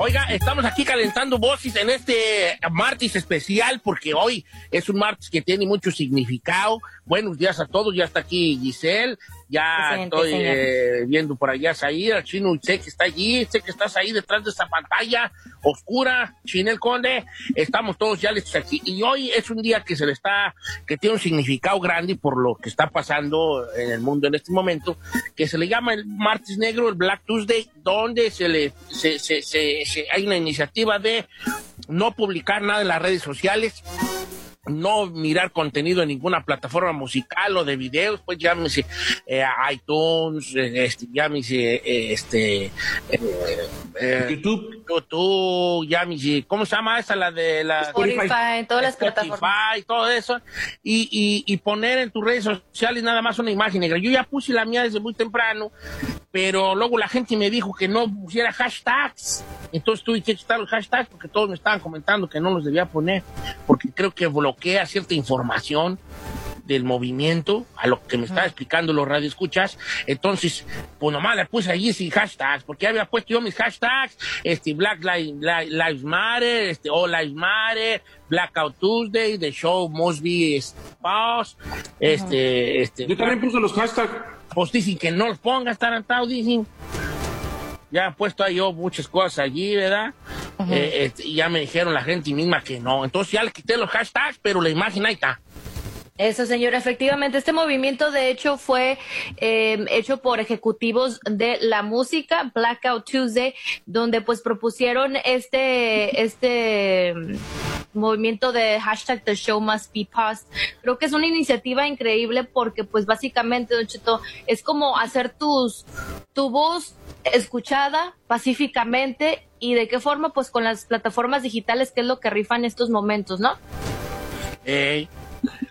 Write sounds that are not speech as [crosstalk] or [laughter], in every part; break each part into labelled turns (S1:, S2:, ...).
S1: Oiga, estamos aquí calentando voces en este martes especial porque hoy es un martes que tiene mucho significado. Buenos días a todos, ya está aquí Giselle, ya estoy eh, viendo por allá a el chino, sé que está allí, sé que estás ahí detrás de esa pantalla oscura, Chinel Conde, estamos todos ya listos aquí. Y hoy es un día que se le está, que tiene un significado grande por lo que está pasando en el mundo en este momento, que se le llama el martes negro, el Black Tuesday, donde se le, se, se, se, hay una iniciativa de no publicar nada en las redes sociales no mirar contenido en ninguna plataforma musical o de videos, pues llámese eh, iTunes, eh, este, llámese eh, este
S2: YouTube,
S1: YouTube, llámese, ¿cómo se llama esa la de la
S3: Spotify, todas las plataformas,
S1: todo eso y, y, y, poner en tus redes sociales nada más una imagen negra. Yo ya puse la mía desde muy temprano, pero luego la gente me dijo que no pusiera hashtags, entonces tuve que quitar los hashtags porque todos me estaban comentando que no los debía poner porque creo que bloquea cierta información del movimiento, a lo que me está explicando los radioescuchas. Entonces, pues nomás le puse allí sin hashtags, porque había puesto yo mis hashtags, este, Black Lives, Matter, este, All Lives Matter, Blackout Tuesday, The Show Must Be Pause, este, este.
S2: Yo también puse los hashtags.
S1: Pues dicen que no los pongas, tarantado, dicen. Ya he puesto ahí yo muchas cosas allí, ¿verdad? Eh, este, y ya me dijeron la gente misma que no. Entonces ya le quité los hashtags, pero la imagen ahí está.
S3: Eso, señor. Efectivamente, este movimiento de hecho fue em, hecho por ejecutivos de la música, Blackout Tuesday, donde pues propusieron este, este movimiento de hashtag The Show Must Be Paused. Creo que es una iniciativa increíble porque pues básicamente, Don Cheto, es como hacer tus, tu voz escuchada pacíficamente y de qué forma pues con las plataformas digitales que es lo que rifan estos momentos, ¿no?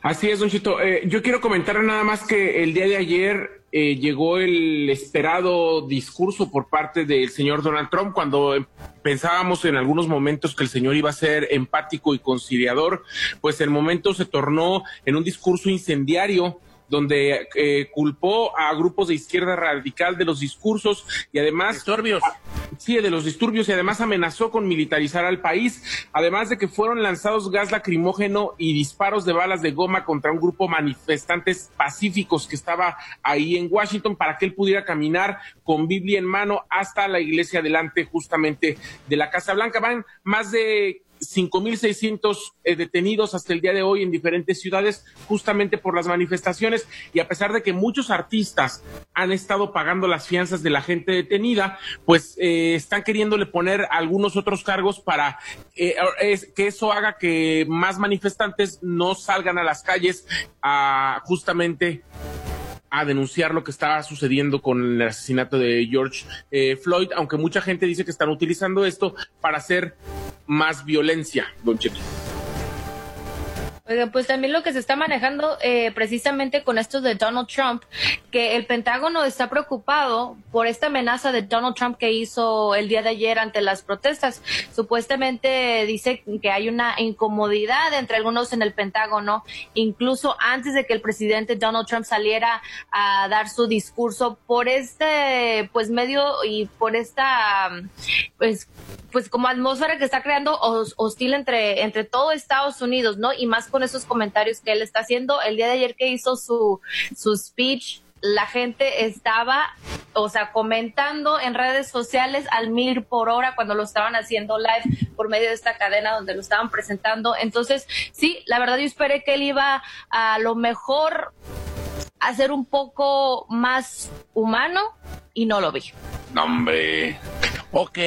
S2: Así es, Don Chito. Eh, yo quiero comentar nada más que el día de ayer eh, llegó el esperado discurso por parte del señor Donald Trump cuando pensábamos en algunos momentos que el señor iba a ser empático y conciliador, pues el momento se tornó en un discurso incendiario donde eh, culpó a grupos de izquierda radical de los discursos y además...
S1: Disturbios.
S2: Sí, de los disturbios y además amenazó con militarizar al país, además de que fueron lanzados gas lacrimógeno y disparos de balas de goma contra un grupo manifestantes pacíficos que estaba ahí en Washington para que él pudiera caminar con Biblia en mano hasta la iglesia delante justamente de la Casa Blanca. Van más de 5.600 eh, detenidos hasta el día de hoy en diferentes ciudades justamente por las manifestaciones. Y a pesar de que muchos artistas han estado pagando las fianzas de la gente detenida, pues eh, están queriéndole poner algunos otros cargos para eh, que eso haga que más manifestantes no salgan a las calles a justamente a denunciar lo que estaba sucediendo con el asesinato de George Floyd, aunque mucha gente dice que están utilizando esto para hacer más violencia, don Cheto.
S3: Pues también lo que se está manejando eh, precisamente con esto de Donald Trump, que el Pentágono está preocupado por esta amenaza de Donald Trump que hizo el día de ayer ante las protestas. Supuestamente dice que hay una incomodidad entre algunos en el Pentágono, incluso antes de que el presidente Donald Trump saliera a dar su discurso por este pues medio y por esta pues pues como atmósfera que está creando hostil entre entre todo Estados Unidos, ¿no? Y más esos comentarios que él está haciendo. El día de ayer que hizo su, su speech, la gente estaba, o sea, comentando en redes sociales al mil por hora cuando lo estaban haciendo live por medio de esta cadena donde lo estaban presentando. Entonces, sí, la verdad yo esperé que él iba a lo mejor a ser un poco más humano y no lo vi.
S1: No, hombre. Ok.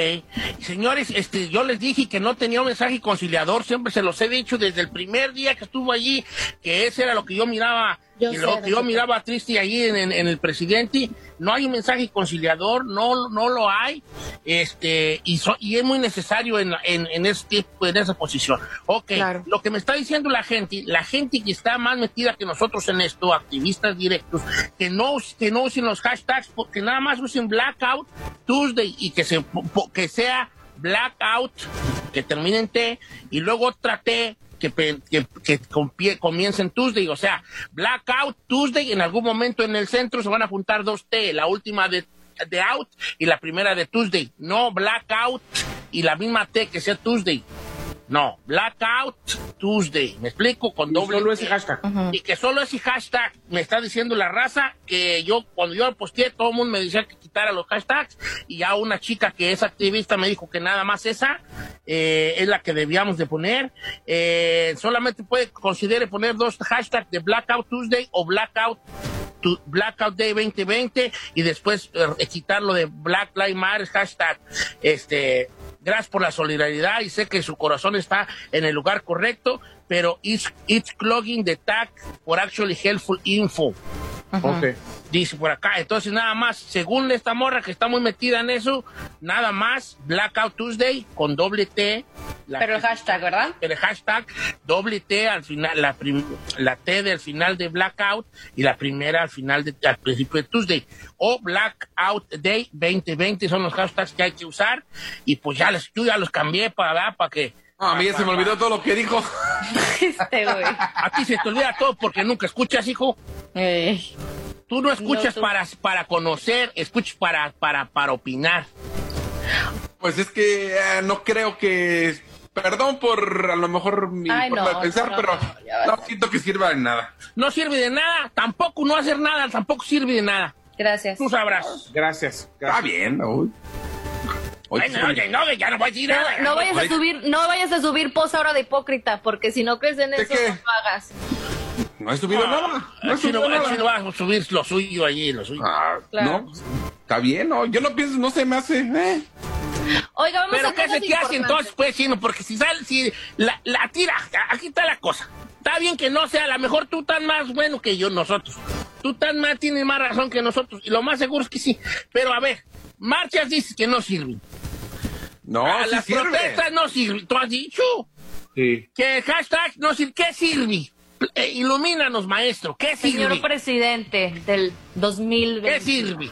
S1: Señores, este, yo les dije que no tenía un mensaje conciliador, siempre se los he dicho desde el primer día que estuvo allí, que ese era lo que yo miraba yo lo que yo miraba triste ahí en, el presidente, no hay un mensaje conciliador, no, no lo hay, este, y, y es muy necesario en, en, en, ese en esa posición. Ok, lo que me está diciendo la gente, la gente que está más metida que nosotros en esto, activistas directos, que no, que no usen los hashtags, que nada más usen Blackout Tuesday y que, se, que sea Blackout, que termine en T, y luego otra T que, que, comiencen Tuesday, o sea, Blackout Tuesday, en algún momento en el centro se van a juntar dos T, la última de, de Out y la primera de Tuesday, no Blackout y la misma T que sea Tuesday. No, Blackout Tuesday. ¿Me explico? Con doble.
S2: Solo ese hashtag.
S1: Y que solo ese hashtag me está diciendo la raza que yo, cuando yo posteé, todo el mundo me decía que quitara los hashtags. Y ya una chica que es activista me dijo que nada más esa eh, es la que debíamos de poner. Eh, solamente puede considere poner dos hashtags de Blackout Tuesday o Blackout Blackout Day 2020 y después eh, quitarlo de Black Lives Matter hashtag este gracias por la solidaridad y sé que su corazón está en el lugar correcto, pero it's, it's clogging the tag for actually helpful info.
S2: Okay.
S1: Dice por acá. Entonces, nada más, según esta morra que está muy metida en eso, nada más Blackout Tuesday con doble T.
S3: pero el hashtag, ¿verdad?
S1: Pero el hashtag doble T al final, la, la T del final de Blackout y la primera al final de, al principio de Tuesday. O Blackout Day 2020 son los hashtags que hay que usar. Y pues ya, les, yo ya los cambié para, para que
S4: a mí ya se me olvidó todo lo que dijo.
S3: Este, güey.
S1: A ti se te olvida todo porque nunca escuchas, hijo. Tú no escuchas Para, para conocer, escuchas para, para, para opinar.
S4: Pues es que eh, no creo que... Perdón por a lo mejor mi forma de pensar, pero no, siento que sirva de nada.
S1: No sirve de nada, tampoco no hacer nada, tampoco sirve de nada.
S3: Gracias.
S1: Tú sabrás.
S2: Gracias.
S4: Está bien, ¿no?
S1: Oye, no, no, ya no voy a decir nada.
S3: No, vayas a subir, no vayas a subir post ahora de hipócrita, porque si no crees en eso, no lo hagas.
S4: No he subido nada.
S1: No he subido nada. No vas a subir lo suyo allí, lo suyo.
S4: Ah, No, está bien, no, yo no pienso, no se me hace. Eh.
S3: Oiga, vamos
S1: Pero
S3: a
S1: ¿qué se te hace entonces, pues, chino? Porque si sale, si la, la tira, aquí está la cosa. Está bien que no sea, a lo mejor tú estás más bueno que yo, nosotros. Tú estás más, tienes más razón que nosotros. Y lo más seguro es que sí. Pero a ver, marchas dices que no sirven.
S4: No,
S1: a
S4: sí
S1: las
S4: sirve.
S1: protestas no sirven. ¿Tú has dicho?
S2: Sí.
S1: Que el hashtag no sirve. ¿Qué sirve? Eh, ilumínanos, maestro. ¿Qué sirve?
S3: Señor presidente del 2020.
S1: ¿Qué sirve?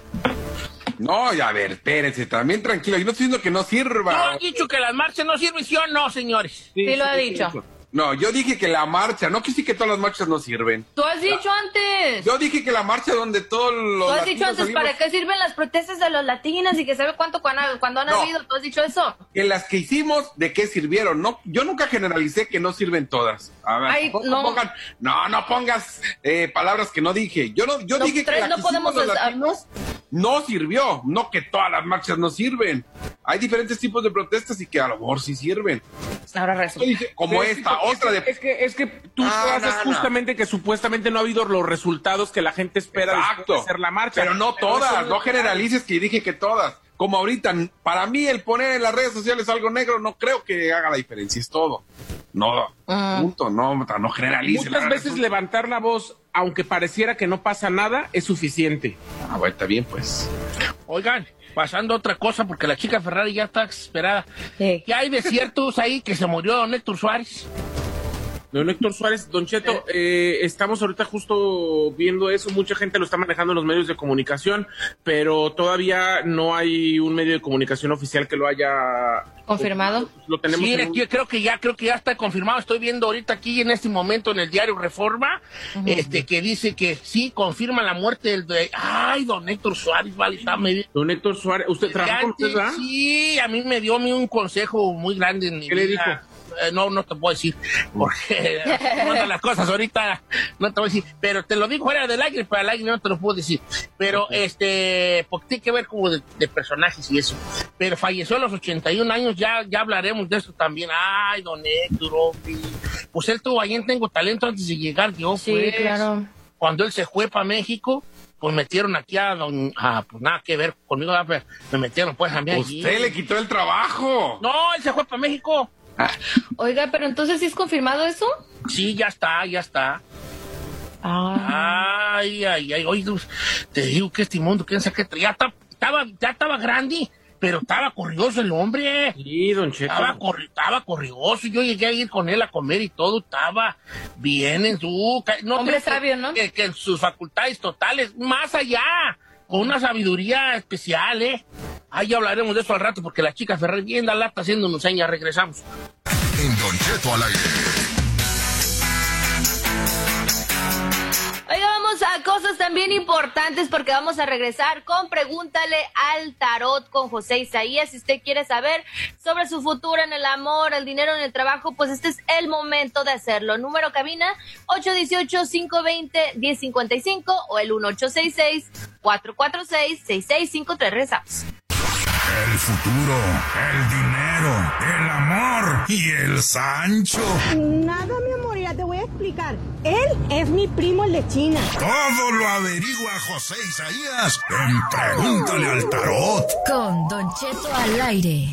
S4: No, ya a ver, espérense, también tranquilo. Yo no estoy diciendo que no
S1: ¿Tú
S4: sirva.
S1: has dicho que las marchas no sirven, sí o no, señores?
S3: Sí, lo ha dicho.
S4: No, yo dije que la marcha, no que sí que todas las marchas no sirven.
S3: Tú has dicho antes.
S4: Yo dije que la marcha donde todos los.
S3: Tú has dicho antes, ¿para qué sirven las protestas de los latinos y que sabe cuánto cuando, cuando han
S4: No.
S3: habido? ¿Tú has dicho eso?
S4: Que las que hicimos, ¿de qué sirvieron? No, yo nunca generalicé que no sirven todas. A ver,
S3: Ay, no.
S4: pongan- no, no pongas eh, palabras que no dije. Yo no, yo
S3: No,
S4: dije que
S3: tres
S4: la
S3: no
S4: que
S3: podemos
S4: no sirvió. No que todas las marchas no sirven. Hay diferentes tipos de protestas y que a lo mejor sí sirven.
S3: Ahora resulta.
S4: Como esta, otra de.
S2: Es que, es que tú
S4: Ah,
S2: haces
S4: no, no.
S2: justamente que supuestamente no ha habido los resultados que la gente espera después
S4: Exacto.
S2: de hacer la marcha.
S4: Pero no todas, no generalices que dije que todas. Como ahorita, para mí el poner en las redes sociales algo negro no creo que haga la diferencia, es todo. No, punto, no, no generalice.
S2: Muchas veces levantar la voz, aunque pareciera que no pasa nada, es suficiente.
S4: Ah, bueno, está bien, pues.
S1: Oigan, pasando a otra cosa, porque la chica Ferrari ya está desesperada.
S3: Sí.
S1: ¿Qué hay de ciertos ahí que se murió don Héctor Suárez?
S2: Don Héctor Suárez, Don Cheto, eh, estamos ahorita justo viendo eso, mucha gente lo está manejando en los medios de comunicación, pero todavía no hay un medio de comunicación oficial que lo haya
S3: ¿Confirmado?
S2: Lo tenemos
S1: Sí,
S2: un-
S1: creo que ya, creo que ya está confirmado. Estoy viendo ahorita aquí en este momento en el diario Reforma, este, que dice que sí confirma la muerte del de, ay, don Héctor Suárez, vale, está medio.
S2: Don Héctor Suárez, ¿usted trabaja con usted, verdad?
S1: Sí, a mí me dio a mí un consejo muy grande en mi
S2: ¿Qué le dijo?
S1: Eh, no, no te puedo decir, porque no de las cosas ahorita, no te voy a decir, pero te lo digo fuera del aire, para el aire no te lo puedo decir, pero este, porque tiene que ver como de, de personajes y eso, pero falleció a los 81 años, ya, ya hablaremos de eso también, ay, don Héctor, pues él tuvo ahí en Tengo Talento antes de llegar yo,
S3: Sí,
S1: pues.
S3: claro.
S1: cuando él se fue para México, pues metieron aquí a don, ah, pues nada que ver conmigo, ah, me metieron pues a mí allí.
S4: Usted le quitó el trabajo.
S1: No, él se fue para México.
S3: Oiga, pero entonces sí es confirmado eso?
S1: Sí, ya está, ya está.
S3: Ah.
S1: Ay, ay, ay, oye, te digo que este mundo, quién sabe qué, ya está- estaba, ya estaba grande, pero estaba corrioso el hombre.
S2: Sí, Don Cheto.
S1: Estaba, corri- estaba corrioso, yo llegué a ir con él a comer y todo, estaba bien en su... No
S3: Hombre sabio, ¿no?
S1: Que, que en sus facultades totales, más allá, con una sabiduría especial, ¿eh? Ahí hablaremos de eso al rato, porque la chica Ferrer bien la lata haciéndonos señas, regresamos.
S5: En Don Cheto al aire.
S3: Bien importantes porque vamos a regresar con Pregúntale al Tarot con José Isaías. Si usted quiere saber sobre su futuro en el amor, el dinero en el trabajo, pues este es el momento de hacerlo. Número cabina 818-520-1055 o el 1866-446-6653. Rezamos.
S5: El futuro, el dinero, el amor y el Sancho.
S6: Nada, mi amor, te voy a explicar. Él es mi primo el de China.
S5: Todo lo averigua José Isaías en Pregúntale al Tarot.
S7: Con Don Cheto al aire.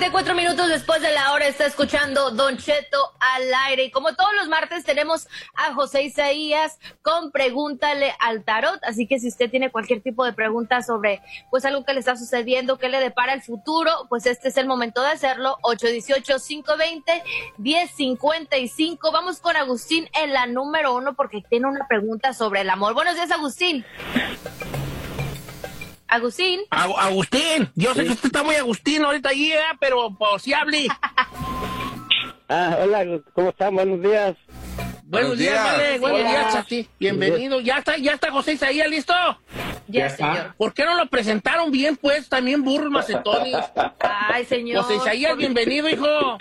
S3: 34 minutos después de la hora está escuchando Don Cheto al aire. Y como todos los martes tenemos a José Isaías con Pregúntale al Tarot. Así que si usted tiene cualquier tipo de pregunta sobre pues algo que le está sucediendo, que le depara el futuro, pues este es el momento de hacerlo. 818-520-1055. Vamos con Agustín en la número uno porque tiene una pregunta sobre el amor. Buenos días, Agustín. Agustín.
S1: Agustín, yo sé que usted está muy Agustín ahorita allí, ¿eh? pero por si hable. [laughs]
S8: ah, hola, ¿cómo están? Buenos días.
S1: Buenos, días, vale. Buenos días, Chati. Bienvenido. ¿Ya está, ya está José Isaías listo?
S3: Ya, señor.
S1: ¿Por qué no lo presentaron bien, pues? También burros macetones.
S3: Ay, señor.
S1: José Isaías, bienvenido, hijo. [laughs]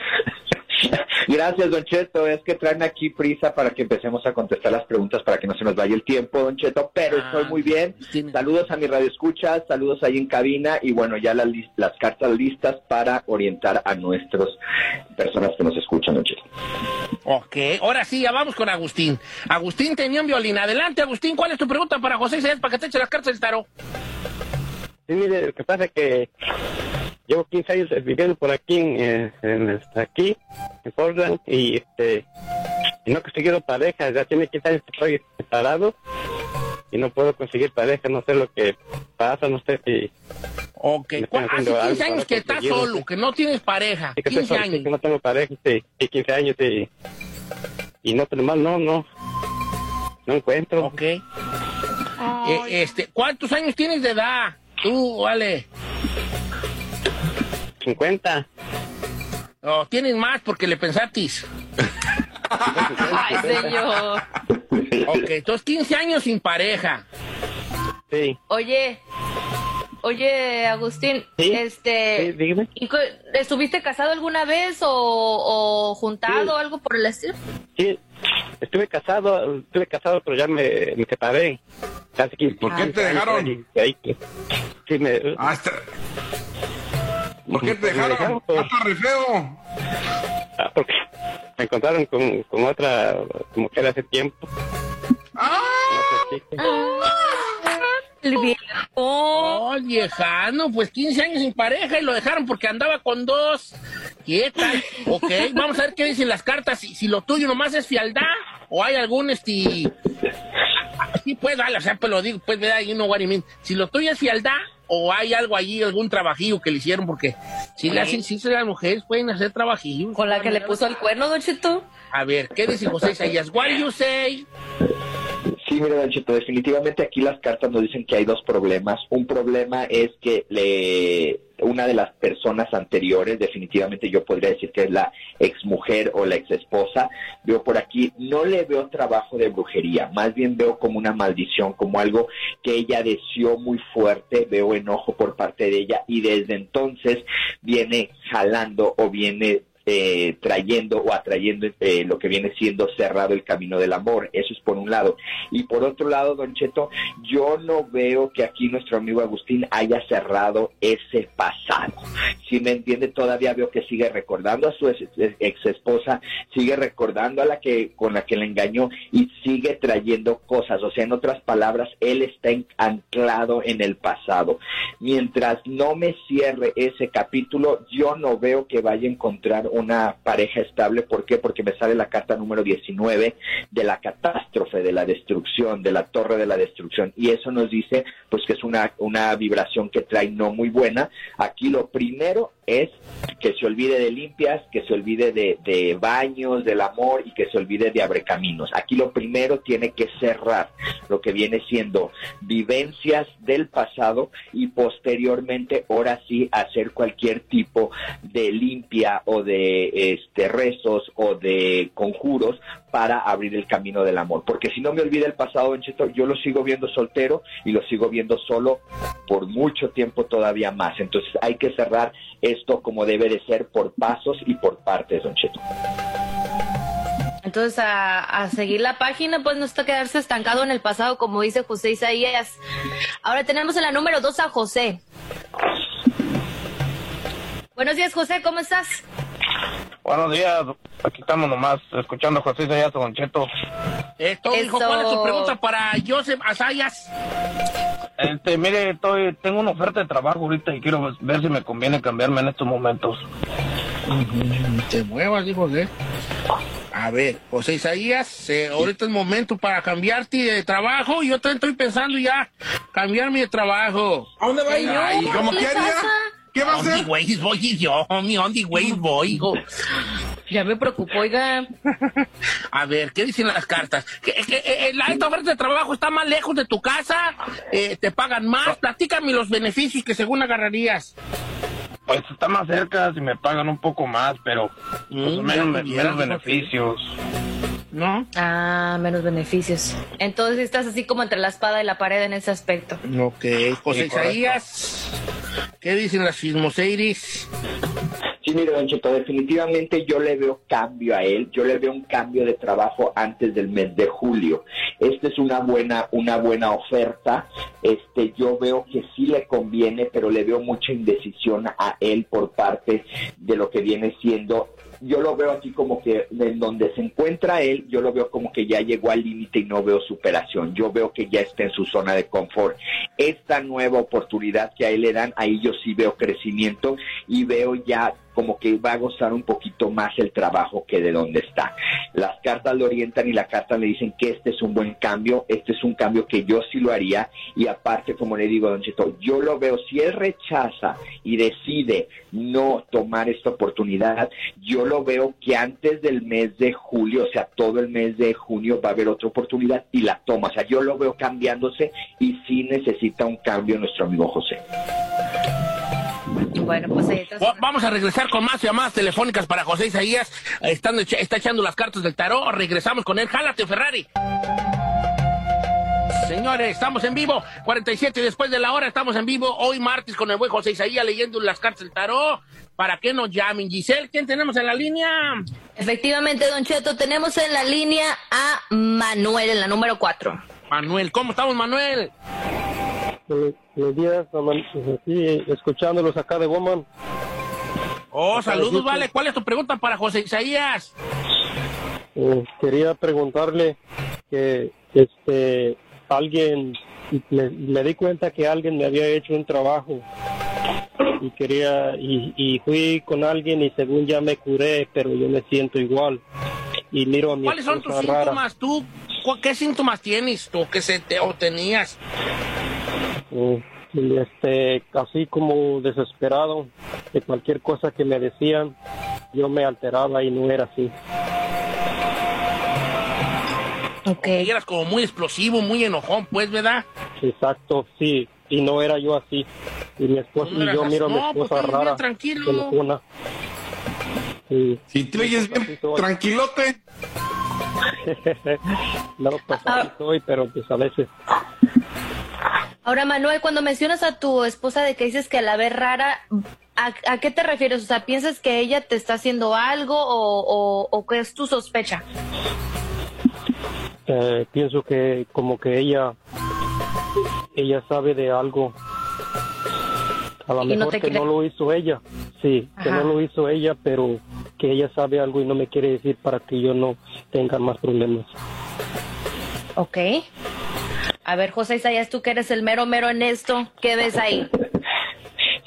S8: Gracias, Don Cheto. Es que traen aquí prisa para que empecemos a contestar las preguntas para que no se nos vaya el tiempo, Don Cheto, pero ah, estoy muy bien. Saludos a mi radio escucha, saludos ahí en cabina y bueno, ya las, las cartas listas para orientar a nuestras personas que nos escuchan, Don Cheto.
S1: Ok, ahora sí, ya vamos con Agustín. Agustín tenía un violín. Adelante, Agustín, ¿cuál es tu pregunta para José para que te eche las cartas del tarot?
S8: Sí, mire, lo que pasa es que llevo 15 años viviendo por aquí, en, en aquí, en Portland, y este y no he conseguido pareja, ya tiene 15 años que estoy separado y no puedo conseguir pareja, no sé lo que pasa, no sé si...
S1: Ok, hace 15 años que estás solo, que no tienes pareja, 15 años.
S8: que no tengo pareja, sí, 15 años y, y no, pero más no, no, no encuentro.
S1: Ok. Eh, este, ¿Cuántos años tienes de edad? Tú, vale.
S8: 50.
S1: No, tienes más porque le pensatis.
S3: Ay, señor.
S1: Ok, entonces 15 años sin pareja.
S8: Sí.
S3: Oye, oye, Agustín, este,
S8: sí,
S3: ¿estuviste casado alguna vez o, juntado o algo por el estilo?
S8: Sí, estuve casado, estuve casado, pero ya me, me separé.
S4: ¿Por qué te dejaron?
S8: sí, me...
S4: Ah, ¿Por qué te dejaron? ¿Está re feo?
S8: Ah, porque me encontraron con, con otra mujer hace tiempo.
S1: ¡Ah!
S3: El viejo.
S1: Oh, viejano, pues 15 años sin pareja y lo dejaron porque andaba con dos. Quieta. Ok, vamos a ver qué dicen las cartas. Si, si lo tuyo nomás es fialdad o hay algún este. Sí, pues, dale, o sea, pues lo digo, pues, ¿verdad? You know what I mean. Si lo tuyo es fialdad o hay algo allí, algún trabajillo que le hicieron, porque si le hacen, si las mujeres pueden hacer trabajillos.
S3: Con la que le puso el cuerno, Don Cheto.
S1: A ver, ¿qué dice José Isaías? What do you say?
S8: Sí, mira, Don Cheto, definitivamente aquí las cartas nos dicen que hay dos problemas. Un problema es que le una de las personas anteriores, definitivamente yo podría decir que es la exmujer o la exesposa, veo por aquí, no le veo trabajo de brujería, más bien veo como una maldición, como algo que ella deseó muy fuerte, veo enojo por parte de ella y desde entonces viene jalando o viene eh, trayendo o atrayendo eh, lo que viene siendo cerrado el camino del amor. Eso es por un lado. Y por otro lado, don Cheto, yo no veo que aquí nuestro amigo Agustín haya cerrado ese pasado. Si me entiende, todavía veo que sigue recordando a su ex, esposa, sigue recordando a la que con la que le engañó y sigue trayendo cosas. O sea, en otras palabras, él está anclado en el pasado. Mientras no me cierre ese capítulo, yo no veo que vaya a encontrar una pareja estable. ¿Por qué? Porque me sale la carta número 19 de la catástrofe, de la destrucción, de la torre de la destrucción. Y eso nos dice, pues, que es una, una vibración que trae no muy buena. Aquí lo primero es que se olvide de limpias, que se olvide de, baños, del amor y que se olvide de abrecaminos. Aquí lo primero tiene que cerrar lo que viene siendo vivencias del pasado y posteriormente, ahora sí, hacer cualquier tipo de limpia o de este, rezos o de conjuros para abrir el camino del amor. Porque si no me olvida el pasado, yo lo sigo viendo soltero y lo sigo viendo solo por mucho tiempo todavía más. Entonces hay que cerrar esto como debe de ser por pasos y por partes, Don Cheto.
S3: Entonces, a, a, seguir la página, pues no está quedarse estancado en el pasado, como dice José Isaías. Ahora tenemos en la número dos a José. Buenos días, José, ¿cómo estás?
S9: Buenos días, aquí estamos nomás escuchando a José Isaías Don Cheto.
S1: Esto, hijo, ¿cuál es tu pregunta para Joseph Asayas?
S9: Este, mire, estoy, tengo una oferta de trabajo ahorita y quiero ver si me conviene cambiarme en estos momentos.
S1: Te muevas, hijo de... A ver, José Isaías, eh, ahorita es momento para cambiarte de trabajo. Yo también estoy pensando ya cambiarme de trabajo.
S4: ¿A dónde va a ir?
S1: Ay,
S4: ¿Cómo
S3: ¿Qué
S4: que haría?
S3: pasa?
S4: ¿Qué va a
S1: ¿Dónde
S4: hacer?
S1: güey voy yo? Mi only güey voy, hijo.
S3: Ya me preocupó, oiga.
S1: A ver, ¿qué dicen las cartas? ¿Que, que, eh, la esta oferta de trabajo está más lejos de tu casa? Eh, ¿Te pagan más? Platícame los beneficios que según agarrarías.
S9: Pues está más cerca si me pagan un poco más, pero pues,
S1: Mm,
S9: menos,
S1: tuviera,
S9: menos
S1: dijo
S9: beneficios.
S1: ¿No?
S3: Ah, menos beneficios. Entonces estás así como entre la espada y la pared en ese aspecto.
S1: Ok, José. Isaías, ¿qué dicen las chismoseiris?
S8: Sí, mire, Don Cheto, definitivamente yo le veo cambio a él, yo le veo un cambio de trabajo antes del mes de julio. Esta es una buena, una buena oferta. Este, yo veo que sí le conviene, pero le veo mucha indecisión a él por parte de lo que viene siendo yo lo veo aquí como que en donde se encuentra él, yo lo veo como que ya llegó al límite y no veo superación. Yo veo que ya está en su zona de confort. Esta nueva oportunidad que a él le dan, ahí yo sí veo crecimiento y veo ya como que va a gozar un poquito más el trabajo que de donde está. Las cartas lo orientan y las cartas le dicen que este es un buen cambio, este es un cambio que yo sí lo haría y aparte, como le digo, don Cheto, yo lo veo, si él rechaza y decide no tomar esta oportunidad, yo lo veo que antes del mes de julio, o sea, todo el mes de junio va a haber otra oportunidad y la toma. O sea, yo lo veo cambiándose y sí necesita un cambio nuestro amigo José.
S3: Bueno, pues.
S1: Va- Vamos a regresar con más llamadas telefónicas para José Isaías. Eh, Estando está echando las cartas del tarot. Regresamos con él. Jálate, Ferrari. Señores, estamos en vivo. 47 después de la hora, estamos en vivo. Hoy martes con el buen José Isaías leyendo las cartas del tarot. Para que nos llamen. Giselle, ¿quién tenemos en la línea?
S3: Efectivamente, Don Cheto, tenemos en la línea a Manuel, en la número 4.
S1: Manuel, ¿cómo estamos, Manuel?
S10: Buenos buenos días, aman- aquí escuchándolos acá de Woman.
S1: Oh, saludos, vale. ¿Cuál es tu pregunta para José Isaías?
S10: Eh, quería preguntarle que este alguien me, me di cuenta que alguien me había hecho un trabajo y quería y, y fui con alguien y según ya me curé, pero yo me siento igual y miro a mi
S1: ¿Cuáles son tus
S10: esposa rara.
S1: síntomas? ¿Tú qué síntomas tienes tú que se te o tenías?
S10: Y este así como desesperado de cualquier cosa que me decían yo me alteraba y no era así
S3: Ok.
S1: Y eras como muy explosivo, muy enojón, pues, ¿verdad?
S10: exacto sí y no era yo así y mi esposa
S1: No
S10: y yo miro a mi
S1: así. No, pues,
S10: esposa rara
S1: tranquilo.
S10: enojona. Sí.
S4: Si te oyes bien tranquilote. [laughs]
S10: no pues así soy pero pues a veces
S3: Ahora, Manuel, cuando mencionas a tu esposa de que dices que la ves rara, ¿a, a qué te refieres? O sea, ¿piensas que ella te está haciendo algo o, o, o qué es tu sospecha?
S10: eh, pienso que como que ella ella sabe de algo a lo
S3: no
S10: mejor que
S3: quiere-
S10: no lo hizo ella sí que no lo hizo ella pero que ella sabe algo y no me quiere decir para que yo no tenga más problemas
S3: Ok. A ver, José Isaías, tú que eres el mero mero en esto, ¿qué ves ahí?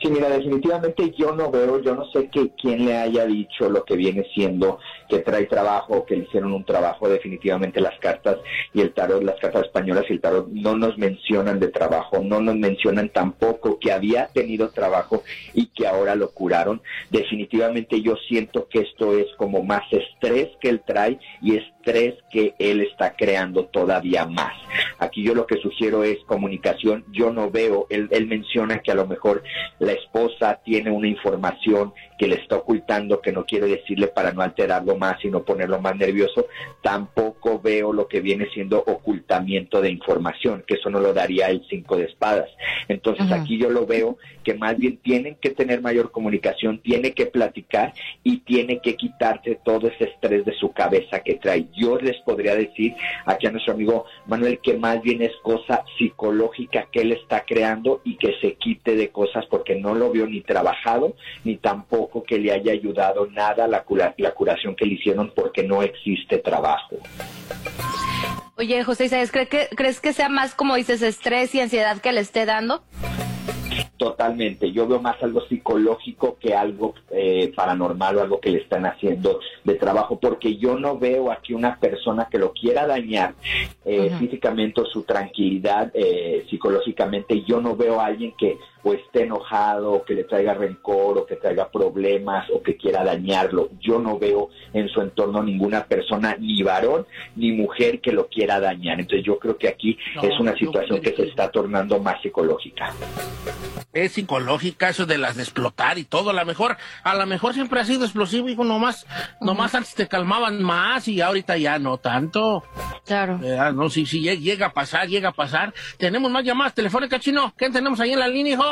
S8: Sí, mira, definitivamente yo no veo, yo no sé que quién le haya dicho lo que viene siendo que trae trabajo, que le hicieron un trabajo, definitivamente las cartas y el tarot, las cartas españolas y el tarot no nos mencionan de trabajo, no nos mencionan tampoco que había tenido trabajo y que ahora lo curaron. Definitivamente yo siento que esto es como más estrés que él trae y estrés que él está creando todavía más. Aquí yo lo que sugiero es comunicación, yo no veo, él, él menciona que a lo mejor la esposa tiene una información que le está ocultando, que no quiere decirle para no alterarlo más, sino ponerlo más nervioso, tampoco veo lo que viene siendo ocultamiento de información, que eso no lo daría el cinco de espadas. Entonces aquí yo lo veo que más bien tienen que tener mayor comunicación, tiene que platicar y tiene que quitarse todo ese estrés de su cabeza que trae. Yo les podría decir aquí a nuestro amigo Manuel que más bien es cosa psicológica que él está creando y que se quite de cosas porque no lo vio ni trabajado ni tampoco que le haya ayudado nada la, la curación que le hicieron porque no existe trabajo.
S3: Oye, José Isaías, ¿crees que, ¿crees que sea más, como dices, estrés y ansiedad que le esté dando?
S8: Totalmente, yo veo más algo psicológico que algo eh, paranormal o algo que le están haciendo de trabajo, porque yo no veo aquí una persona que lo quiera dañar eh, físicamente o su tranquilidad eh, psicológicamente, yo no veo a alguien que o esté enojado, o que le traiga rencor, o que traiga problemas, o que quiera dañarlo. Yo no veo en su entorno ninguna persona, ni varón, ni mujer, que lo quiera dañar. Entonces yo creo que aquí es una situación que se está tornando más psicológica
S1: es psicológica, eso de las de explotar y todo. A lo mejor, a lo mejor siempre ha sido explosivo, hijo, nomás, nomás antes te calmaban más y ahorita ya no tanto.
S3: Claro.
S1: No, si, si llega a pasar, llega a pasar. Tenemos más llamadas telefónicas, chino. ¿Qué tenemos ahí en la línea, hijo?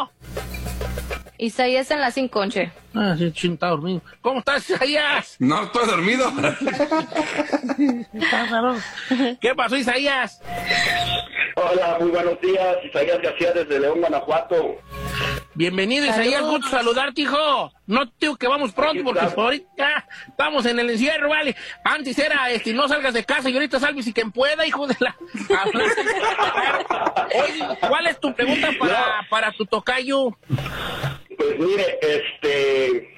S3: Isaías en la sin conche.
S1: Ah, sí, chino está dormido. ¿Cómo estás, Isaías?
S4: No, estoy dormido.
S1: ¿Qué pasó, Isaías?
S11: Hola, muy buenos días. Isaías García desde León, Guanajuato.
S1: Bienvenido, Isaías. Gusto saludarte, hijo. No digo que vamos pronto porque ahorita estamos en el encierro, ¿vale? Antes era, este, no salgas de casa y ahorita salves y quien pueda, hijo de la... [laughs] Oye, ¿cuál es tu pregunta para, para tu tocayo?
S11: Pues mire, este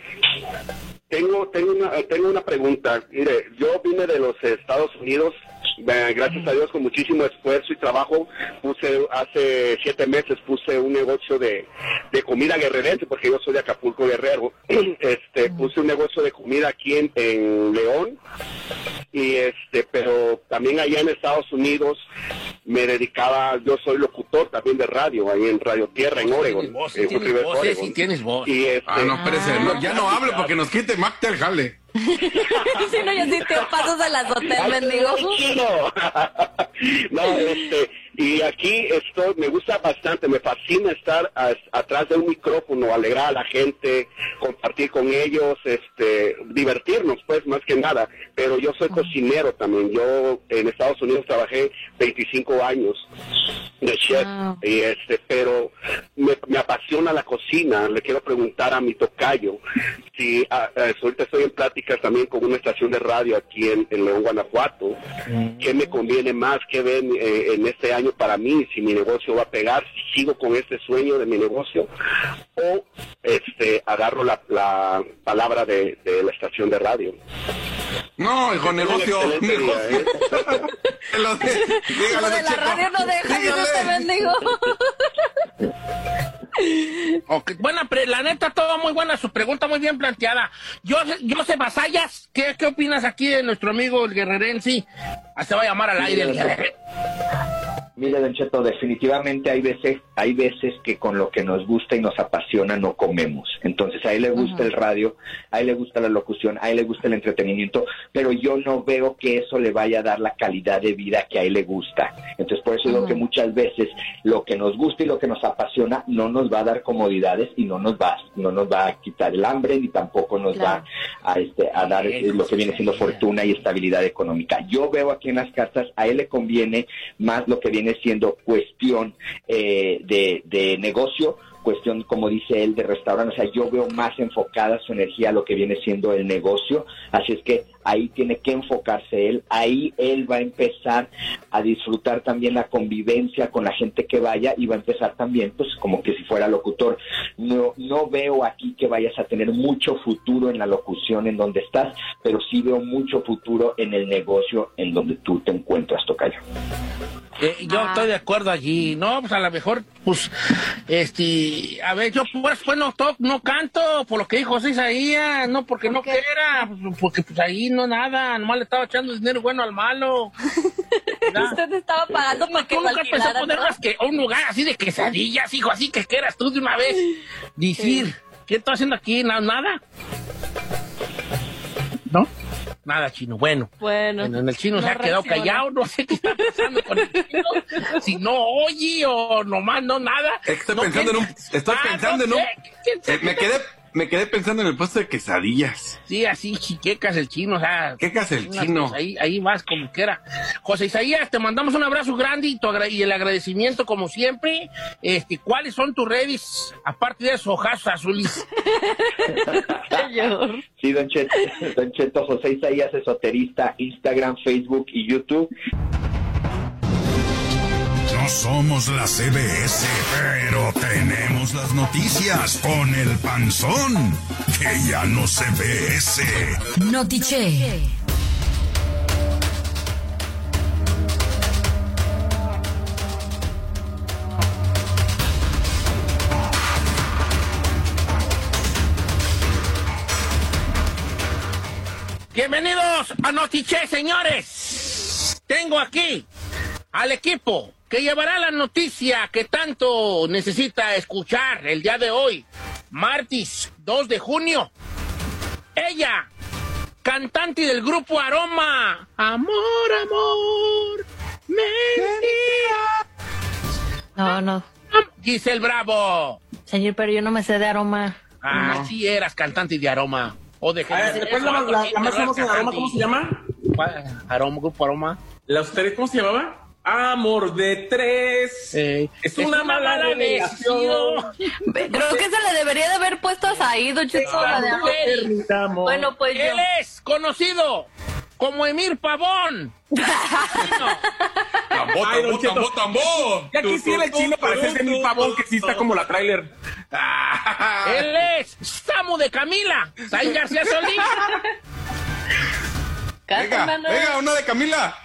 S11: tengo tengo una tengo una pregunta. Mire, yo vine de los Estados Unidos gracias a Dios con muchísimo esfuerzo y trabajo puse hace siete meses puse un negocio de, de comida guerrerense porque yo soy de Acapulco Guerrero. [clears throat] Este puse un negocio de comida aquí en, en León. Y este pero también allá en Estados Unidos me dedicaba yo soy locutor también de radio ahí en Radio Tierra en Oregon
S1: sí, tienes voz, sí, tienes voz.
S11: Y este,
S4: ah no espérese ya no hable porque nos quite Mac del jale [laughs]
S3: si no, yo sí te pasos a las hoteles, mendigo.
S11: no, [laughs] este, y aquí esto me gusta bastante, me fascina estar atrás de un micrófono, alegrar a la gente, compartir con ellos, este, divertirnos, pues, más que nada. Pero yo soy cocinero también. Yo en Estados Unidos trabajé 25 años de chef, y este, pero me, apasiona la cocina. Le quiero preguntar a mi tocayo si ahorita estoy en pláticas también con una estación de radio aquí en, León, Guanajuato. ¿Qué me conviene más? ¿Qué ven eh, en este año? Para mí si mi negocio va a pegar, si sigo con este sueño de mi negocio o este agarro la, la palabra de, de, la estación de radio.
S4: No, hijo, negocio. negocio. ¿eh? [laughs]
S3: Lo de, de la radio no deja, te bendigo. [laughs]
S1: Okay. Buena, la neta, todo muy buena, su pregunta muy bien planteada. Yo, yo sé, Vasallas, ¿qué, ¿qué opinas aquí de nuestro amigo el guerrerense? Ah, se va a llamar al aire el guerrerense.
S8: Mire, Don Cheto, definitivamente hay veces, hay veces que con lo que nos gusta y nos apasiona no comemos. Entonces, a él le gusta el radio, a él le gusta la locución, a él le gusta el entretenimiento, pero yo no veo que eso le vaya a dar la calidad de vida que a él le gusta. Entonces, por eso digo que muchas veces lo que nos gusta y lo que nos apasiona no nos va a dar comodidades y no nos va, no nos va a quitar el hambre ni tampoco nos va a, este, a dar lo que viene siendo fortuna y estabilidad económica. Yo veo aquí en las cartas, a él le conviene más lo que viene siendo cuestión eh, de, de negocio, cuestión, como dice él, de restaurante. O sea, yo veo más enfocada su energía a lo que viene siendo el negocio. Así es que ahí tiene que enfocarse él, ahí él va a empezar a disfrutar también la convivencia con la gente que vaya y va a empezar también pues como que si fuera locutor. No, no veo aquí que vayas a tener mucho futuro en la locución en donde estás, pero sí veo mucho futuro en el negocio en donde tú te encuentras, Tocayo.
S1: Eh, yo estoy de acuerdo allí, no, pues a lo mejor, pues, este, a ver, yo pues, pues no, to- no canto por lo que dijo José Isaías, no porque no quiera, pues, porque pues ahí no nada, nomás le estaba echando dinero bueno al malo. [laughs]
S3: Usted estaba pagando para que
S1: ¿Tú
S3: lo
S1: nunca pensó
S3: alquilaran,
S1: poner
S3: ¿no?
S1: más que un lugar así de quesadillas, hijo, así que quieras tú de una vez? [laughs] Decir, ¿qué estoy haciendo aquí? Na- Nada. ¿No? Nada, chino. Bueno.
S3: Bueno.
S1: en el chino
S3: No
S1: se ha quedado
S3: reacciona.
S1: callado, no sé qué está pasando con el chino. [laughs] Si no oye o nomás no nada.
S4: Estoy
S1: No,
S4: pensando en un.
S1: ¿quién-
S4: Estoy
S1: Ah,
S4: pensando en
S1: no
S4: un.
S1: sé, ¿quién
S4: eh, me quedé. Me quedé pensando en el puesto de quesadillas.
S1: Sí, así chiquecas el chino, o sea.
S4: Quecas el chino.
S1: cosa, ahí, ahí vas como quiera. José Isaías, te mandamos un abrazo grande y, tu agra- y el agradecimiento como siempre. Este, ¿Cuáles son tus redes? Aparte de esos ojazos azules.
S8: Sí, don Cheto, [laughs] don Cheto José Isaías Esoterista, Instagram, Facebook y YouTube.
S5: No somos la CBS, pero tenemos las noticias con el panzón, que ya no se ve ese.
S7: Notiche.
S1: Bienvenidos a Notiche, señores. Tengo aquí al equipo que llevará la noticia que tanto necesita escuchar el día de hoy, martes 2 de junio. Ella, cantante del grupo Aroma. Amor, amor, mentira.
S3: No, no.
S1: Giselle Bravo.
S3: Señor, pero yo no me sé de aroma.
S1: Ah, sí eras cantante de Aroma. O de
S2: A ver, después la, la- la más famosa de Aroma, ¿cómo se llama?
S1: llama? Aroma, grupo Aroma.
S2: ¿La ustedes cómo se llamaba? Amor de tres. es, una, mala, relación.
S3: Creo que se le debería de haber puesto a Said, don Cheto, la de amor. Bueno, pues yo.
S1: Él es conocido como Emir Pavón.
S4: Tambor, tambor, tambor, tambor.
S2: Ya quisiera el chino parecerse mi pavón que sí está como la trailer.
S1: Él es Samu de Camila. Said García Solís.
S4: Venga, venga, una de Camila.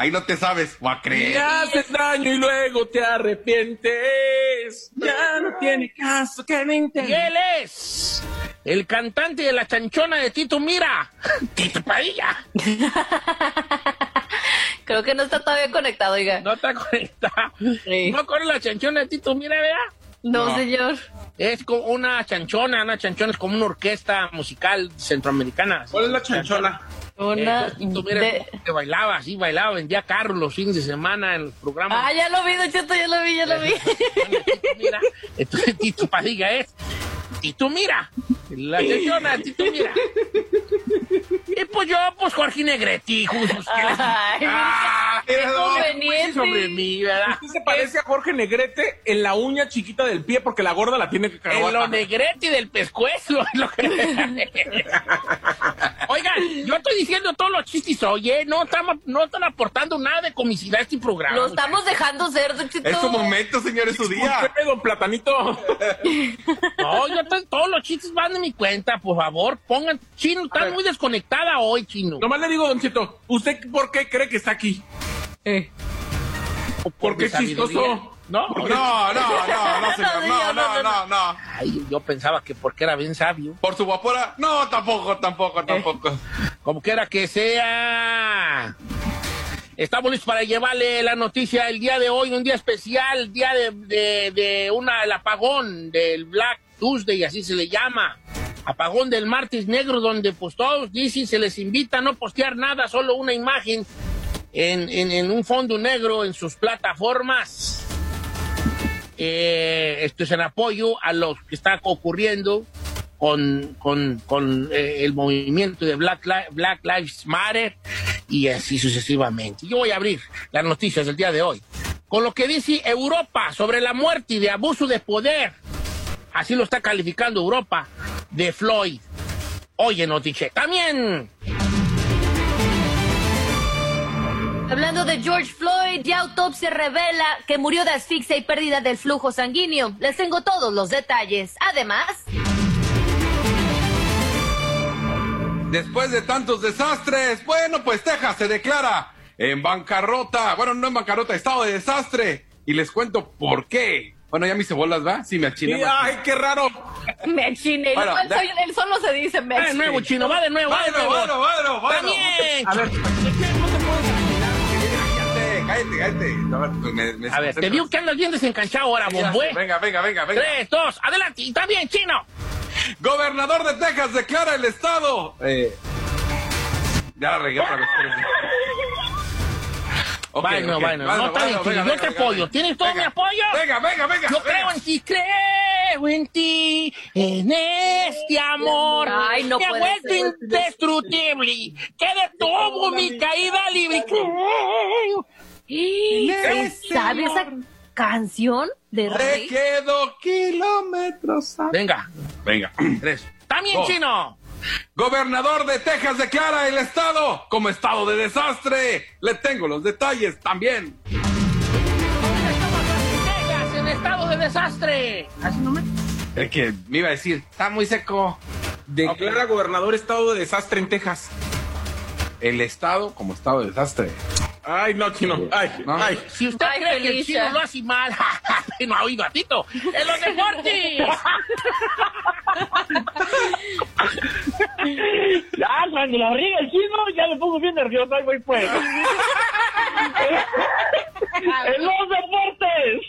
S4: Ahí no te sabes, va a
S2: Me
S4: creer.
S2: haces daño y luego te arrepientes. Ya no tiene caso que me
S1: Y
S2: intentes.
S1: él es el cantante de la chanchona de Tito Mira. Tito Padilla. [laughs]
S3: Creo que no está todavía conectado, oiga.
S1: No está conectado. ¿No con la chanchona de Tito Mira, vea?
S3: No,
S4: No.
S3: señor.
S1: Es como una chanchona, una chanchona es como una orquesta musical centroamericana.
S2: ¿Cuál es la chanchona?
S3: Una
S1: Eh, Mira
S3: de-
S1: que bailaba, así bailaba, vendía carros los fines de semana en los programas.
S3: Ah, ya lo vi, don Cheto, ya lo vi, ya lo vi.
S1: Tito [laughs] Mira. Entonces Tito Padilla es Tito Mira. La chanchona de [laughs] Tito Mira. Y pues yo, pues Jorge Negrete, justo.
S3: Ay,
S1: Ah,
S3: qué
S1: no,
S3: conveniente.
S1: sobre mí, ¿verdad?
S2: Usted se parece a Jorge Negrete en la uña chiquita del pie porque la gorda la tiene que
S1: En lo
S2: cagar.
S1: negrete del pescuezo. es [laughs] lo que- Oigan, yo estoy diciendo todos los chistes, oye, no están, no están aportando nada de comicidad a este programa.
S3: Lo estamos dejando ser, don Cheto.
S4: Es su momento, señor, es su día.
S2: Don Platanito. [laughs]
S1: No, yo estoy- todos los chistes van de mi cuenta, por favor, pongan. Chino, estás muy desconectada hoy, Chino.
S2: Nomás le digo, don Cheto, ¿usted por qué cree que está aquí?
S3: Eh.
S2: Porque
S1: mi
S2: es chistoso.
S1: No,
S4: No, no, no, [laughs] no, señor. No, no, no, no.
S1: Ay, yo pensaba que porque era bien sabio.
S4: Por su guapura. No, tampoco, tampoco, tampoco.
S1: Como quiera que sea. Estamos listos para llevarle la noticia el día de hoy, un día especial, día de, de, de una, el apagón del Black Tuesday, así se le llama. Apagón del martes negro, donde pues todos dicen, se les invita a no postear nada, solo una imagen en, en, en un fondo negro en sus plataformas. Eh, esto es en apoyo a lo que está ocurriendo con, con, con eh, el movimiento de Black, Li- Black Lives Matter y así sucesivamente. Yo voy a abrir las noticias del día de hoy con lo que dice Europa sobre la muerte y de abuso de poder. Así lo está calificando Europa de Floyd. Oye, Notiche. También
S3: Hablando de George Floyd, ya autopsia revela que murió de asfixia y pérdida del flujo sanguíneo. Les tengo todos los detalles. Además...
S4: Después de tantos desastres, bueno, pues Texas se declara en bancarrota. Bueno, no en bancarrota, estado de desastre. Y les cuento por qué. Bueno, ya me hice bolas, ¿va? Sí, me achiné.
S2: ¡Ay, qué raro!
S3: Me achiné.
S4: Bueno,
S3: Él
S4: da-
S3: soy- él solo se dice me
S1: Va de
S3: achiné.
S1: nuevo, chino, va de nuevo, va de nuevo.
S4: Bueno, bueno, bueno.
S1: También.
S4: A ver, ¿por qué no te puedes achinar? Cállate, cállate, cállate. A ver, pues me, me
S1: A ver, te digo que andas bien desencanchado ahora, bombue.
S4: Venga, venga, venga, venga.
S1: Tres, dos, adelante. Y también, chino.
S4: Gobernador de Texas declara el estado. Eh, ya la regué otra vez.
S1: Bueno, bueno, no está bien, chino.
S4: venga,
S1: Yo te
S4: venga,
S1: apoyo.
S4: venga.
S1: ¿Tienes todo
S4: Venga,
S1: mi apoyo?
S4: Venga, venga, venga.
S1: Yo creo en ti, creo en ti, en este amor.
S3: Ay, no
S1: Me ha vuelto
S3: ser.
S1: indestructible. Que detuvo mi caída libre. Creo.
S3: ¿Y ¿Sabe esa canción de
S4: Te
S3: Rey?
S4: quedo kilómetros.
S1: Venga,
S4: Venga.
S1: tres. También,
S4: Dos.
S1: chino.
S4: Gobernador de Texas declara el estado como estado de desastre. Le tengo los detalles también.
S1: Texas en estado de desastre. Así no me...
S4: El que me iba a decir, está muy seco.
S2: Declara gobernador estado de desastre en Texas.
S4: El estado como estado de desastre.
S2: Ay, no, chino. Ay,
S4: No.
S2: ay.
S1: Si usted
S3: Ay,
S1: cree que el chino lo hace mal, [laughs] no ha oído a Tito. ¡En los deportes! [laughs]
S12: Ya, cuando la riga el chino, ya me pongo bien nervioso. Ahí voy, pues. [laughs] en los deportes.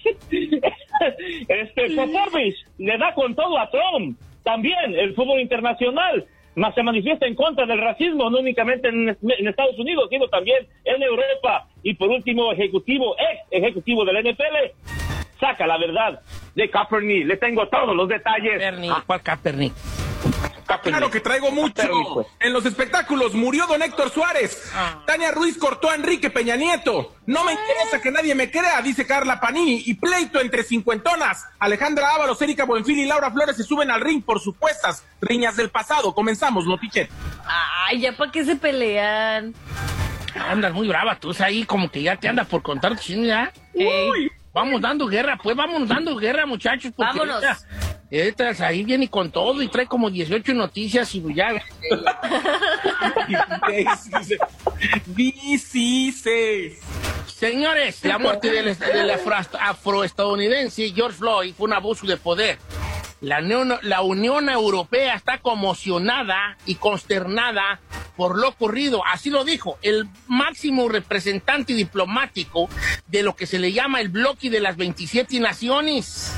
S12: Este, Popovich le da con todo a Trump. También el fútbol internacional. Más se manifiesta en contra del racismo, no únicamente en, Estados Unidos, sino también en Europa. Y por último, ejecutivo, ex ejecutivo del NFL, saca la verdad de Kaepernick. Le tengo todos los detalles.
S1: Kaepernick, ¿cuál Kaepernick?
S2: Claro que traigo mucho.
S12: Pues.
S2: En los espectáculos murió don Héctor Suárez.
S1: Ah.
S2: Tania Ruiz cortó a Enrique Peña Nieto. No me interesa que nadie me crea, dice Carla Panini. Y pleito entre cincuentonas. Alejandra Ábalos, Erika Buenfil y Laura Flores se suben al ring por supuestas riñas del pasado. Comenzamos, Notichet.
S3: Ay, ya para qué se pelean.
S1: Andas muy brava, tú es ahí como que ya te andas por contar ya.
S3: Ey.
S1: Vamos dando guerra, pues vamos dando guerra, muchachos. Porque
S3: Vámonos.
S1: Ahorita ahí viene con todo y trae como 18 noticias y ya. [laughs] [laughs]
S2: Dice.
S1: Señores, la muerte del, del afro- afroestadounidense George Floyd fue un abuso de poder. La Unión, la Unión Europea está conmocionada y consternada por lo ocurrido. Así lo dijo el máximo representante diplomático de lo que se le llama el bloque de las 27 naciones.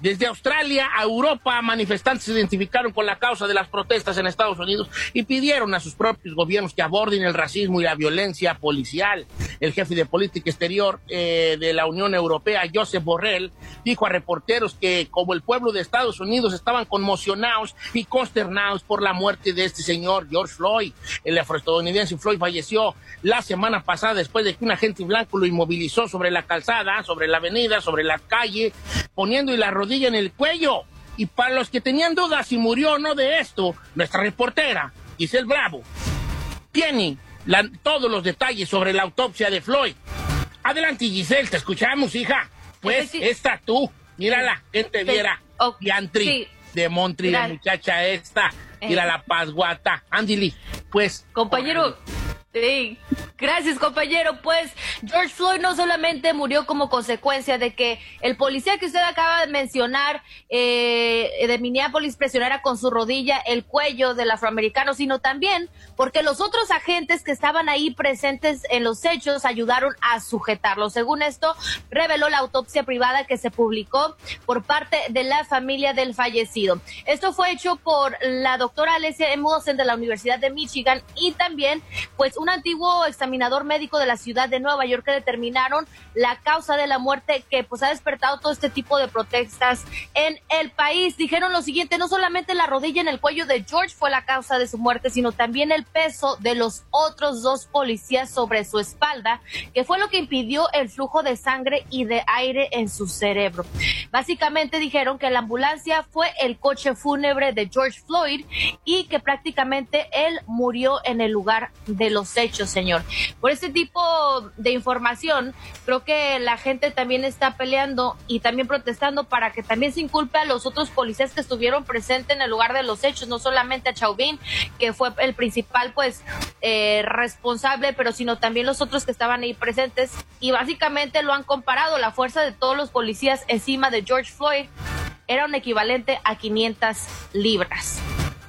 S1: Desde Australia a Europa, manifestantes se identificaron con la causa de las protestas en Estados Unidos y pidieron a sus propios gobiernos que aborden el racismo y la violencia policial. El jefe de política exterior eh, de la Unión Europea, Joseph Borrell, dijo a reporteros que como el pueblo de Estados Unidos estaban conmocionados y consternados por la muerte de este señor George Floyd. El afroestadounidense Floyd falleció la semana pasada después de que un agente blanco lo inmovilizó sobre la calzada, sobre la avenida, sobre la calle, poniendo la rodilla en el cuello. Y para los que tenían dudas si murió o no de esto, nuestra reportera, Giselle Bravo, tiene la- todos los detalles sobre la autopsia de Floyd. Adelante, Giselle, te escuchamos, hija. Pues,
S3: Sí.
S1: esta tú, mírala, que te viera.
S3: Oh,
S1: Diantri,
S3: sí.
S1: de Montri, la muchacha esta. Mira
S3: Eh.
S1: la pasguata. Andili, pues.
S3: Compañero, sí, gracias compañero. Pues George Floyd no solamente murió como consecuencia de que el policía que usted acaba de mencionar eh, de Minneapolis presionara con su rodilla el cuello del afroamericano, sino también porque los otros agentes que estaban ahí presentes en los hechos ayudaron a sujetarlo. Según esto, reveló la autopsia privada que se publicó por parte de la familia del fallecido. Esto fue hecho por la doctora Alessia Emerson de la Universidad de Michigan y también pues un antiguo examinador médico de la ciudad de Nueva York que determinaron la causa de la muerte que pues ha despertado todo este tipo de protestas en el país. Dijeron lo siguiente, no solamente la rodilla en el cuello de George fue la causa de su muerte, sino también el peso de los otros dos policías sobre su espalda, que fue lo que impidió el flujo de sangre y de aire en su cerebro. Básicamente dijeron que la ambulancia fue el coche fúnebre de George Floyd y que prácticamente él murió en el lugar de los hechos, señor. Por este tipo de información, creo que la gente también está peleando y también protestando para que también se inculpe a los otros policías que estuvieron presentes en el lugar de los hechos, no solamente a Chauvin, que fue el principal pues eh, responsable, pero sino también los otros que estaban ahí presentes y básicamente lo han comparado, la fuerza de todos los policías encima de George Floyd era un equivalente a 500 libras.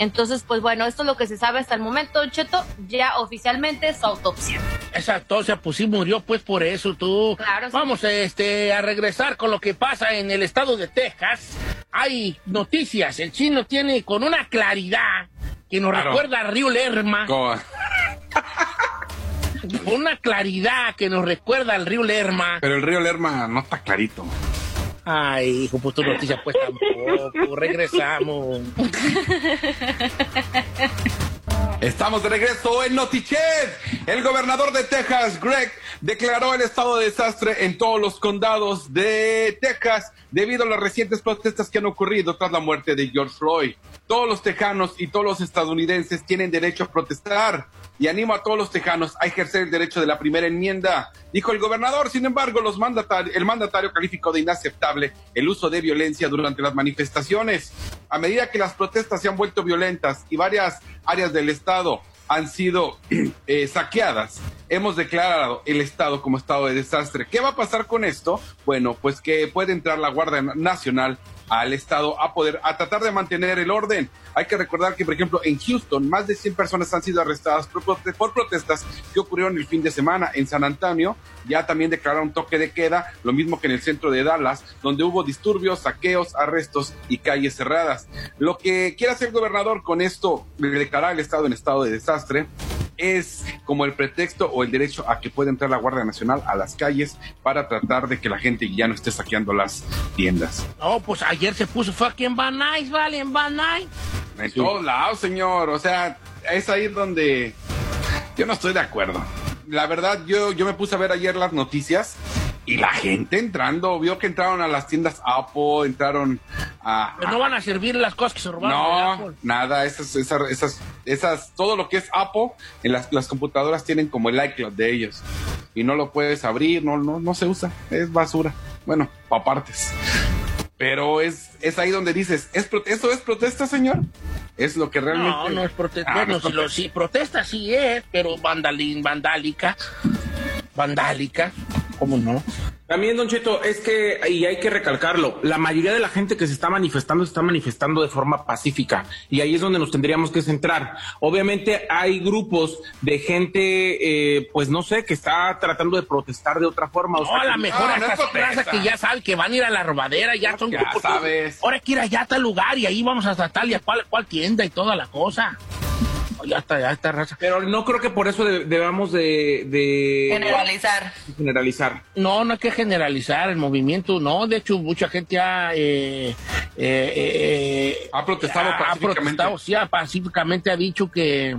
S3: Entonces, pues bueno, esto es lo que se sabe hasta el momento, Cheto, ya oficialmente su autopsia.
S1: Esa autopsia, pues sí murió, pues por eso tú.
S3: Claro, sí.
S1: Vamos este, a regresar con lo que pasa en el estado de Texas. Hay noticias, el chino tiene con una claridad que nos
S4: Claro.
S1: recuerda a Río Lerma, con una claridad que nos recuerda al río Lerma.
S4: Pero el río Lerma no está clarito.
S1: Ay, hijo, pues tu noticia pues tampoco. Regresamos.
S4: Estamos de regreso en Notichet. El gobernador de Texas, Greg, declaró el estado de desastre en todos los condados de Texas debido a las recientes protestas que han ocurrido tras la muerte de George Floyd. Todos los tejanos y todos los estadounidenses tienen derecho a protestar y animo a todos los tejanos a ejercer el derecho de la primera enmienda, dijo el gobernador. Sin embargo, los mandatari- el mandatario calificó de inaceptable el uso de violencia durante las manifestaciones. A medida que las protestas se han vuelto violentas y varias áreas del estado han sido [clears throat] eh, saqueadas. Hemos declarado el estado como estado de desastre. ¿Qué va a pasar con esto? Bueno, pues que puede entrar la Guardia Nacional al estado a poder a tratar de mantener el orden. Hay que recordar que, por ejemplo, en Houston, más de 100 personas han sido arrestadas por, por protestas que ocurrieron el fin de semana. En San Antonio ya también declararon toque de queda, lo mismo que en el centro de Dallas, donde hubo disturbios, saqueos, arrestos y calles cerradas. Lo que quiere hacer el gobernador con esto, de declarar el estado en estado de desastre, es como el pretexto o el derecho a que pueda entrar la Guardia Nacional a las calles para tratar de que la gente ya no esté saqueando las tiendas.
S1: No, pues ayer se puso fucking Van Nuys, vale, en Van Nuys.
S4: En todos lados, señor. O sea, es ahí donde yo no estoy de acuerdo. La verdad, yo, yo me puse a ver ayer las noticias y la gente entrando, vio que entraron a las tiendas Apple, entraron a...
S1: Pero no van a servir las cosas que se robaron. de
S4: No,
S1: Apple.
S4: nada, esas, esas, esas, esas, todo lo que es Apple, en las, las computadoras tienen como el iCloud de ellos. Y no lo puedes abrir, no, no, no se usa, es basura. Bueno, pa' partes. Pero es, es ahí donde dices, ¿es, ¿eso es protesta, señor? Es lo que realmente...
S1: No, no es protesta.
S4: Ah,
S1: bueno,
S4: no es
S1: si lo- sí, protesta sí es, pero vandalín, vandálica. Vandálica, ¿cómo no?
S2: También, Don Cheto, es que, y hay que recalcarlo, la mayoría de la gente que se está manifestando se está manifestando de forma pacífica. Y ahí es donde nos tendríamos que centrar. Obviamente hay grupos de gente, eh, pues no sé, que está tratando de protestar de otra forma. o
S1: No,
S2: sea,
S1: a lo mejor
S4: no, no es
S1: estas
S4: protesta.
S1: razas que ya saben que van a ir a la robadera, ya son
S4: Ya
S1: grupos
S4: sabes.
S1: Ahora hay que ir allá a tal lugar y ahí vamos a tratar y a cuál, cuál tienda y toda la cosa. Ya está, ya está raza.
S2: Pero no creo que por eso de- debamos de, de
S3: Generalizar.
S2: generalizar.
S1: No, no hay que generalizar el movimiento, no. De hecho, mucha gente ha, eh, eh, eh,
S4: Ha protestado
S1: ha- ha
S4: pacíficamente.
S1: protestado, sí, ha- pacíficamente ha dicho que,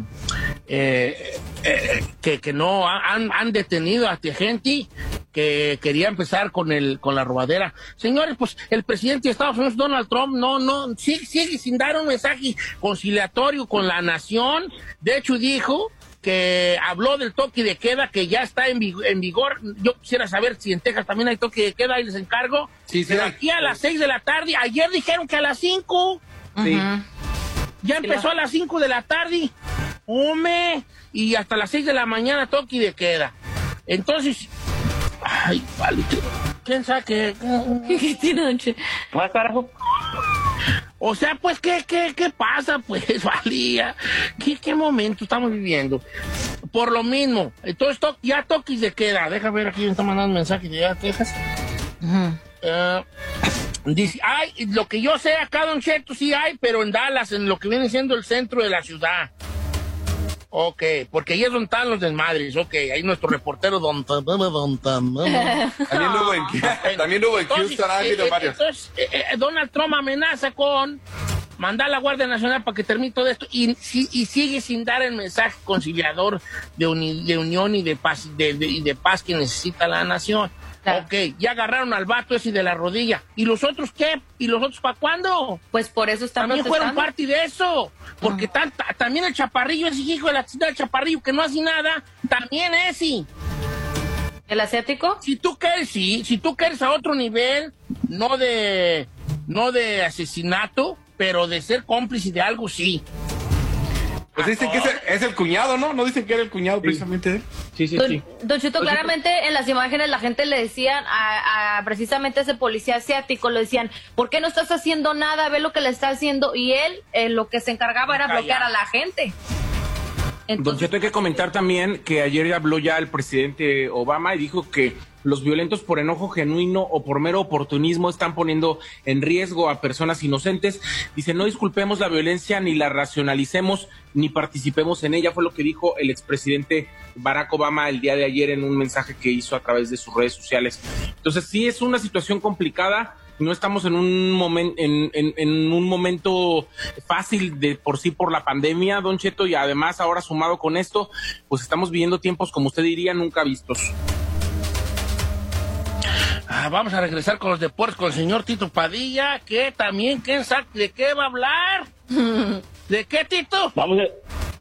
S1: eh, eh, que, que no ha- han, han detenido a este gente que quería empezar con el con la robadera. Señores, pues el presidente de Estados Unidos, Donald Trump, no, no, sigue, sigue sin dar un mensaje conciliatorio con la nación. De hecho, dijo que habló del toque de queda que ya está en, vig- en vigor. Yo quisiera saber si en Texas también hay toque de queda y les encargo.
S4: Sí, sí
S1: De aquí a las 6 de la tarde. Ayer dijeron que a las 5.
S2: Sí.
S1: Ya empezó a las 5 de la tarde. Hombre. Y hasta las 6 de la mañana toque de queda. Entonces. Ay. ¿qué- ¿Quién sabe qué? [laughs]
S3: ¿Qué tiene, Don Cheto?
S1: O sea, pues, ¿qué, qué, qué pasa? [laughs] Pues, valía. ¿Qué, ¿Qué momento estamos viviendo? Por lo mismo. Entonces, to- ya toques de queda. Deja ver aquí, me está mandando un mensaje de allá, Texas. Eh, dice, ay, lo que yo sé acá, Don Cheto, sí hay, pero en Dallas, en lo que viene siendo el centro de la ciudad. Ok, porque ahí es donde están los desmadres. Ok, ahí nuestro reportero, Don... don. [laughs]
S4: También hubo en, también hubo en
S1: Entonces,
S4: Houston, ha habido varios.
S1: entonces, Donald Trump amenaza con mandar a la Guardia Nacional para que termine todo esto y, y sigue sin dar el mensaje conciliador de, uni- de unión y de paz, de, de paz que necesita la nación. Ok, ya agarraron al vato ese de la rodilla. ¿Y los otros qué? ¿Y los otros para cuándo?
S3: Pues por eso están
S1: También fueron parte de eso. Porque también el chaparrillo, ese hijo de la del chaparrillo que no hace nada, también ese.
S3: ¿El asiático?
S1: Si tú quieres, sí. Si tú quieres a otro nivel, no de, no de asesinato, pero de ser cómplice de algo, sí.
S4: Pues dicen que es el, es el cuñado, ¿no? ¿No dicen que era el cuñado precisamente de él?
S2: Sí, sí,
S3: Don, Don Cheto, claramente en las imágenes la gente le decían a, a precisamente ese policía asiático, le decían, ¿por qué no estás haciendo nada? Ve lo que le está haciendo. Y él eh, lo que se encargaba era bloquear a la gente.
S2: Don Cheto, hay que comentar también que ayer habló ya el presidente Obama y dijo que los violentos por enojo genuino o por mero oportunismo están poniendo en riesgo a personas inocentes. Dice, no disculpemos la violencia, ni la racionalicemos, ni participemos en ella. Fue lo que dijo el expresidente Barack Obama el día de ayer en un mensaje que hizo a través de sus redes sociales. Entonces, sí es una situación complicada. No estamos en un momento en, un momento fácil de por sí por la pandemia, Don Cheto, y además ahora sumado con esto, pues estamos viviendo tiempos como usted diría nunca vistos.
S1: Ah, vamos a regresar con los deportes con el señor Tito Padilla, que también, ¿quién sabe de qué va a hablar? [laughs] ¿De qué, Tito?
S12: Vamos a,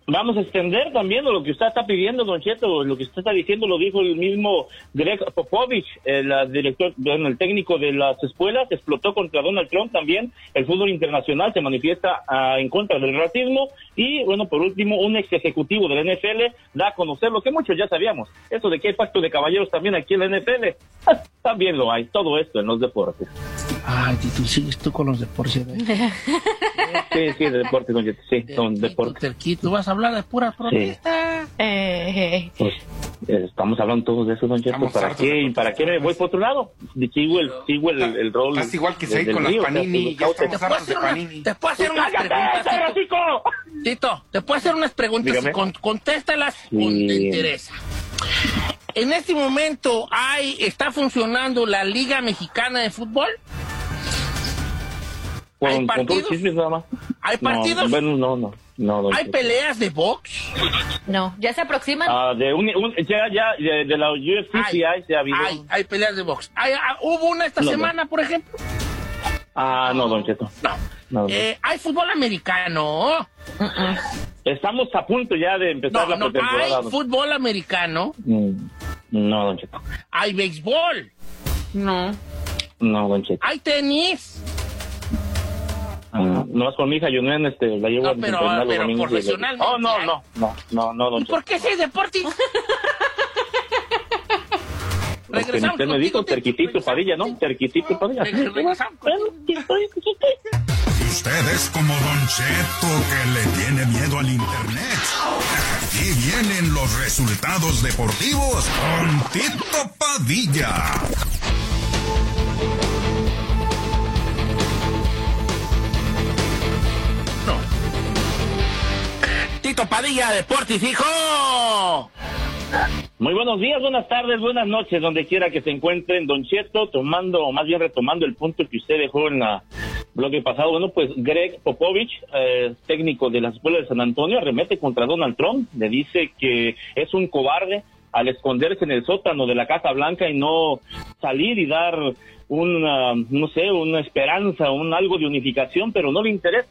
S12: vamos a extender también lo que usted está pidiendo, Don Cheto, lo que usted está diciendo lo dijo el mismo Greg Popovich, el director, bueno, el técnico de las escuelas, explotó contra Donald Trump también, el fútbol internacional se manifiesta ah, en contra del racismo y, bueno, por último, un ex ejecutivo de la NFL da a conocer lo que muchos ya sabíamos, eso de que hay pacto de caballeros también aquí en la NFL, ah, también lo hay, todo esto en los deportes.
S1: Ay, Tito, sigues tú con los deportes. ¿eh? [laughs]
S12: Sí, sí, de deportes, Don Cheto, sí, son deportes.
S1: Terquito, vas a hablar de pura protesta.
S3: Eh,
S12: Pues eh, estamos hablando todos de eso, don Cheto.
S4: Estamos
S12: ¿Para qué, ¿Para qué me voy por otro lado? Sigo el, sigo el, el rol.
S4: Estás igual que
S12: del
S4: con las Panini, ya estamos
S1: ¿Te puedo
S4: hartos de Panini.
S1: te puedo hacer unas
S12: ¡Cállate,
S1: preguntas, Tito? te puedo hacer unas preguntas contéstalas con
S12: Sí.
S1: te interesa. En este momento hay, está funcionando la Liga Mexicana de Fútbol. ¿Hay
S12: Con, con puros
S1: partidos?
S12: chismes nada más.
S1: ¿Hay
S12: No,
S1: partidos?
S12: bueno, no, no. no
S1: ¿Hay peleas de box?
S3: no, ya se aproximan.
S12: Ah, de un, un- ya, ya, de, de la UFC sí hay, sí ha habido.
S1: Hay, hay peleas de box. Hay- ah, ¿Hubo una esta
S12: No, no.
S1: semana, por ejemplo?
S12: Ah, no, don Cheto.
S1: No.
S12: No, no.
S1: Eh, ¿Hay fútbol americano?
S12: Estamos a punto ya de empezar
S1: No,
S12: la
S1: no, hay
S12: pretemporada. don-
S1: fútbol americano.
S12: Mm, No, don Cheto.
S1: Hay béisbol.
S3: No.
S12: No, don Cheto.
S1: Hay tenis.
S12: No más con mi hija, yo no este, la llevo
S1: No,
S12: a
S1: pero-
S12: entrenar los
S1: pero
S12: domingos
S1: profesionalmente
S12: Oh, no,
S1: hay.
S12: no, no, no, no, don
S1: ¿Y por qué ese deporte?
S12: Pues que usted me dijo, Terquitito Padilla, ¿no? Terquitito Padilla.
S1: Regresamos.
S5: Usted es como Don Cheto que le tiene miedo al Internet. Aquí vienen los resultados deportivos con Tito Padilla.
S1: Tito Padilla, Deportes, hijo.
S12: Muy buenos días, buenas tardes, buenas noches, donde quiera que se encuentren, Don Cheto, tomando, o más bien retomando el punto que usted dejó en la bloque pasado. Bueno, pues Greg Popovich, eh, técnico de la Escuela de San Antonio, arremete contra Donald Trump, le dice que es un cobarde al esconderse en el sótano de la Casa Blanca y no salir y dar una, no sé, una esperanza, un algo de unificación, pero no le interesa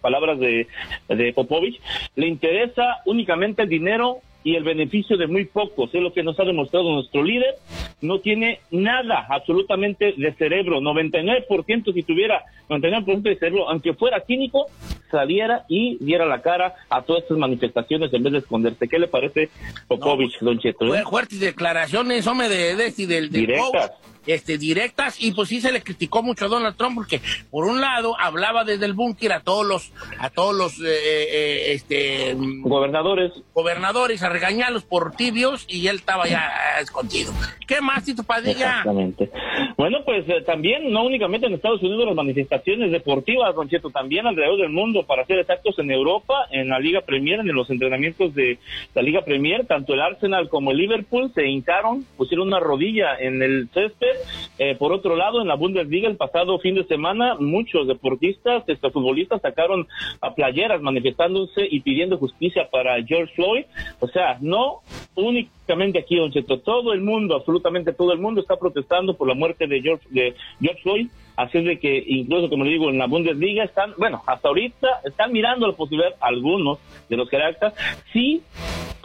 S12: palabras de, de Popovich, le interesa únicamente el dinero y el beneficio de muy pocos. Es lo que nos ha demostrado nuestro líder. No tiene nada absolutamente de cerebro. 99% si tuviera 99% de cerebro, aunque fuera cínico, saliera y diera la cara a todas estas manifestaciones en vez de esconderse. ¿Qué le parece Popovich, Don Cheto? eh?
S1: Fue fuertes declaraciones, hombre, de, de, de- del, del
S12: Directas.
S1: coach, este, directas, y pues sí se le criticó mucho a Donald Trump porque, por un lado, hablaba desde el búnker a todos los, a todos los, eh, eh, este, mm,
S12: Gobernadores.
S1: gobernadores a regañarlos por tibios y él estaba ya escondido. ¿Qué más, Tito Padilla?
S12: Exactamente. Bueno, pues eh, también, no únicamente en Estados Unidos, las manifestaciones deportivas, Don Cheto, también alrededor del mundo, para ser exactos, en Europa, en la Liga Premier, en los entrenamientos de la Liga Premier, tanto el Arsenal como el Liverpool se hincaron, pusieron una rodilla en el césped. Eh, por otro lado, en la Bundesliga, el pasado fin de semana, muchos deportistas, este, futbolistas, sacaron a playeras manifestándose y pidiendo justicia para George Floyd. O sea, no únicamente aquí, Don Cheto. Todo el mundo, absolutamente todo el mundo está protestando por la muerte de George, de George Floyd. Así es de que, incluso, como le digo, en la Bundesliga están, bueno, hasta ahorita están mirando la posibilidad, algunos de los jerarcas, sí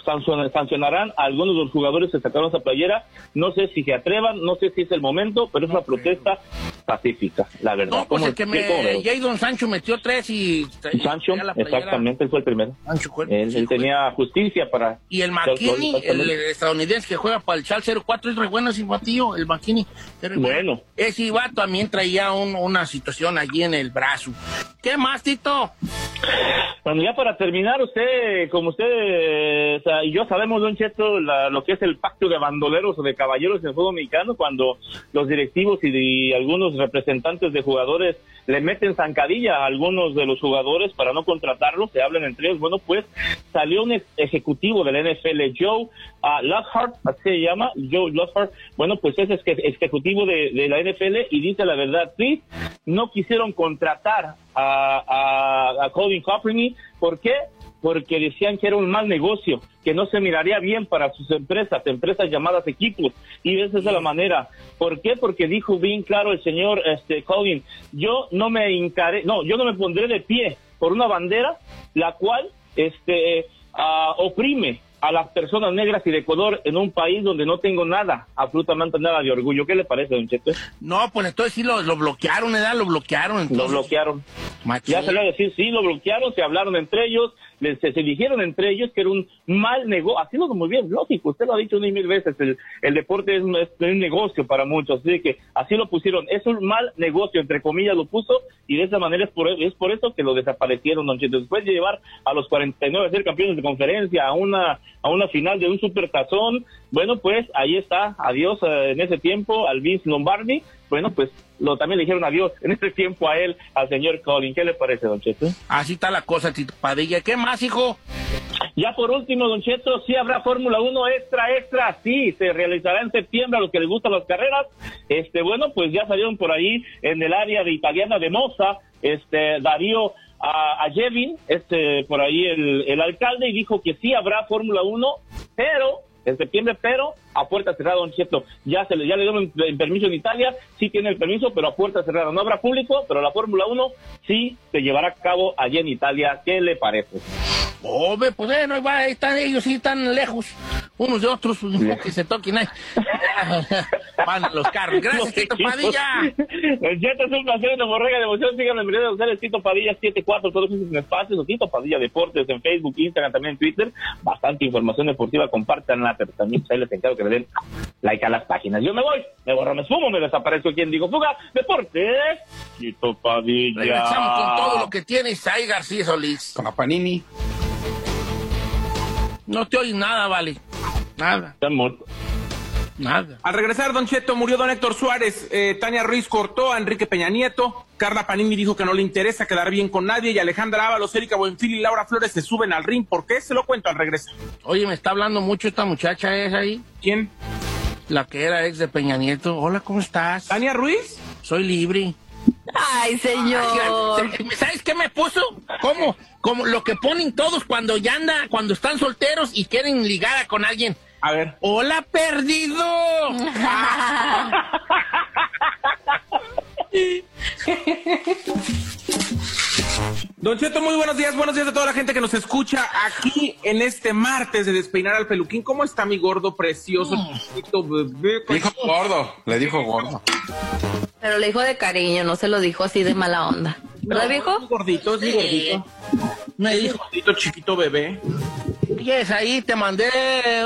S12: sancionarán a algunos de los jugadores que sacaron esa playera. No sé si se atrevan, no sé si es el momento, pero es una protesta pacífica, la verdad.
S1: No, pues el que me, Jadon Sancho metió tres y...
S12: Sancho, exactamente, él fue el primero. Sancho fue él, tenía justicia para...
S1: Y el McKinney, el, estadounidense que juega para el Chal 04, es re bueno ese batillo, el McKinney.
S12: Bueno.
S1: Ese vato también traía una situación allí en el brazo. ¿Qué más, Tito?
S12: Bueno, ya para terminar, usted, como usted y yo sabemos, Don Cheto, lo que es el pacto de bandoleros o de caballeros en el fútbol mexicano, cuando los directivos y, algunos representantes de jugadores le meten zancadilla a algunos de los jugadores para no contratarlos, se hablan entre ellos. Bueno, pues salió un ejecutivo del NFL, Joe uh, Lockhart, así se llama, Joe Lockhart. Bueno, pues es ejecutivo de, de la NFL y dice la verdad, sí, no quisieron contratar a, a, a Colin Kaepernick. ¿Por qué? Porque decían que era un mal negocio, que no se miraría bien para sus empresas, empresas llamadas equipos. Y esa es la manera. ¿Por qué? Porque dijo bien claro el señor este, Colin, yo no me hincaré, no, yo no me pondré de pie por una bandera la cual este, uh, oprime a las personas negras y de color en un país donde no tengo nada, absolutamente nada de orgullo. ¿Qué le parece, don Chepe?
S1: No, pues entonces sí lo, bloquearon, ¿verdad? Lo bloquearon.
S12: Lo bloquearon. Ya se le va a decir, sí, lo bloquearon, se hablaron entre ellos, se, dijeron entre ellos que era un mal negocio, así lo muy bien, lógico, usted lo ha dicho una y mil veces, el, el deporte es un, es un, negocio para muchos, así que así lo pusieron, es un mal negocio, entre comillas lo puso, y de esa manera es por, es por eso que lo desaparecieron, don Chito. Después de llevar a los 49 a ser campeones de conferencia, a una, a una final de un supertazón, bueno, pues ahí está, adiós eh, en ese tiempo al Vince Lombardi, bueno, pues lo también le dijeron adiós [laughs] en ese tiempo a él, al señor Colin. ¿Qué le parece, Don Cheto?
S1: Así está la cosa, Tito Padilla. ¿Qué más, hijo?
S12: Ya por último, Don Cheto, sí habrá Fórmula 1 extra, extra, sí, se realizará en septiembre a los que les gustan las carreras. Este, bueno, pues ya salieron por ahí en el área de italiana de Moza, este, Darío a, a Jevin, este, por ahí el, el alcalde, y dijo que sí habrá Fórmula 1, pero en septiembre, pero a puerta cerrada, don Cheto. Ya se le, ya le dieron el permiso en Italia, sí tiene el permiso, pero a puerta cerrada. No habrá público, pero la Fórmula 1 sí se llevará a cabo allí en Italia. ¿Qué le parece?
S1: Hombre, pues bueno, ahí están ellos, sí están lejos, unos de otros, que se toquen ahí. [laughs] Van los carros. Gracias, Tito Padilla.
S12: Cheto, es un placer, una borrega de emoción. Síganme en mis redes sociales, Tito Padilla 74, todos en espacios, Tito Padilla Deportes en Facebook, Instagram, también en Twitter. Bastante información deportiva, compártanla, pero también pues, ahí les encargo que le den like a las páginas. Yo me voy, me borro, me esfumo, me desaparezco. ¿Quién digo? Fuga, Deportes, Tito Padilla.
S1: Regresamos con todo lo que tiene Isaí García Solís.
S4: Con la Panini.
S1: No te oí nada, vale. Nada.
S12: Está muerto.
S1: Nada.
S2: Al regresar, Don Cheto, murió Don Héctor Suárez. Eh, Tania Ruiz cortó a Enrique Peña Nieto. Carla Panini dijo que no le interesa quedar bien con nadie. Y Alejandra Ábalos, Erika Buenfil y Laura Flores se suben al ring. ¿Por qué? Se lo cuento al regreso.
S1: Oye, me está hablando mucho esta muchacha, ¿es ahí?
S2: ¿Quién?
S1: La que era ex de Peña Nieto. Hola, ¿cómo estás?
S2: ¿Tania Ruiz?
S1: Soy libre.
S3: Ay, señor.
S1: ¿Sabes qué me puso? ¿Cómo? Como lo que ponen todos cuando ya anda, cuando están solteros y quieren ligar con alguien.
S2: A ver.
S1: ¡Hola, perdido! [laughs] [laughs]
S2: Don Cheto, muy buenos días, buenos días a toda la gente que nos escucha aquí en este martes de Despeinar al Peluquín. ¿Cómo está mi gordo precioso, chiquito bebé?
S4: Le dijo gordo, le dijo gordo.
S3: Pero le dijo de cariño, no se lo dijo así de mala onda. ¿Verdad,
S2: No,
S3: viejo?
S2: Es mi gordito, es mi gordito.
S1: Me dijo,
S2: gordito chiquito bebé.
S1: "Yes, ahí te mandé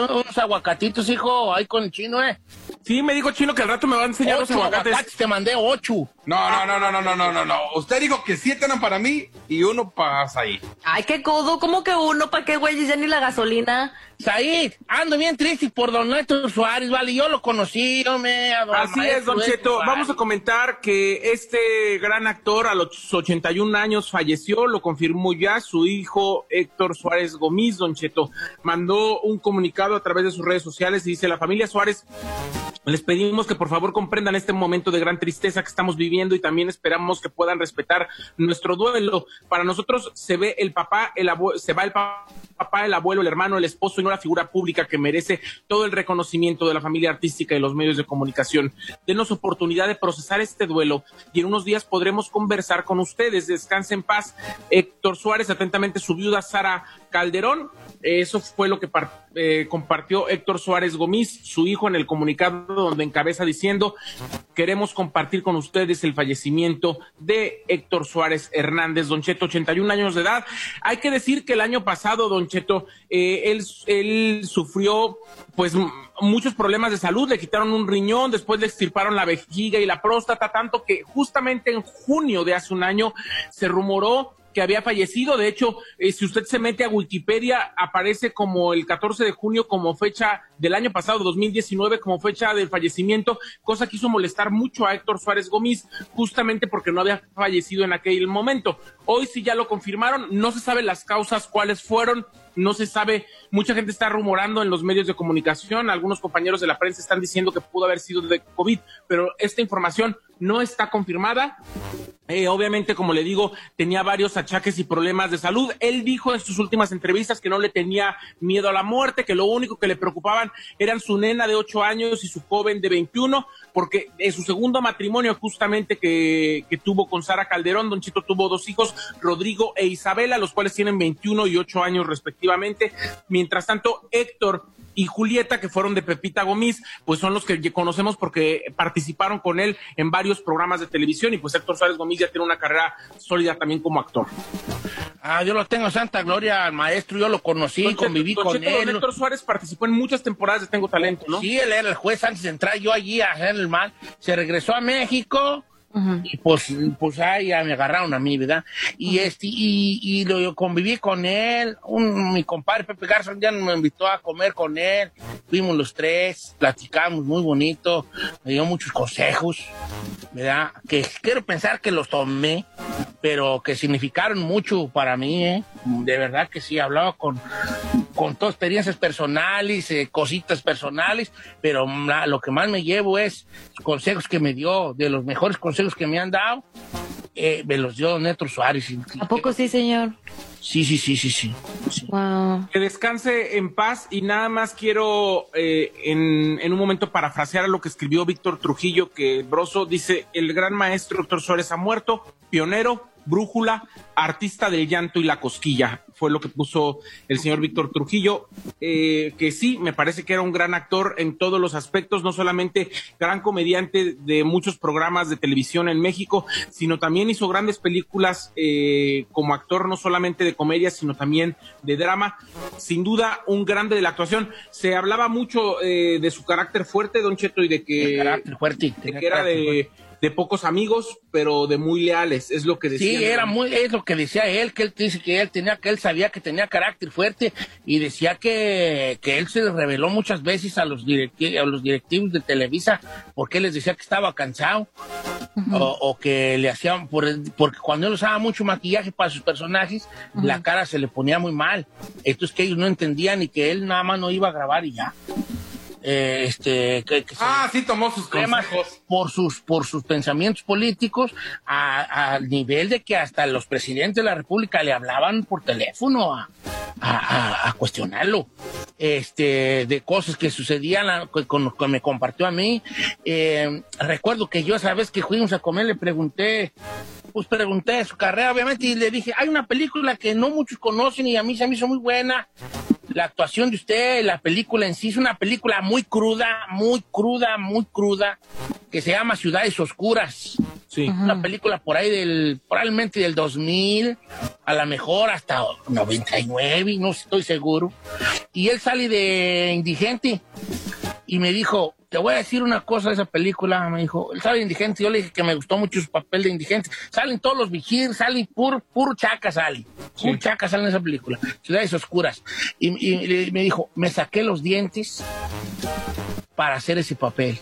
S1: unos aguacatitos, hijo, ahí con el chino, ¿eh?
S2: Sí, me dijo Chino que al rato me va a enseñar los aguacates.
S1: te mandé ocho.
S4: No, no, no, no, no, no, no, no, no. Usted dijo que siete eran para mí y uno para ahí.
S3: Ay, qué codo, ¿cómo que uno? ¿Para qué, güey? Ya ni la gasolina.
S1: Said, ando bien triste por don Héctor Suárez, vale, yo lo conocí, yo me
S2: Así es, Don Cheto. Vamos a comentar que este gran actor a los 81 años falleció, lo confirmó ya su hijo Héctor Suárez Gomis, Don Cheto. Mandó un comunicado a través de sus redes sociales y dice, la familia Suárez, les pedimos que por favor comprendan este momento de gran tristeza que estamos viviendo y también esperamos que puedan respetar nuestro duelo. Para nosotros se ve el papá, el abuelo, se va el papá el abuelo, el hermano, el esposo y no la figura pública que merece todo el reconocimiento de la familia artística y los medios de comunicación. Denos oportunidad de procesar este duelo y en unos días podremos conversar con ustedes. Descanse en paz. Héctor Suárez, atentamente su viuda Sara Calderón. Eso fue lo que eh, compartió Héctor Suárez Gomis, su hijo, en el comunicado donde encabeza diciendo, queremos compartir con ustedes el fallecimiento de Héctor Suárez Hernández, Don Cheto, 81 años de edad. Hay que decir que el año pasado, Don Cheto, eh, él, él sufrió pues muchos problemas de salud, le quitaron un riñón, después le extirparon la vejiga y la próstata, tanto que justamente en junio de hace un año se rumoró que había fallecido. De hecho, eh, si usted se mete a Wikipedia, aparece como el 14 de junio como fecha del año pasado, 2019, como fecha del fallecimiento, cosa que hizo molestar mucho a Héctor Suárez Gómez, justamente porque no había fallecido en aquel momento. Hoy sí ya lo confirmaron, no se sabe las causas cuáles fueron, no se sabe, mucha gente está rumorando en los medios de comunicación, algunos compañeros de la prensa están diciendo que pudo haber sido de COVID, pero esta información no está confirmada. Eh, obviamente, como le digo, tenía varios achaques y problemas de salud. Él dijo en sus últimas entrevistas que no le tenía miedo a la muerte, que lo único que le preocupaban eran su nena de ocho años y su joven de 21, porque en su segundo matrimonio justamente que, que tuvo con Sara Calderón, Don Chito tuvo dos hijos, Rodrigo e Isabela, los cuales tienen 21 y 8 años respectivamente. Mientras tanto, Héctor y Julieta, que fueron de Pepita Gómez, pues son los que conocemos porque participaron con él en varios programas de televisión y pues Héctor Suárez Gómez ya tiene una carrera sólida también como actor.
S1: Ah, yo lo tengo, Santa Gloria al maestro, yo lo conocí, conviví con él.
S2: Héctor Suárez participó en muchas temporadas de Tengo Talento, ¿no?
S1: Sí, él era el juez antes de entrar yo allí a hacer el mal. Se regresó a México, y pues, pues ahí ya me agarraron a mí, ¿verdad? Y este, y, y lo conviví con él, un, mi compadre Pepe Garzón ya me invitó a comer con él, fuimos los tres, platicamos muy bonito, me dio muchos consejos, ¿verdad? Que quiero pensar que los tomé, pero que significaron mucho para mí, ¿eh? De verdad que sí, hablaba con, con todas experiencias personales, eh, cositas personales, pero lo que más me llevo es consejos que me dio, de los mejores consejos que me han dado, eh, me los dio Neto Suárez.
S3: ¿A poco sí, señor?
S1: Sí, sí, sí, sí, sí.
S2: Que descanse en paz y nada más quiero eh, en, en, un momento parafrasear lo que escribió Víctor Trujillo, que Broso dice, el gran maestro doctor Suárez ha muerto, pionero, brújula, artista del llanto y la cosquilla. Fue lo que puso el señor Víctor Trujillo, eh, que sí, me parece que era un gran actor en todos los aspectos, no solamente gran comediante de muchos programas de televisión en México, sino también hizo grandes películas eh, como actor, no solamente de comedia, sino también de drama. Sin duda, un grande de la actuación. Se hablaba mucho eh, de su carácter fuerte, Don Cheto, y de que,
S1: carácter fuerte,
S2: de que era de de pocos amigos, pero de muy leales, es lo que decía.
S1: Sí, era muy, es lo que decía él, que él dice que él tenía, que él sabía que tenía carácter fuerte y decía que, que él se reveló muchas veces a los, a los directivos de Televisa porque él les decía que estaba cansado o, que le hacían, por, porque cuando él usaba mucho maquillaje para sus personajes, la cara se le ponía muy mal. Entonces que ellos no entendían y que él nada más no iba a grabar y ya. Eh, este, que,
S2: ah, sí tomó sus consejos.
S1: por sus por sus pensamientos políticos al nivel de que hasta los presidentes de la República le hablaban por teléfono a, a, cuestionarlo. Este de cosas que sucedían con lo que me compartió a mí. Eh, recuerdo que yo esa vez que fuimos a comer le pregunté pues pregunté su carrera obviamente y le dije hay una película que no muchos conocen y a mí se me hizo muy buena la actuación de usted, la película en sí es una película muy cruda, muy cruda, muy cruda, que se llama Ciudades Oscuras. Sí. Una película por ahí del, probablemente del 2000, a lo mejor hasta 99, no estoy seguro. Y él sale de indigente y me dijo, te voy a decir una cosa de esa película, me dijo, él sale indigente, yo le dije que me gustó mucho su papel de indigente, salen todos los vigir, salen puro, puro chaca sale, puro chaca sale en esa película, Ciudades Oscuras, y, me dijo, me saqué los dientes para hacer ese papel.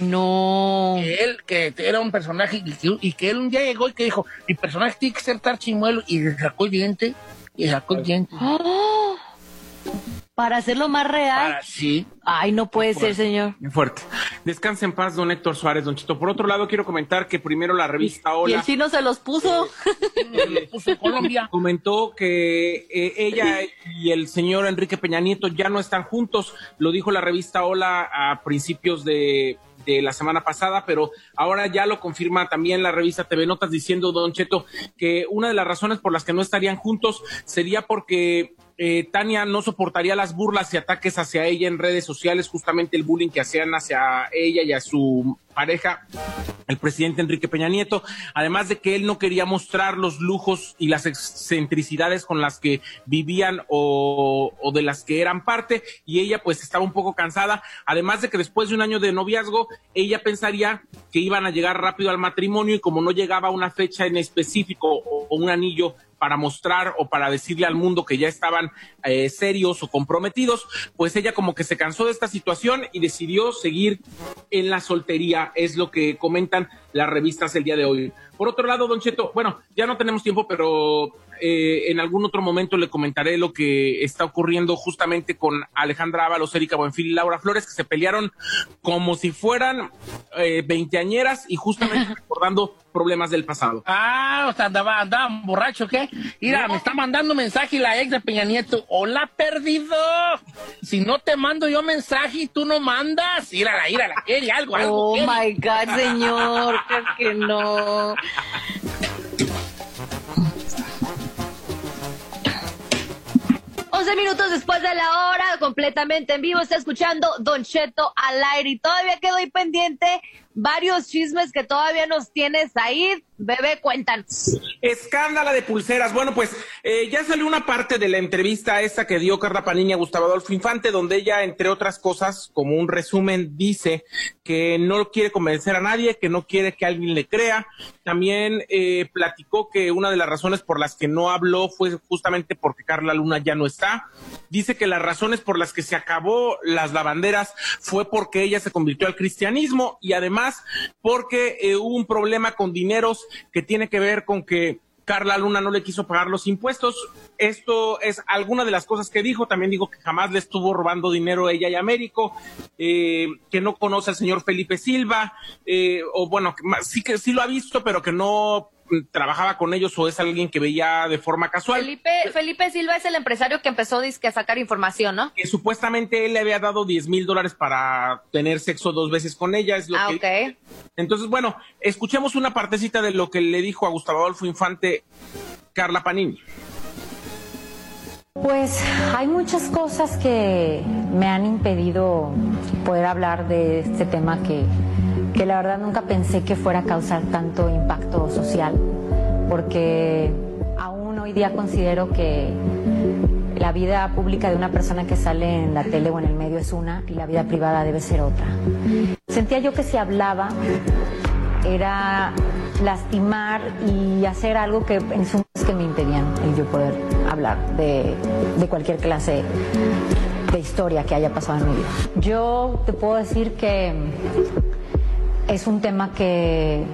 S3: No.
S1: Que él, que era un personaje, y que, él un día llegó y que dijo, mi personaje tiene que ser tarchimuelo, y sacó el diente, y sacó el diente.
S3: Para hacerlo más real.
S1: sí.
S3: Ay, no puede ser, señor.
S2: Muy fuerte. Descanse en paz, don Héctor Suárez, don Chito. Por otro lado, quiero comentar que primero la revista Hola.
S3: Y el chino se los puso.
S1: Eh, puso en Colombia. [laughs]
S2: Comentó que eh, ella y el señor Enrique Peña Nieto ya no están juntos. Lo dijo la revista Hola a principios de, de la semana pasada, pero ahora ya lo confirma también la revista TV Notas diciendo, don Cheto, que una de las razones por las que no estarían juntos sería porque eh, Tania no soportaría las burlas y ataques hacia ella en redes sociales, justamente el bullying que hacían hacia ella y a su pareja, el presidente Enrique Peña Nieto, además de que él no quería mostrar los lujos y las excentricidades con las que vivían o, de las que eran parte, y ella pues estaba un poco cansada, además de que después de un año de noviazgo, ella pensaría que iban a llegar rápido al matrimonio y como no llegaba una fecha en específico o, o un anillo para mostrar o para decirle al mundo que ya estaban eh, serios o comprometidos, pues ella como que se cansó de esta situación y decidió seguir en la soltería, es lo que comentan las revistas el día de hoy. Por otro lado, Don Cheto, bueno, ya no tenemos tiempo, pero eh, en algún otro momento le comentaré lo que está ocurriendo justamente con Alejandra Ábalos, Erika Buenfil y Laura Flores, que se pelearon como si fueran eh, veinteañeras y justamente [laughs] recordando problemas del pasado.
S1: Ah, o sea, andaba, andaba borracho, ¿qué? Mira, me está mandando mensaje la ex de Peña Nieto. Hola, perdido. Si no te mando yo mensaje y tú no mandas, írala, írala, algo, algo.
S3: Oh my God, señor, creo que no. 11 minutos después de la hora, completamente en vivo, está escuchando Don Cheto al aire y todavía quedó ahí pendiente varios chismes que todavía nos tienes ahí. Bebé, cuéntanos.
S2: Escándala de pulseras. Bueno, pues eh, ya salió una parte de la entrevista esa que dio Carla Panini a Gustavo Adolfo Infante, donde ella, entre otras cosas, como un resumen, dice que no quiere convencer a nadie, que no quiere que alguien le crea. También eh, platicó que una de las razones por las que no habló fue justamente porque Carla Luna ya no está. Dice que las razones por las que se acabó las lavanderas fue porque ella se convirtió al cristianismo y además porque eh, hubo un problema con dineros que tiene que ver con que Carla Luna no le quiso pagar los impuestos. Esto es alguna de las cosas que dijo. También dijo que jamás le estuvo robando dinero ella y Américo, eh, que no conoce al señor Felipe Silva, eh, o bueno, que sí que sí lo ha visto, pero que no trabajaba con ellos o es alguien que veía de forma casual.
S3: Felipe, Felipe Silva es el empresario que empezó dizque, a sacar información, ¿no?
S2: Que supuestamente él le había dado 10 mil dólares para tener sexo dos veces con ella. Es lo
S3: Ah,
S2: que
S3: ok.
S2: Entonces, bueno, escuchemos una partecita de lo que le dijo a Gustavo Adolfo Infante Carla Panini.
S13: Pues hay muchas cosas que me han impedido poder hablar de este tema que, que la verdad nunca pensé que fuera a causar tanto impacto social, porque aún hoy día considero que la vida pública de una persona que sale en la tele o en el medio es una y la vida privada debe ser otra. Sentía yo que si hablaba era lastimar y hacer algo que en su que me impedían el yo poder hablar de, de cualquier clase de historia que haya pasado en mi vida. Yo te puedo decir que es un tema que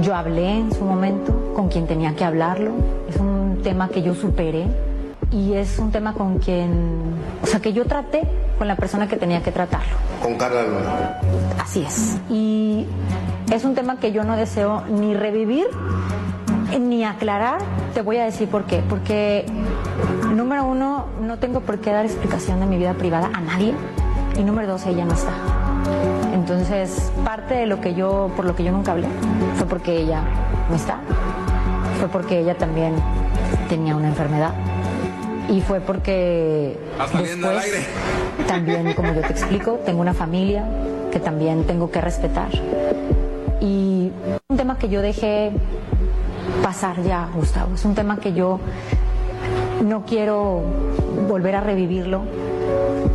S13: yo hablé en su momento con quien tenía que hablarlo, es un tema que yo superé y es un tema con quien, o sea, que yo traté con la persona que tenía que tratarlo.
S14: Con Carla Luna.
S13: Así es. Y es un tema que yo no deseo ni revivir ni aclarar. Te voy a decir por qué. Porque, número uno, no tengo por qué dar explicación de mi vida privada a nadie. Y número dos, ella no está. Entonces, parte de lo que yo, por lo que yo nunca hablé, fue porque ella no está. Fue porque ella también tenía una enfermedad. Y fue porque
S4: aire.
S13: también, como yo te explico, tengo una familia que también tengo que respetar. Y un tema que yo dejé pasar ya, Gustavo, es un tema que yo no quiero volver a revivirlo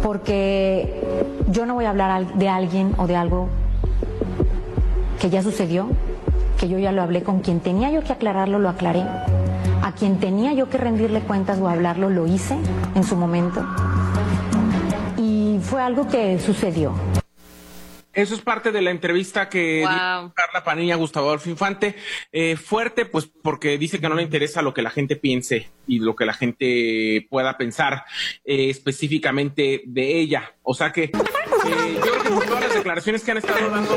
S13: porque yo no voy a hablar de alguien o de algo que ya sucedió, que yo ya lo hablé con quien tenía yo que aclararlo, lo aclaré. A quien tenía yo que rendirle cuentas o hablarlo, lo hice en su momento. Y fue algo que sucedió.
S2: Eso es parte de la entrevista que
S3: Wow.
S2: dio Carla Panini a Gustavo Adolfo Infante. Eh, fuerte, pues porque dice que no le interesa lo que la gente piense y lo que la gente pueda pensar eh, específicamente de ella. O sea que Eh, yo creo que por todas las declaraciones que han estado dando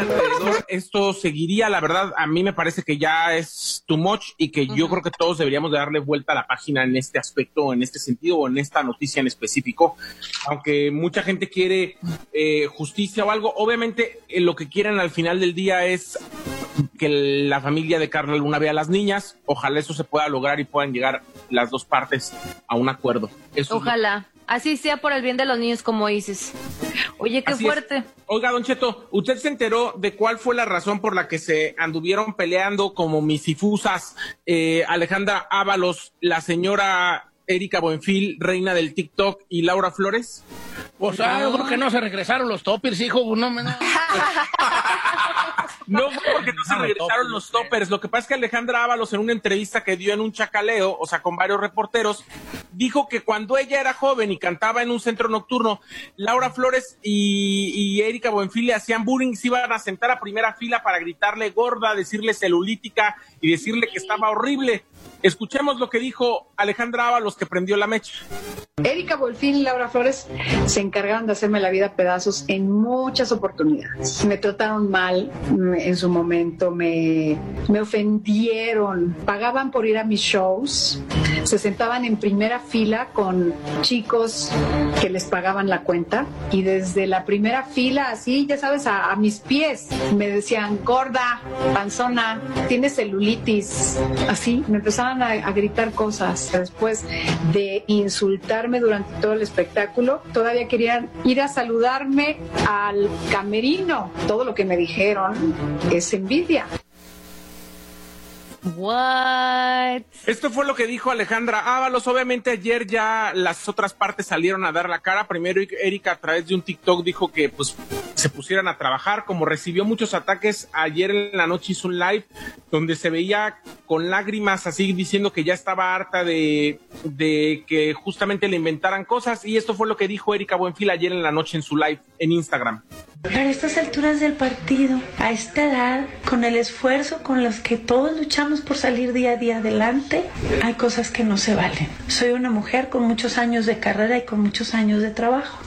S2: alrededor, esto seguiría, la verdad, a mí me parece que ya es too much y que yo creo que todos deberíamos de darle vuelta a la página en este aspecto, en este sentido o en esta noticia en específico, aunque mucha gente quiere eh, justicia o algo, obviamente eh, lo que quieren al final del día es que la familia de Carla Luna vea a las niñas, ojalá eso se pueda lograr y puedan llegar las dos partes a un acuerdo.
S3: ojalá. Así sea por el bien de los niños, como dices. Oye, qué fuerte.
S2: Oiga, Don Cheto, ¿usted se enteró de cuál fue la razón por la que se anduvieron peleando como misifusas eh, Alejandra Ábalos, la señora Erika Buenfil, reina del TikTok, y Laura Flores?
S1: Pues sea, yo creo que no se regresaron los toppers, hijo. No, no.
S2: No fue porque no se regresaron los toppers. Lo que pasa es que Alejandra Ábalos, en una entrevista que dio en un chacaleo, o sea, con varios reporteros, dijo que cuando ella era joven y cantaba en un centro nocturno, Laura Flores y, y Erika Buenfil le hacían bullying, se iban a sentar a primera fila para gritarle gorda, decirle celulítica y decirle que estaba horrible. Escuchemos lo que dijo Alejandra Ábalos, que prendió la mecha.
S14: Erika Bolfín y Laura Flores se encargaron de hacerme la vida a pedazos en muchas oportunidades. Me trataron mal en su momento, me, me ofendieron, pagaban por ir a mis shows, se sentaban en primera fila con chicos que les pagaban la cuenta y desde la primera fila, así, ya sabes, a, mis pies, me decían, gorda, panzona, tienes celulitis, así, me empezaban a, gritar cosas. Después de insultarme durante todo el espectáculo, todavía querían ir a saludarme al camerino. Todo lo que me dijeron es envidia.
S3: What?
S2: Esto fue lo que dijo Alejandra Ábalos. Obviamente ayer ya las otras partes salieron a dar la cara. Primero Erika a través de un TikTok dijo que pues se pusieran a trabajar. Como recibió muchos ataques, ayer en la noche hizo un live donde se veía con lágrimas así diciendo que ya estaba harta de, de que justamente le inventaran cosas. Y esto fue lo que dijo Erika Buenfil ayer en la noche en su live en Instagram.
S15: A estas alturas del partido, a esta edad, con el esfuerzo con los que todos luchamos por salir día a día adelante, hay cosas que no se valen. Soy una mujer con muchos años de carrera y con muchos años de trabajo.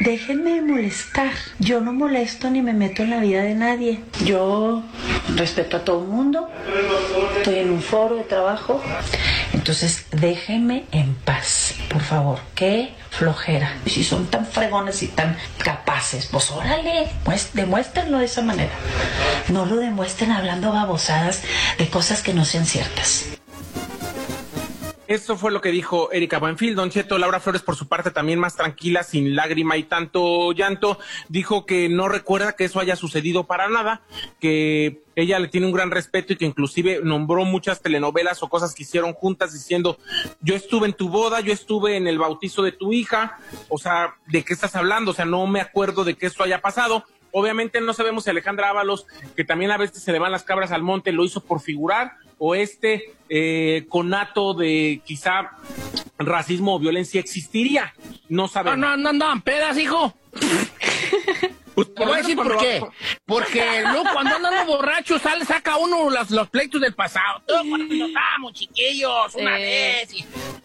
S15: Déjenme molestar. Yo no molesto ni me meto en la vida de nadie. Yo respeto a todo el mundo. Estoy en un foro de trabajo. Entonces, déjenme en paz, por favor. Qué flojera. Si son tan fregones y tan capaces, pues órale, pues demuéstrenlo de esa manera. No lo demuestren hablando babosadas de cosas que no sean ciertas.
S2: Eso fue lo que dijo Erika Buenfil. Don Cheto, Laura Flores, por su parte, también más tranquila, sin lágrima y tanto llanto, dijo que no recuerda que eso haya sucedido para nada, que ella le tiene un gran respeto y que inclusive nombró muchas telenovelas o cosas que hicieron juntas diciendo, yo estuve en tu boda, yo estuve en el bautizo de tu hija, o sea, ¿de qué estás hablando? O sea, no me acuerdo de que eso haya pasado. Obviamente no sabemos si Alejandra Ábalos, que también a veces se le van las cabras al monte, lo hizo por figurar o este eh, conato de quizá racismo o violencia existiría. No sabemos.
S1: No, no, no andaban pedas, hijo. Pues te voy a decir por qué. Porque luego cuando andan borrachos sale, saca uno los, los pleitos del pasado. Todos cuando nos estábamos chiquillos una vez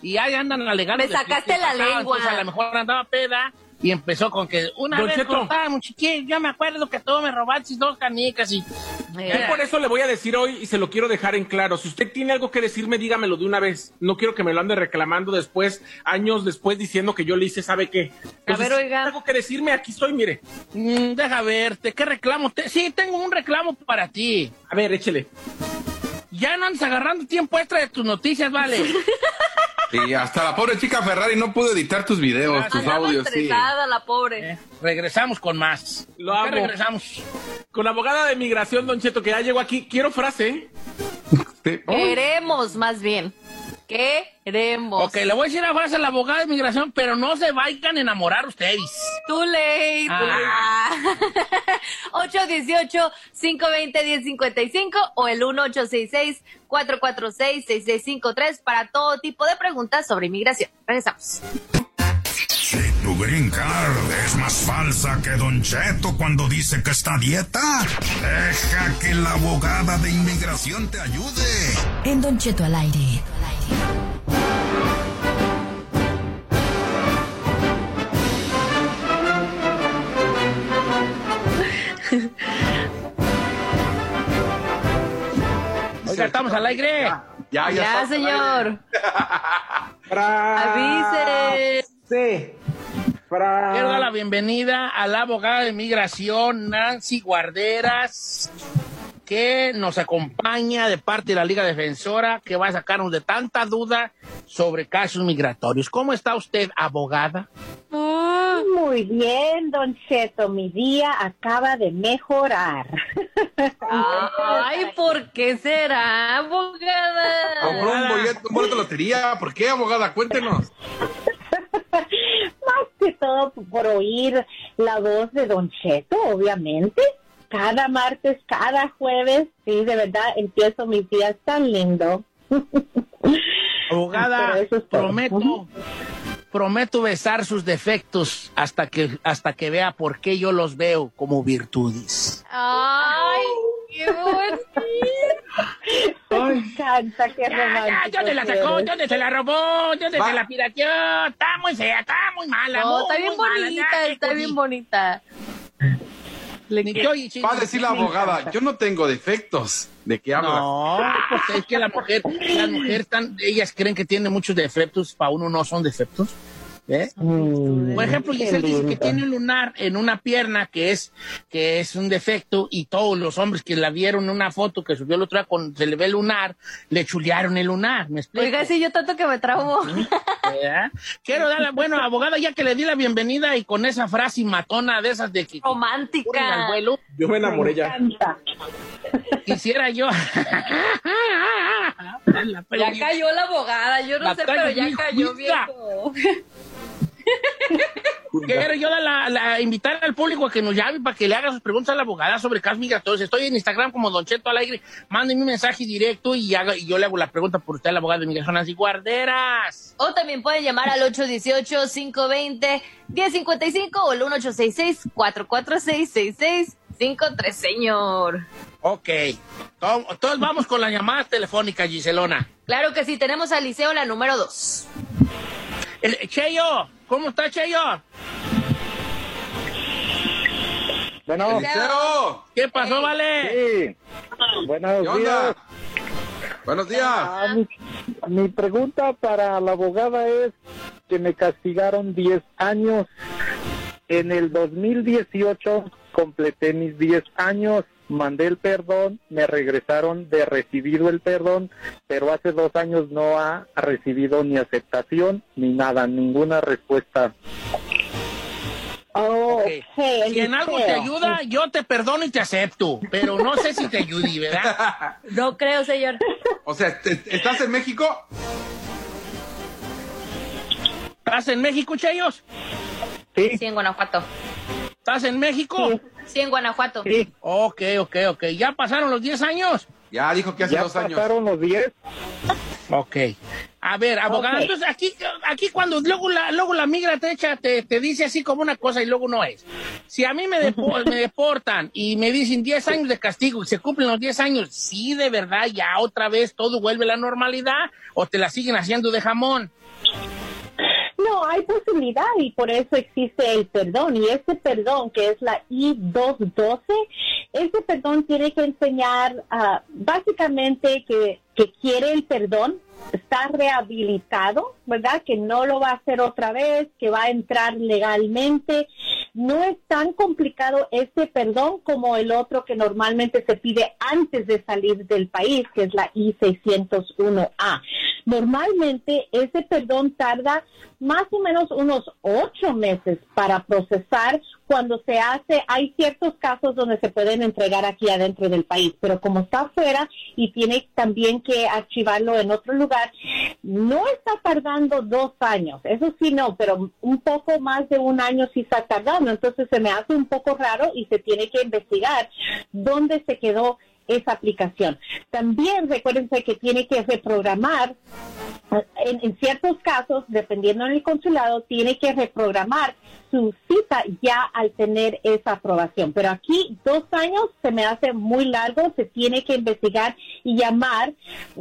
S1: y, ahí andan alegando.
S3: Me sacaste la lengua.
S1: a lo mejor andaba peda y empezó con que una vez estábamos chiquillos, yo me acuerdo que todo me robaste dos canicas y...
S2: Yo por eso le voy a decir hoy y se lo quiero dejar en claro. Si usted tiene algo que decirme, dígamelo de una vez. No quiero que me lo ande reclamando después, años después, diciendo que yo le hice, ¿sabe qué?
S3: a ver, oiga.
S2: algo que decirme, aquí estoy, mire.
S1: Mm, deja verte, ¿qué reclamo? Sí, tengo un reclamo para ti.
S2: A ver, échele.
S1: Ya no andes agarrando tiempo extra de tus noticias, vale. [laughs]
S4: Y hasta la pobre chica Ferrari no pudo editar tus videos, tus audios.
S3: Sí. la pobre.
S1: Eh, regresamos con más.
S2: Lo amo.
S1: regresamos?
S2: Con la abogada de migración, Don Cheto, que ya llegó aquí. Quiero frase.
S3: Queremos, más bien. Queremos.
S1: Ok, le voy a decir a frase a la abogada de migración, pero no se vayan a enamorar ustedes.
S3: Too late. Ah. [laughs] 818-520-1055 o el 1866-446-6653 para todo tipo de preguntas sobre inmigración. Regresamos.
S5: Si tu green card es más falsa que Don Cheto cuando dice que está a dieta, deja que la abogada de inmigración te ayude.
S7: En Don Cheto al aire.
S1: Oiga, estamos al aire.
S4: Ya,
S3: señor. [laughs] Avise.
S1: Quiero la bienvenida a la de migración, Nancy Guarderas que nos acompaña de parte de la Liga Defensora, que va a sacarnos de tanta duda sobre casos migratorios. ¿Cómo está usted, abogada?
S16: Muy bien, Don Cheto, mi día acaba de mejorar.
S3: Ay, [laughs] ¿por qué será, abogada?
S4: Compró un boleto, un boleto de lotería. ¿Por qué, abogada? Cuéntenos. [laughs]
S16: Más que todo por oír la voz de Don Cheto, obviamente. Cada martes, cada jueves, sí, de verdad, empiezo mis días tan lindo. [laughs]
S1: Abogada,
S16: es
S1: prometo, prometo besar sus defectos hasta que, hasta que vea por qué yo los veo como virtudes.
S3: Ay, qué bonito.
S16: Me encanta, qué
S1: ya,
S16: romántico.
S1: ¿dónde la sacó? ¿Dónde se la robó? ¿Dónde
S4: Va.
S1: se la pirateó? Está muy fea, está muy mala.
S3: No,
S1: muy,
S3: está bien
S1: mala,
S3: bonita, está bien bonita.
S4: Va a decir la abogada, yo no tengo defectos. ¿De qué habla?
S1: No, pues es que la mujer, las mujeres tan, ellas creen que tiene muchos defectos, para uno no son defectos. ¿Eh?
S16: Mm,
S1: Por ejemplo, Giselle dice que tiene un lunar en una pierna que es, que es un defecto y todos los hombres que la vieron en una foto que subió el otro día con se le ve el lunar, le chulearon el lunar, ¿me explico?
S3: Oiga, sí, yo tanto que me traumo.
S1: ¿Verdad? Quiero darle, bueno, abogada, ya que le di la bienvenida y con esa frase matona de esas de que
S3: Romántica.
S1: vuelo,
S2: Yo me enamoré
S16: Me
S2: ya.
S1: quisiera yo. [laughs]
S3: Ya cayó la abogada, yo no
S1: La
S3: sé, pero ya
S1: bien
S3: cayó
S1: justa. [laughs] Quiero yo la, la- invitar al público a que nos llame para que le haga sus preguntas a la abogada sobre casos migratorios. Estoy en Instagram como Don Cheto Alegre. Mándenme un mensaje directo y, haga, y yo le hago la pregunta por usted, la abogada de migración, así guarderas.
S3: O también pueden llamar al 818-520-1055 o el 1866-446-6653, señor.
S1: Ok. Todos vamos con la llamada telefónica, Giselona.
S3: Claro que sí, tenemos a Liceo la número 2.
S1: El, Cheyo, ¿cómo está Cheyo?
S17: Bueno,
S4: Eliseo,
S1: ¿Qué pasó, vale?
S17: sí. Buenos
S4: ¿qué
S17: días.
S4: onda? Buenos días.
S17: Ah, mi, mi pregunta para la abogada es que me castigaron 10 años. En el 2018 completé mis 10 años, mandé el perdón, me regresaron de recibido el perdón, pero hace dos años no ha recibido ni aceptación ni nada, ninguna respuesta.
S16: Oh,
S1: Ok.
S16: ok,
S1: Si en algo te ayuda, yo te perdono y te acepto, pero no sé si te ayude, ¿verdad? [laughs]
S3: No creo, señor.
S4: O sea, ¿te- ¿estás en México?
S1: ¿Estás en México, Cheyos?
S17: Sí,
S3: Sí, en Guanajuato.
S1: ¿Estás en México?
S3: Sí, en Guanajuato.
S17: sí,
S1: Ok, ok, ok. ¿Ya pasaron los 10 años?
S4: Ya dijo que hace
S17: ya
S4: dos años.
S17: pasaron los 10.
S1: Ok. A ver, abogado, entonces aquí, aquí cuando luego la, luego la migra te echa, te, te dice así como una cosa y luego no es. Si a mí me, depo- [laughs] me deportan y me dicen 10 años de castigo y se cumplen los 10 años, sí, de verdad, ya otra vez todo vuelve a la normalidad o te la siguen haciendo de jamón.
S16: No, hay posibilidad y por eso existe el perdón. Y ese perdón, que es la I-212, ese perdón tiene que enseñar ah, básicamente que, que quiere el perdón, está rehabilitado, ¿verdad? Que no lo va a hacer otra vez, que va a entrar legalmente. No es tan complicado ese perdón como el otro que normalmente se pide antes de salir del país, que es la I-601A. Normalmente ese perdón tarda más o menos unos ocho meses para procesar cuando se hace, hay ciertos casos donde se pueden entregar aquí adentro del país, pero como está afuera y tiene también que archivarlo en otro lugar, no está tardando dos años, eso sí no, pero un poco más de un año sí está tardando, entonces se me hace un poco raro y se tiene que investigar dónde se quedó esa aplicación. También recuérdense que tiene que reprogramar en, en ciertos casos, dependiendo del consulado, tiene que reprogramar su cita ya al tener esa aprobación. Pero aquí dos años se me hace muy largo, se tiene que investigar y llamar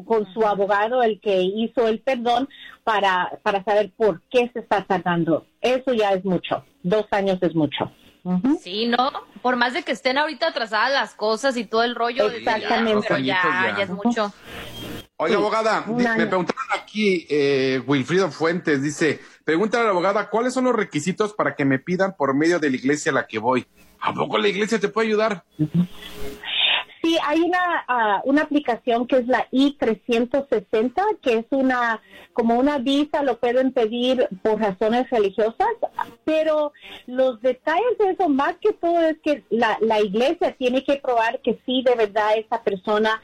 S16: con su abogado, el que hizo el perdón, para, para saber por qué se está tardando. Eso ya es mucho. Dos años es mucho.
S3: Sí, ¿no? Por más de que estén ahorita atrasadas las cosas y todo el rollo.
S8: Exactamente.
S3: Pero ya, ya, es mucho.
S4: Oiga, abogada, me preguntaron aquí, eh, Wilfrido Fuentes dice, pregúntale a la abogada, ¿cuáles son los requisitos para que me pidan por medio de la iglesia a la que voy? ¿A poco la iglesia te puede ayudar?
S16: Sí, hay una, ah, una aplicación que es la I-360, que es una, como una visa, lo pueden pedir por razones religiosas, pero los detalles de eso, más que todo, es que la, la iglesia tiene que probar que sí, de verdad, esa persona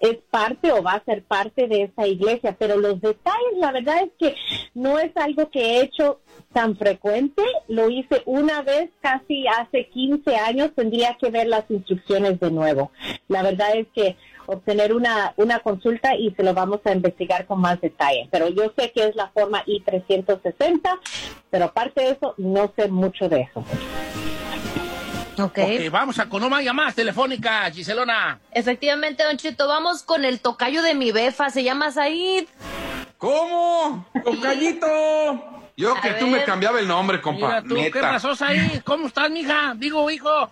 S16: es parte o va a ser parte de esa iglesia, pero los detalles, la verdad es que no es algo que he hecho tan frecuente, lo hice una vez casi hace 15 años, tendría que ver las instrucciones de nuevo. La verdad es que obtener una, una consulta y se lo vamos a investigar con más detalle. Pero yo sé que es la forma I-360, pero aparte de eso, no sé mucho de eso.
S1: Okay. ok, vamos a con una llamada telefónica, Giselona.
S3: Efectivamente, Don Cheto, vamos con el tocayo de mi befa, se llama Said.
S4: ¿Cómo? ¡Tocayito! Yo que tú me cambiaba el nombre, compa.
S1: ¿qué pasó, Said? ¿Cómo estás, mija? Digo, hijo.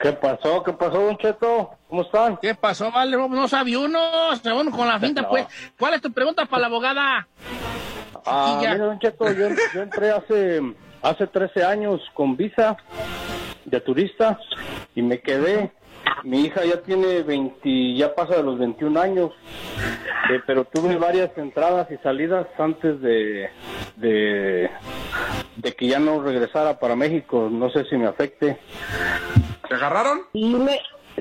S17: ¿Qué pasó? ¿Qué pasó, Don Cheto? ¿Cómo están?
S1: ¿Qué pasó, vale? No sabía uno. Bueno, con la finta, pues. ¿Cuál es tu pregunta para la abogada?
S17: Ah, mira, Don Cheto, yo, entré hace, hace 13 años con visa de turista y me quedé. Mi hija ya tiene 20, ya pasa de los 21 años, eh, pero tuve varias entradas y salidas antes de, de, de que ya no regresara para México. No sé si me afecte.
S4: ¿Te agarraron?
S16: Sí, me,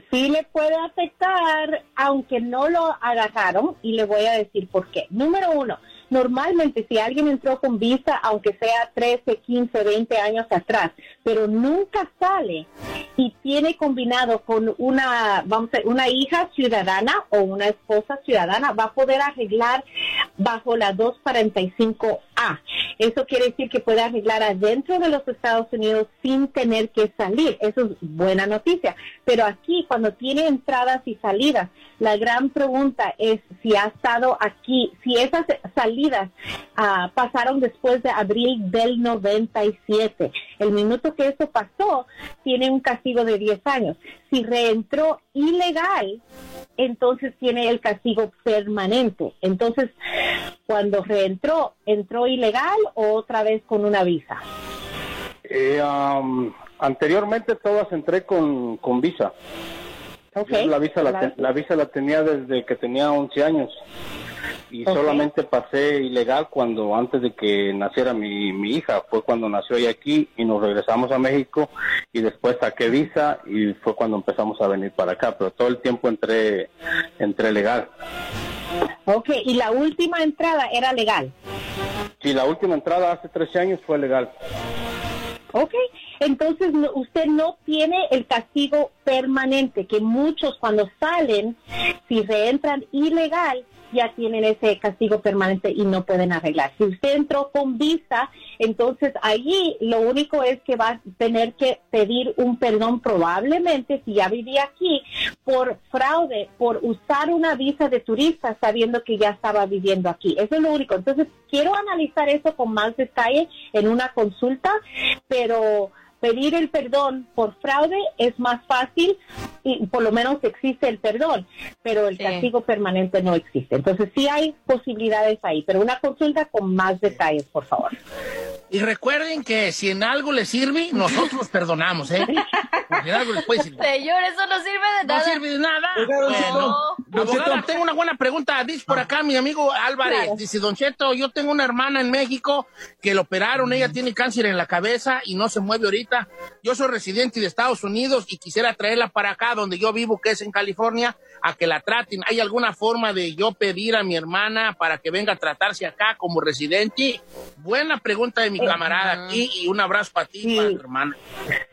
S16: sí le puede afectar, aunque no lo agarraron, y le voy a decir por qué. Número uno, Normalmente, si alguien entró con visa, aunque sea 13, 15, 20 años atrás, pero nunca sale y tiene combinado con una, vamos a una hija ciudadana o una esposa ciudadana, va a poder arreglar bajo la 245A. Eso quiere decir que puede arreglar adentro de los Estados Unidos sin tener que salir. Eso es buena noticia. Pero aquí, cuando tiene entradas y salidas, la gran pregunta es si ha estado aquí, si esas salidas ah, pasaron después de abril del 97. El minuto que eso pasó tiene un castigo de 10 años. Si reentró ilegal, entonces tiene el castigo permanente. Entonces, cuando reentró, ¿entró ilegal o otra vez con una visa?
S17: Eh, anteriormente todas entré con, con visa. La visa la, la, visa la tenía desde que tenía 11 años y solamente pasé ilegal cuando antes de que naciera mi, mi hija, fue cuando nació ella aquí y nos regresamos a México y después saqué visa y fue cuando empezamos a venir para acá, pero todo el tiempo entré, entré legal.
S16: Ok, ¿y la última entrada era legal?
S17: Sí, la última entrada hace 13 años fue legal.
S16: Ok, entonces usted no tiene el castigo permanente, que muchos cuando salen, si reentran ilegal, ya tienen ese castigo permanente y no pueden arreglar. Si usted entró con visa, entonces allí lo único es que va a tener que pedir un perdón probablemente si ya vivía aquí por fraude, por usar una visa de turista sabiendo que ya estaba viviendo aquí. Eso es lo único. Entonces quiero analizar eso con más detalle en una consulta, pero pedir el perdón por fraude es más fácil y por lo menos existe el perdón, pero el castigo permanente no existe. Entonces sí hay posibilidades ahí, pero una consulta con más detalles, por favor.
S1: Y recuerden que si en algo les sirve, nosotros perdonamos, ¿eh? En algo les puede servir.
S3: Señor, eso no sirve de nada.
S1: No sirve de nada. Bueno, tengo una buena pregunta. Dice por acá mi amigo Álvarez. Dice, Don Cheto, yo tengo una hermana en México que lo operaron. Ella tiene cáncer en la cabeza y no se mueve ahorita. Yo soy residente de Estados Unidos y quisiera traerla para acá, donde yo vivo, que es en California, a que la traten. ¿Hay alguna forma de yo pedir a mi hermana para que venga a tratarse acá como residente? Buena pregunta de mi camarada aquí y un abrazo para ti, para tu hermana.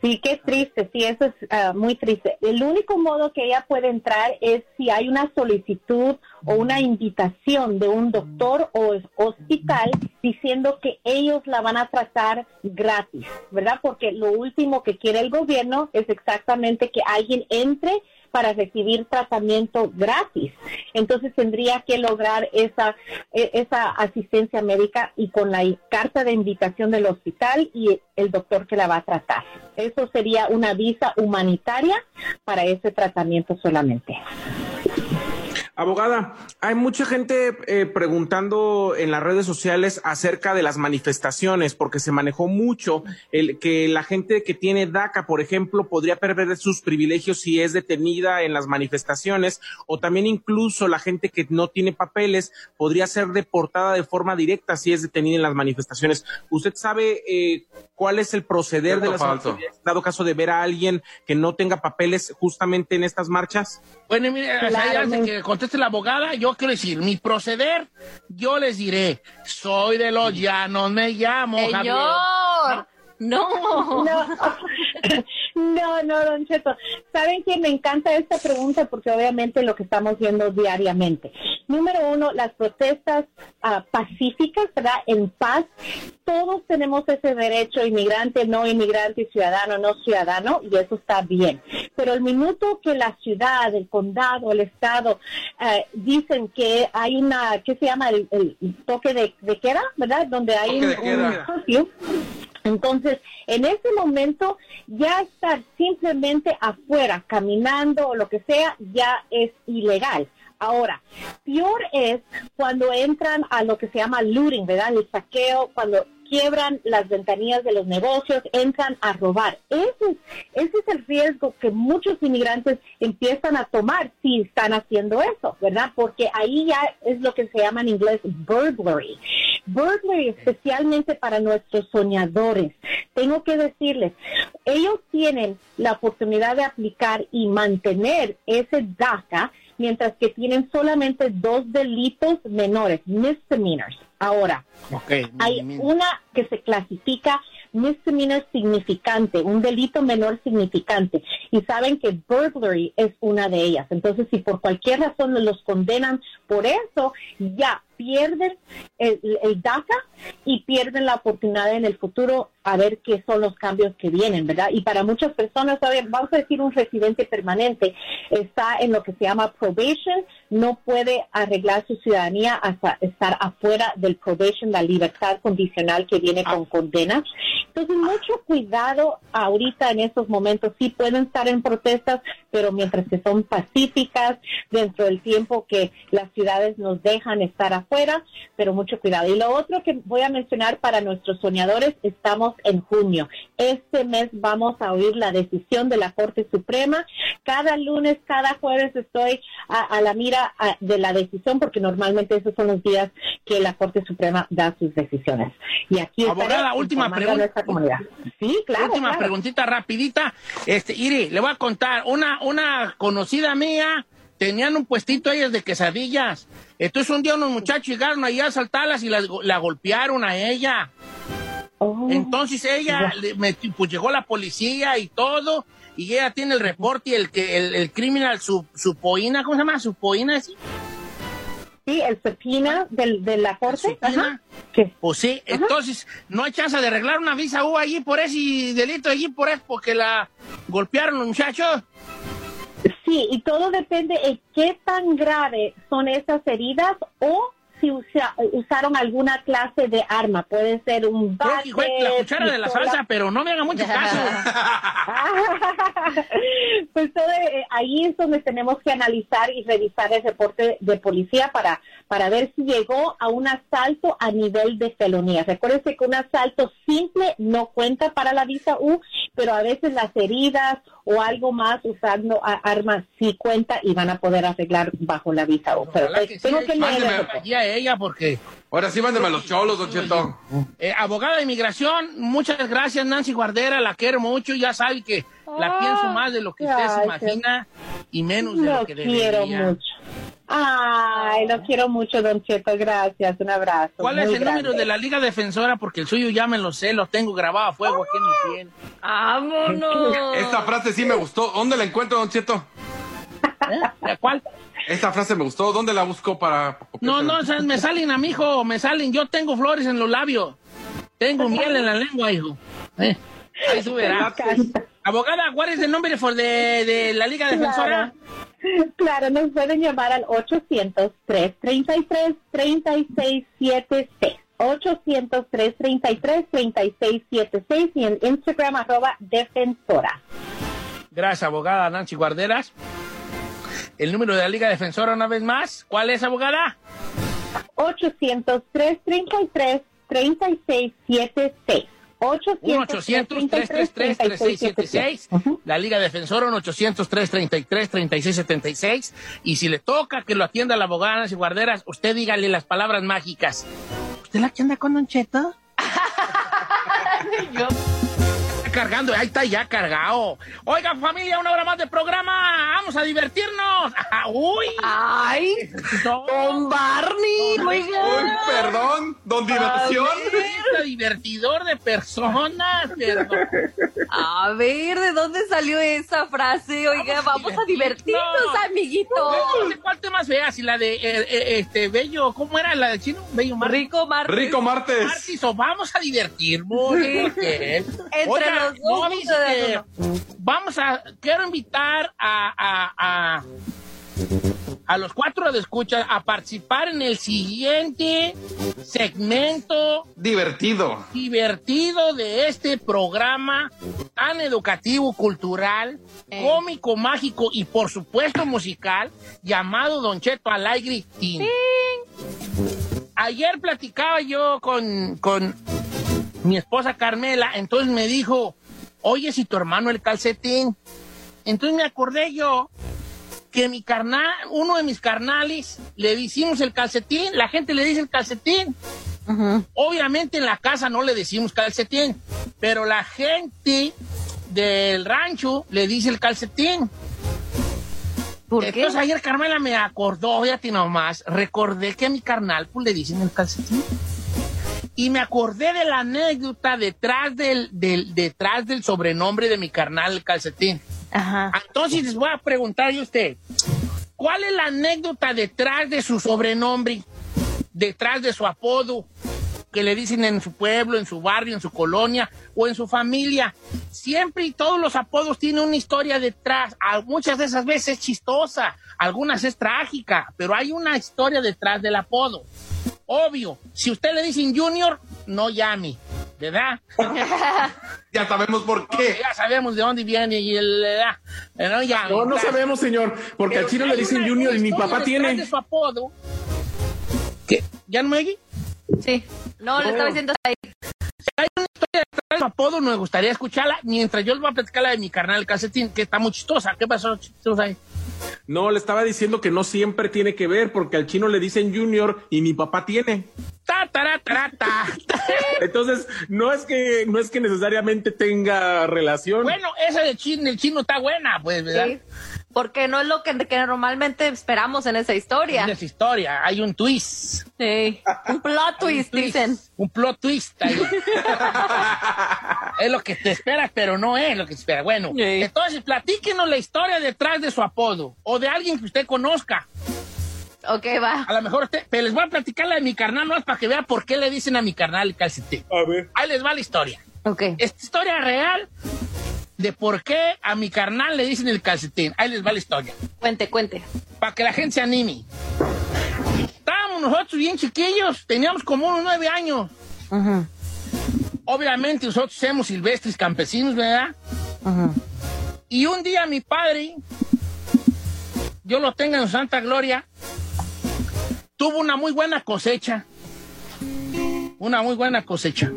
S16: Sí, qué triste, sí, eso es ah, muy triste. El único modo que ella puede entrar es si hay una solicitud o una invitación de un doctor o hospital diciendo que ellos la van a tratar gratis, ¿verdad? Porque lo último que quiere el gobierno es exactamente que alguien entre para recibir tratamiento gratis. Entonces tendría que lograr esa, e, esa asistencia médica y con la carta de invitación del hospital y el doctor que la va a tratar. Eso sería una visa humanitaria para ese tratamiento solamente.
S2: Abogada, hay mucha gente eh, preguntando en las redes sociales acerca de las manifestaciones, porque se manejó mucho el que la gente que tiene DACA, por ejemplo, podría perder sus privilegios si es detenida en las manifestaciones, o también incluso la gente que no tiene papeles podría ser deportada de forma directa si es detenida en las manifestaciones. ¿Usted sabe eh, cuál es el proceder de las manifestaciones, dado caso de ver a alguien que no tenga papeles justamente en estas marchas?
S1: Bueno, mire, que conteste la abogada, yo quiero decir, mi proceder, yo les diré, soy de los llanos, me llamo
S3: Señor. No.
S16: No. [laughs] no, no, Don Cheto. ¿Saben que me encanta esta pregunta? Porque obviamente lo que estamos viendo diariamente. Número uno, las protestas ah, pacíficas, ¿verdad? En paz. Todos tenemos ese derecho, inmigrante, no inmigrante, ciudadano, no ciudadano, y eso está bien. Pero el minuto que la ciudad, el condado, el estado eh, dicen que hay una, ¿qué se llama? El, toque de, queda, ¿verdad? Donde hay un, un entonces, en ese momento, ya estar simplemente afuera, caminando o lo que sea, ya es ilegal. Ahora, peor es cuando entran a lo que se llama looting, ¿verdad? El saqueo, cuando quiebran las ventanillas de los negocios, entran a robar. Ese es, ese es el riesgo que muchos inmigrantes empiezan a tomar si están haciendo eso, ¿verdad? Porque ahí ya es lo que se llama en inglés burglary. Burglary especialmente para nuestros soñadores. Tengo que decirles, ellos tienen la oportunidad de aplicar y mantener ese DACA mientras que tienen solamente dos delitos menores, misdemeanors. Ahora, hay una que se clasifica misdemeanor significante, un delito menor significante. Y saben que burglary es una de ellas. Entonces, si por cualquier razón los condenan por eso, ya pierden el, DACA y pierden la oportunidad en el futuro a ver qué son los cambios que vienen, ¿verdad? Y para muchas personas, vamos a decir un residente permanente, está en lo que se llama probation, no puede arreglar su ciudadanía hasta estar afuera del probation, la libertad condicional que viene con condena. Entonces, mucho cuidado ahorita en estos momentos. Sí pueden estar en protestas, pero mientras que son pacíficas, dentro del tiempo que las ciudades nos dejan estar afuera, pero mucho cuidado. Y lo otro que voy a mencionar para nuestros soñadores, estamos en junio. Este mes vamos a oír la decisión de la Corte Suprema. Cada lunes, cada jueves estoy a, la mira de la decisión, porque normalmente esos son los días que la Corte Suprema da sus decisiones. Y aquí
S1: Abogada, última pregunta.
S16: Sí, claro.
S1: Última preguntita rapidita. Este, Iri, le voy a contar. Una, una conocida mía tenían un puestito ellas de quesadillas. Entonces un día unos muchachos llegaron ahí a asaltarlas y la, golpearon a ella. Oh. Entonces ella, pues llegó la policía y todo, y ella tiene el reporte y el que el, el criminal, su, su poina, ¿cómo se llama? Su poina, ¿sí?
S16: Sí, el subpoena del, de la corte. Ajá.
S1: Pues sí, entonces no hay chance de arreglar una visa U allí por ese delito allí por eso, porque la golpearon los muchachos.
S16: Sí, y todo depende de qué tan grave son esas heridas o si usaron alguna clase de arma. Puede ser un bate,
S1: la cuchara de la salsa, pero no me haga mucho [laughs] caso.
S16: pues todo, eh, ahí es donde tenemos que analizar y revisar el reporte de policía para, para ver si llegó a un asalto a nivel de felonía. Recuérdense que un asalto simple no cuenta para la visa U, pero a veces las heridas o algo más usando armas sí cuenta y van a poder arreglar bajo la visa U. Pero tengo que
S1: ella porque...
S4: Ahora sí, mándeme los cholos, don Cheto.
S1: Eh, abogada de inmigración, muchas gracias, Nancy Guardera, la quiero mucho, ya sabe que la pienso más de lo que usted se imagina y menos de lo, que debería.
S16: quiero mucho. Ay, lo quiero mucho, Don Cheto, gracias, un abrazo.
S1: ¿Cuál es el número de la Liga Defensora? Porque el suyo ya me lo sé, lo tengo grabado a fuego aquí en mi piel. [laughs]
S3: ¡Vámonos!
S4: Esta frase sí me gustó. ¿Dónde la encuentro, Don Cheto?
S1: ¿Eh? ¿Cuál?
S4: Esta frase me gustó. ¿Dónde la buscó para...?
S1: No, no, o sea, me salen a mi hijo, me salen. Yo tengo flores en los labios. Tengo miel en la lengua, hijo. Eh, ahí tú verás. Abogada, ¿cuál es el nombre de la Liga Defensora?
S16: Claro, nos pueden llamar al 800-333-3676. 800-333-3676 y en Instagram arroba defensora.
S1: Gracias, abogada Nancy Guarderas. El número de la Liga Defensora una vez más. ¿Cuál es, abogada?
S16: 800-333-3676.
S1: 1-800-333-3676. La Liga Defensora, 1-800-333-3676. Y si le toca que lo atienda la abogada Nancy Guarderas, usted dígale las palabras mágicas. ¿Usted la que anda con Don Cheto? [laughs] Yo. Cargando, ahí está ya cargado. Oiga, familia, una hora más de programa. Vamos a divertirnos. [laughs] ¡Uy!
S3: ¡Ay! Don Barney, oiga.
S4: Uy, perdón, don diversión.
S1: Este divertidor de personas, perdón.
S3: A ver, ¿de dónde salió esa frase? Oiga, vamos, a divertirnos, amiguito.
S1: No sé cuál tema veas, si la de eh, eh, este Bello, ¿cómo era la de chino? Bello Martes.
S3: Rico Martes.
S4: Rico Martes.
S1: Martis, o vamos a divertirnos. porque-
S3: Entre
S1: Oiga,
S3: los dos,
S1: no, vamos a, quiero invitar a, a, a, a los cuatro de escucha a participar en el siguiente segmento
S4: Divertido.
S1: divertido de este programa tan educativo, cultural,
S3: Eh.
S1: cómico, mágico y por supuesto musical llamado Don Cheto Alegre Teen. Ayer platicaba yo con, con mi esposa Carmela, entonces me dijo, oye, si tu hermano el calcetín. Entonces me acordé yo que mi carnal, uno de mis carnales, le decimos el calcetín, la gente le dice el calcetín. Obviamente en la casa no le decimos calcetín, pero la gente del rancho le dice el calcetín.
S3: ¿Por qué?
S1: Entonces ayer Carmela me acordó, fíjate nomás, recordé que a mi carnal pues le dicen el calcetín. Y me acordé de la anécdota detrás del, del, detrás del sobrenombre de mi carnal, calcetín.
S3: Ajá.
S1: Entonces les voy a preguntar a usted, ¿cuál es la anécdota detrás de su sobrenombre? Detrás de su apodo que le dicen en su pueblo, en su barrio, en su colonia o en su familia. Siempre y todos los apodos tienen una historia detrás. Muchas de esas veces es chistosa, algunas es trágica, pero hay una historia detrás del apodo. Obvio, si usted le dicen Junior, no llame, ¿verdad? [laughs]
S4: Ya sabemos por qué.
S1: Ya sabemos de dónde viene y el edad. No, llame.
S2: No, no sabemos, señor, porque
S1: Pero
S2: al chino le dicen
S1: una-
S2: Junior y mi papá tiene.
S1: de su apodo. ¿Qué? ¿Ya no me oye?
S3: Sí. No, le estaba diciendo ahí.
S1: Hay una historia detrás de su apodo, nos gustaría escucharla, mientras yo les voy a platicar la de mi carnal el calcetín, que está muy chistosa. ¿Qué pasó, chistosa ahí?
S2: No, le estaba diciendo que no siempre tiene que ver, porque al chino le dicen Junior y mi papá tiene.
S1: Ta, tara, ta. [laughs]
S2: Entonces, no es que, no es que necesariamente tenga relación.
S1: Bueno, esa del chino, del chino está buena, pues, ¿verdad?
S3: Sí. Porque no es lo que, que normalmente esperamos en esa historia.
S1: En esa historia hay un twist.
S3: Sí. Un plot twist, dicen.
S1: Un plot twist ahí. es lo que te esperas, pero no es lo que te espera. Bueno, entonces platíquenos la historia detrás de su apodo o de alguien que usted conozca.
S3: Ok, va.
S1: A lo mejor usted, pero les voy a platicar la de mi carnal, no es para que vea por qué le dicen a mi carnal el calcetín.
S2: A ver.
S1: Ahí les va la historia.
S3: Ok.
S1: Esta historia real de por qué a mi carnal le dicen el calcetín. Ahí les va la historia.
S3: Cuente, cuente.
S1: Para que la gente se anime. Estábamos nosotros bien chiquillos, teníamos como unos nueve años. Obviamente nosotros somos silvestres campesinos, ¿verdad? Y un día mi padre, yo lo tenga en santa gloria, tuvo una muy buena cosecha. Una muy buena cosecha.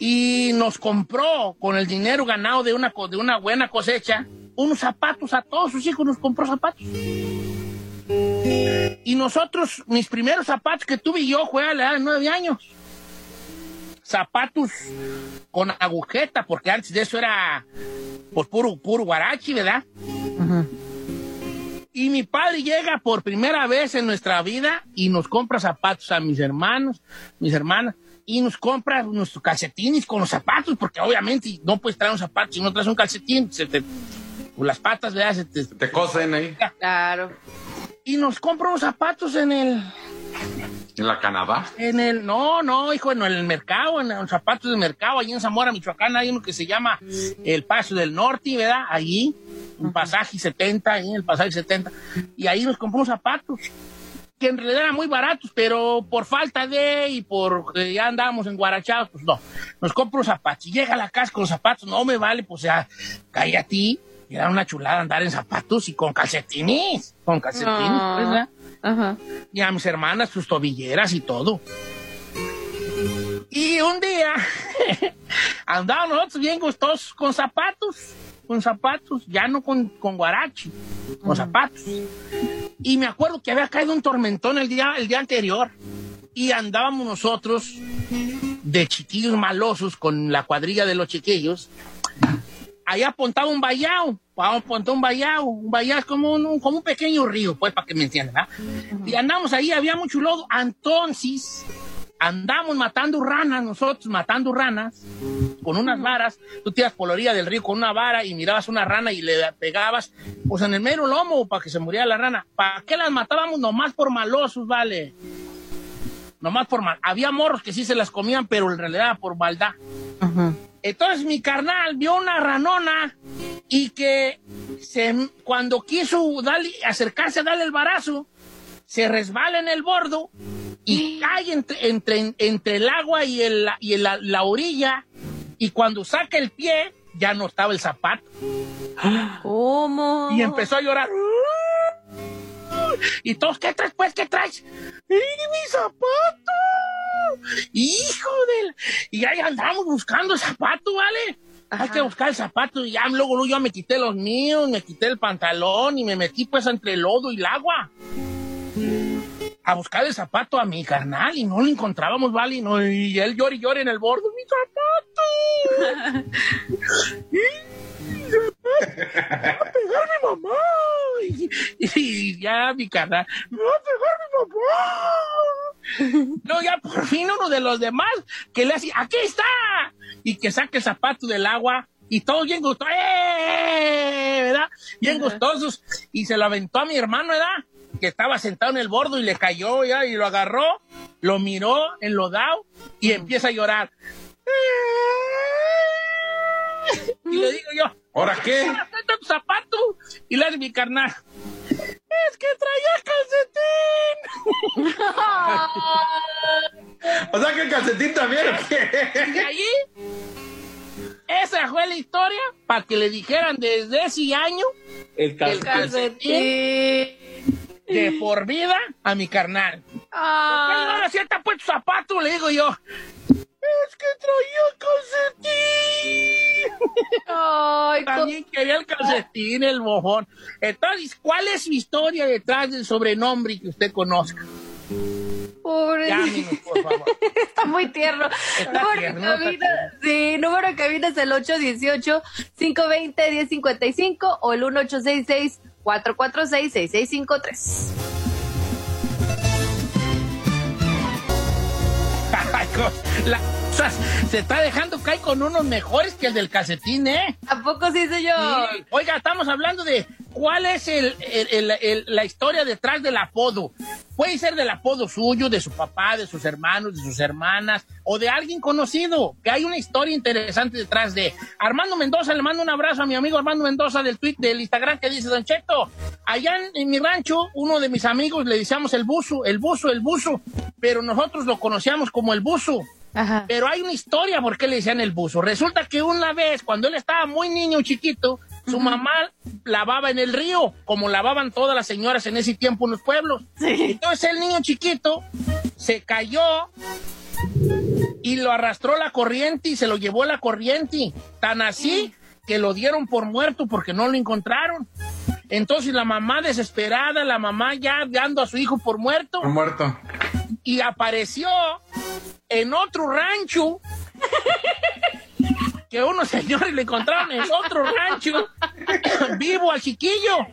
S1: Y nos compró con el dinero ganado de una, de una buena cosecha unos zapatos a todos sus hijos, nos compró zapatos. Y nosotros, mis primeros zapatos que tuve yo fue a la edad de nueve años. Zapatos con agujeta, porque antes de eso era pues puro, puro guarachi, ¿verdad? Y mi padre llega por primera vez en nuestra vida y nos compra zapatos a mis hermanos, mis hermanas, y nos compra nuestros calcetines con los zapatos, porque obviamente no puedes traer un zapato si no traes un calcetín, se te las patas, ¿verdad? Se te,
S4: Te cosen ahí.
S3: Claro.
S1: y nos compra unos zapatos en el,
S4: En la Canadá.
S1: en el, no, no, hijo, en el mercado, en los zapatos del mercado, allí en Zamora, Michoacán, hay uno que se llama el Paso del Norte, ¿verdad? Allí, un pasaje 70, ahí en el pasaje 70, y ahí nos compramos zapatos que en realidad eran muy baratos, pero por falta de y por que ya andábamos enguarachados, pues no. Nos compro zapatos y llega a la casa con zapatos, no me vale, pues ya, cállate a ti. Era una chulada andar en zapatos y con calcetines, con calcetines, pues, ¿verdad?
S3: Ajá.
S1: y a mis hermanas sus tobilleras y todo. Y un día [laughs] andábamos nosotros bien gustosos con zapatos, con zapatos, ya no con, con guarachi, con zapatos. Y me acuerdo que había caído un tormentón el día, el día anterior y andábamos nosotros de chiquillos malosos con la cuadrilla de los chiquillos. Ahí apuntaba un vallado, apuntaba un vallado, un vallado es como un, como un pequeño río, pues, para que me entiendan, ¿verdad? Y andamos ahí, había mucho lodo. Entonces, andamos matando ranas, nosotros matando ranas, con unas varas. Tú tiras por la orilla del río con una vara y mirabas una rana y le pegabas, pues en el mero lomo para que se muriera la rana. ¿Para qué las matábamos? Nomás por malosos, vale. Nomás por mal. Había morros que sí se las comían, pero en realidad por maldad. Entonces mi carnal vio una ranona y que se, cuando quiso darle, acercarse a darle el barazo, se resbala en el bordo y [gasps] cae entre, entre, entre el agua y, el, y el- la, la orilla y cuando saca el pie ya no estaba el zapato. [gasps]
S3: ¿Cómo?
S1: Y empezó a llorar. [gasps] Y todos, ¿qué traes, pues? ¿Qué traes? ¡Y mi zapato! ¡Hijo del! Y ahí andamos buscando el zapato, ¿vale? Hay que buscar el zapato y ya luego, luego yo me quité los míos, me quité el pantalón y me metí pues entre el lodo y el agua. A buscar el zapato a mi carnal y no lo encontrábamos, ¿vale? Y, no- y él llora y llora en el borde. ¡Mi zapato! [laughs] ¡Me va a pegar mi mamá! Y, y ya mi carnal, ¡me va a pegar mi mamá! No, ya por fin uno de los demás que le hace, ¡aquí está! Y que saque el zapato del agua y todos bien gustosos, ¡eh! ¿verdad? Bien gustosos. Y se lo aventó a mi hermano, ¿verdad? Que estaba sentado en el bordo y le cayó, ¿ya? Y lo agarró, lo miró enlodado y empieza a llorar. Y le digo yo,
S4: ¿ahora qué?
S1: ¿Dónde está tu zapato? Y le hace mi carnal. Es que traía calcetín. [laughs]
S4: O sea que el calcetín también, ¿o qué?
S1: Y allí, esa fue la historia para que le dijeran desde ese año
S2: El
S1: que el calcetín de por vida a mi carnal. Ah. Pues, ¿Por qué no le pues, tus zapatos? Le digo yo. Es que traía calcetín.
S3: Ay,
S1: También con... quería el calcetín, el mojón. Entonces, ¿cuál es su historia detrás del sobrenombre que usted conozca?
S3: Pobre.
S1: Por. [laughs]
S3: Está muy tierno.
S1: Está
S3: número
S1: tierno,
S3: cabina, está. Sí, número de cabina es el 818-520-1055 o el
S1: 1866 446-6653. La, se está dejando caer con unos mejores que el del calcetín, ¿eh?
S3: ¿A poco sí, señor?
S1: Y, oiga, estamos hablando de cuál es el, el- el- la historia detrás del apodo. Puede ser del apodo suyo, de su papá, de sus hermanos, de sus hermanas o de alguien conocido. Que hay una historia interesante detrás de Armando Mendoza. Le mando un abrazo a mi amigo Armando Mendoza del tweet del Instagram que dice Don Cheto. Allá en, en mi rancho, uno de mis amigos le decíamos el buzo, el buzo, el buzo. Pero nosotros lo conocíamos como el buzo. Pero hay una historia por qué le decían el buzo. Resulta que una vez, cuando él estaba muy niño, chiquito, su mamá lavaba en el río, como lavaban todas las señoras en ese tiempo en los pueblos. Entonces el niño chiquito se cayó y lo arrastró la corriente y se lo llevó la corriente. Tan así que lo dieron por muerto porque no lo encontraron. Entonces la mamá desesperada, la mamá ya dando a su hijo por muerto
S4: Por muerto.
S1: y apareció en otro rancho [laughs] que unos señores le encontraron en otro rancho [coughs] vivo al chiquillo.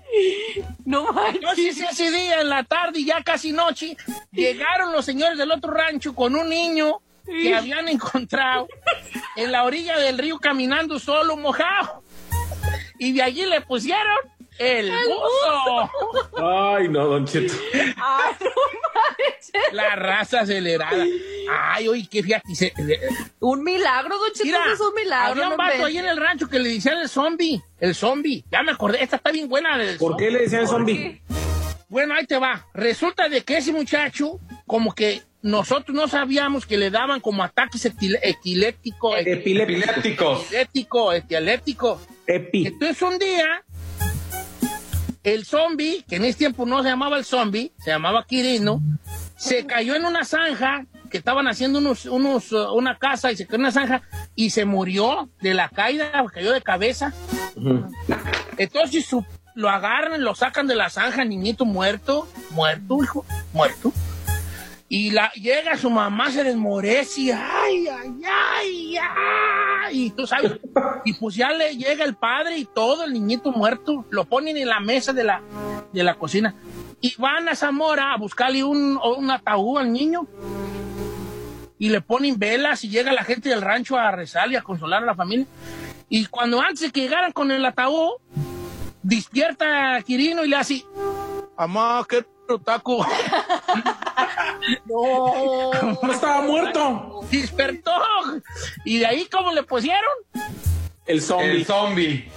S3: No
S1: Entonces ese día en la tarde y ya casi noche llegaron los señores del otro rancho con un niño que habían encontrado en la orilla del río caminando solo mojado. Y de allí le pusieron el buzo.
S2: Ay, no, Don Cheto.
S3: Ay, no manches.
S1: La raza acelerada. Ay, oye, qué fíjate. se- eh,
S3: Un milagro, Don Cheto,
S1: Mira,
S3: es un milagro.
S1: había un vato ahí en el rancho que le decían el zombie. El zombie. Ya me acordé. Esta está bien buena. del
S2: ¿Por qué le decían zombie?
S1: Bueno, ahí te va. Resulta de que ese muchacho, como que nosotros no sabíamos que le daban como ataques.
S2: Epilépticos.
S1: Epiléptico, epiléptico.
S2: Epi.
S1: Entonces un día, el zombie, que en ese tiempo no se llamaba el zombie, se llamaba Quirino, se cayó en una zanja que estaban haciendo unos, unos, uh, una casa y se cayó en una zanja y se murió de la caída, cayó de cabeza. Entonces su- lo agarran, lo sacan de la zanja, niñito muerto, muerto, hijo, muerto. Y la, llega su mamá, se desmorece y ay, ay, ay, ay. Y tú sabes, y pues ya le llega el padre y todo, el niñito muerto, lo ponen en la mesa de la, de la cocina. Y van a Zamora a buscarle un, un ataúd al niño. Y le ponen velas y llega la gente del rancho a rezar y a consolar a la familia. Y cuando antes que llegaran con el ataúd, despierta a Quirino y le hace, mamá, qué taco. no.
S2: No estaba muerto.
S1: Despertó. Y de ahí, ¿cómo le pusieron?
S2: El zombie.
S4: El zombie.